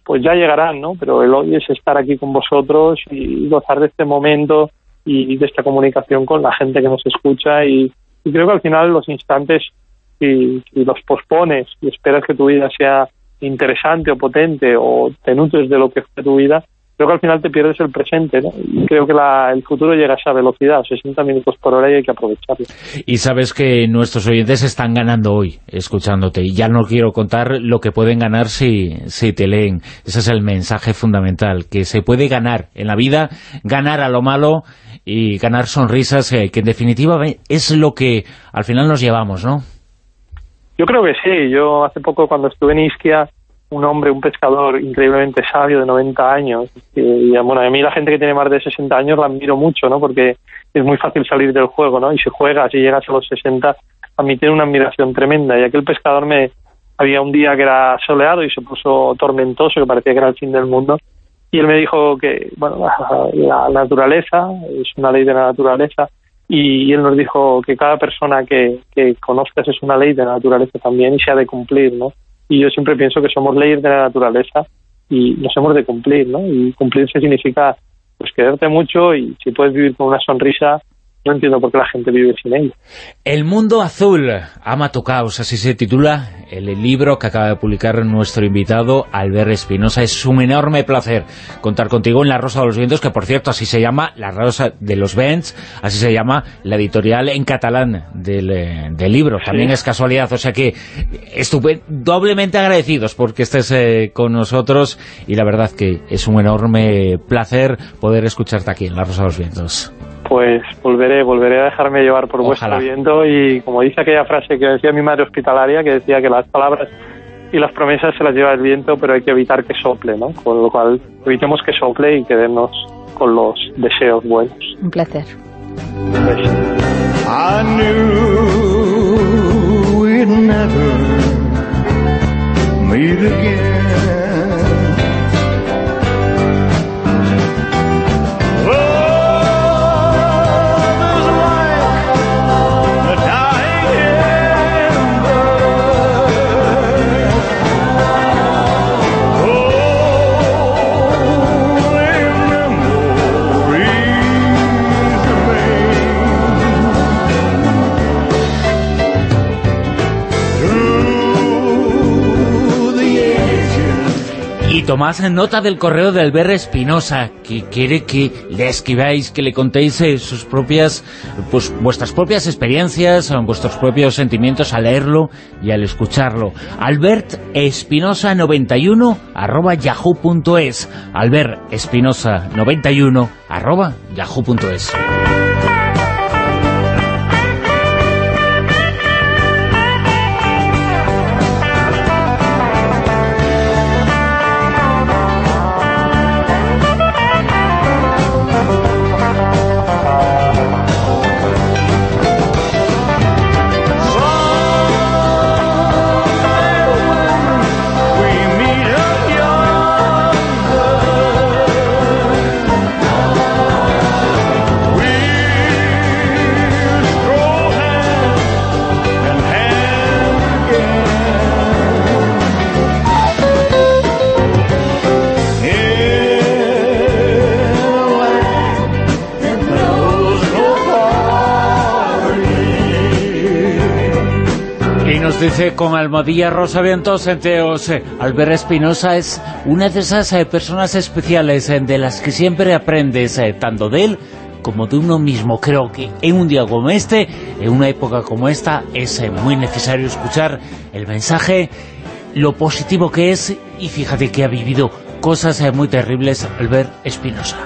pues ya llegarán, ¿no? Pero el hoy es estar aquí con vosotros y gozar de este momento y de esta comunicación con la gente que nos escucha y, creo que al final los instantes si, si los pospones y esperas que tu vida sea interesante o potente o te nutres de lo que fue tu vida, creo que al final te pierdes el presente, ¿no? Creo que el futuro llega a esa velocidad, 60 minutos por hora y hay que aprovecharlo. Y sabes que nuestros oyentes están ganando hoy, escuchándote, y ya no quiero contar lo que pueden ganar si, si te leen. Ese es el mensaje fundamental, que se puede ganar en la vida, ganar a lo malo y ganar sonrisas, eh, que en definitiva es lo que al final nos llevamos, ¿no? Yo creo que sí. Yo hace poco cuando estuve en Isquia, un hombre, un pescador increíblemente sabio de 90 años, y, bueno, a mí la gente que tiene más de 60 años la admiro mucho, ¿no? Porque es muy fácil salir del juego, ¿no? Y si juegas y llegas a los 60, a mí tiene una admiración tremenda. Y aquel pescador me... Había un día que era soleado y se puso tormentoso, que parecía que era el fin del mundo, y él me dijo que, bueno, la naturaleza es una ley de la naturaleza, y él nos dijo que cada persona que, que conozcas es una ley de la naturaleza también y se ha de cumplir, ¿no? Y yo siempre pienso que somos leyes de la naturaleza y los hemos de cumplir, ¿no? Y cumplirse significa pues quererte mucho y si puedes vivir con una sonrisa, no entiendo por qué la gente vive sin ella. El mundo azul, ama tu caos, así se titula el libro que acaba de publicar nuestro invitado Albert Espinosa. Es un enorme placer contar contigo en La Rosa de los Vientos, que por cierto así se llama La Rosa de los Vents, así se llama la editorial en catalán del, eh, libro. También es casualidad, o sea que estuve doblemente agradecidos porque estés eh, con nosotros y la verdad que es un enorme placer poder escucharte aquí en La Rosa de los Vientos pues volveré, volveré a dejarme llevar por vuestro viento y como dice aquella frase que decía mi madre hospitalaria, que decía que las palabras y las promesas se las lleva el viento, pero hay que evitar que sople, ¿no? Con lo cual, evitemos que sople y quedemos con los deseos buenos. Un placer. Tomás nota del correo de Albert Espinosa, que quiere que le escribáis, que le contéis eh, sus propias, pues vuestras propias experiencias, vuestros propios sentimientos al leerlo y al escucharlo. Albert Espinosa 91 arroba yahoo.es Albert Espinosa 91 arroba yahoo.es dice con Almohadilla Rosa Vientos Enteos, eh, Albert Espinosa es una de esas eh, personas especiales eh, de las que siempre aprendes, tanto de él como de uno mismo. Creo que en un día como este, en una época como esta, es muy necesario escuchar el mensaje, lo positivo que es, y fíjate que ha vivido cosas muy terribles Albert Espinosa.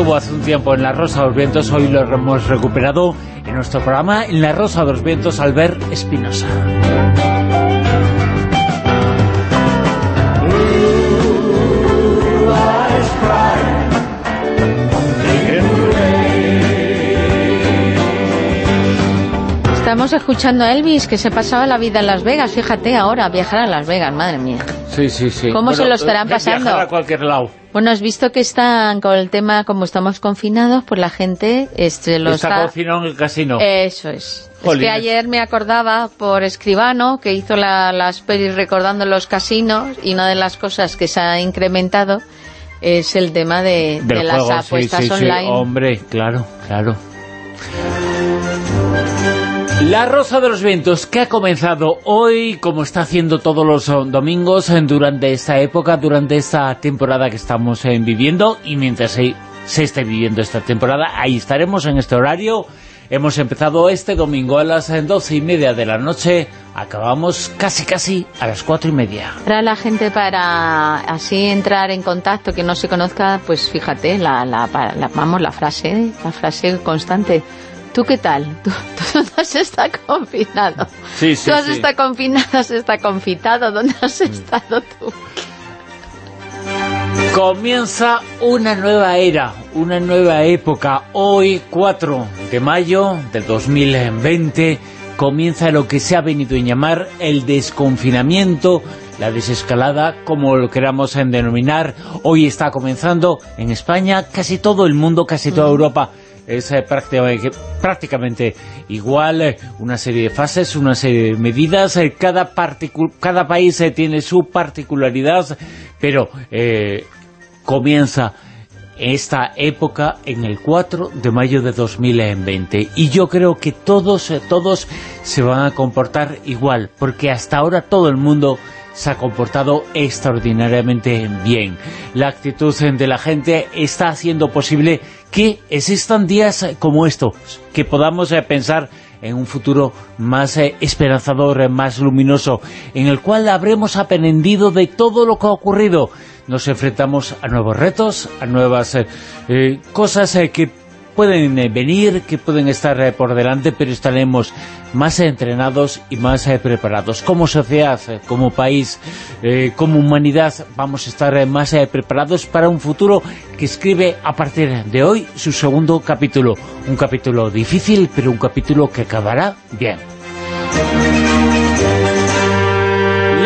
Estuvo hace un tiempo en La Rosa de los Vientos, hoy lo hemos recuperado en nuestro programa en La Rosa de los Vientos, Albert Espinosa. Estamos escuchando a Elvis, que se pasaba la vida en Las Vegas. Fíjate ahora, viajar a Las Vegas, madre mía. Sí, sí, sí. ¿Cómo se lo estarán pasando? a cualquier lado. Bueno, has visto que están con el tema, como estamos confinados, pues la gente este, lo está... Está confinado en el casino. Eso es. Es que ayer me acordaba por Escribano, que hizo las pelis recordando los casinos, y una de las cosas que se ha incrementado es el tema de, las apuestas online. hombre, claro, claro. La Rosa de los Vientos, que ha comenzado hoy, como está haciendo todos los eh, domingos, eh, durante esta época, durante esta temporada que estamos eh, viviendo, y mientras se, se esté viviendo esta temporada, ahí estaremos en este horario. Hemos empezado este domingo a las doce y media de la noche, acabamos casi casi a las cuatro y media. Para la gente, para así entrar en contacto, que no se conozca, pues fíjate, la, la, vamos, la frase, la frase constante ¿Tú qué tal? ¿Tú, no has estado confinado? Sí, sí, ¿Tú has estado confinado, has estado confitado? ¿Dónde has mm. estado tú? Comienza una nueva era, una nueva época. Hoy, 4 de mayo del 2020, comienza lo que se ha venido a llamar el desconfinamiento la desescalada, como lo queramos denominar, hoy está comenzando en España, casi todo el mundo, casi toda Europa es eh, prácticamente, igual, eh, una serie de fases, una serie de medidas, eh, cada, cada país tiene su particularidad, pero comienza esta época en el 4 de mayo de 2020 y yo creo que todos, todos se van a comportar igual, porque hasta ahora todo el mundo se ha comportado extraordinariamente bien. La actitud de la gente está haciendo posible que existan días como estos, que podamos eh, pensar en un futuro más eh, esperanzador, eh, más luminoso, en el cual habremos aprendido de todo lo que ha ocurrido. Nos enfrentamos a nuevos retos, a nuevas cosas que pueden eh, venir, que pueden estar eh, por delante, pero estaremos más entrenados y más eh, preparados. Como sociedad, como país, como humanidad, vamos a estar más preparados para un futuro que escribe a partir de hoy su segundo capítulo. Un capítulo difícil, pero un capítulo que acabará bien.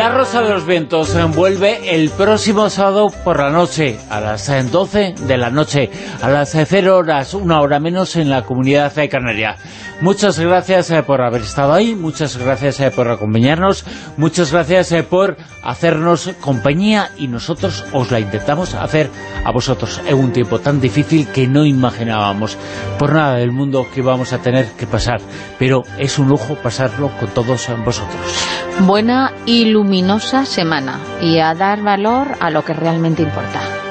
La Rosa de los Vientos vuelve el próximo sábado por la noche, a las 12 de la noche, a las 0 horas, una hora menos en la comunidad de Canaria. Muchas gracias eh, por haber estado ahí, muchas gracias eh, por acompañarnos, muchas gracias eh, por hacernos compañía y nosotros os la intentamos hacer a vosotros en un tiempo tan difícil que no imaginábamos por nada del mundo que vamos a tener que pasar, pero es un lujo pasarlo con todos vosotros. Buena y luminosa semana y a dar valor a lo que realmente importa.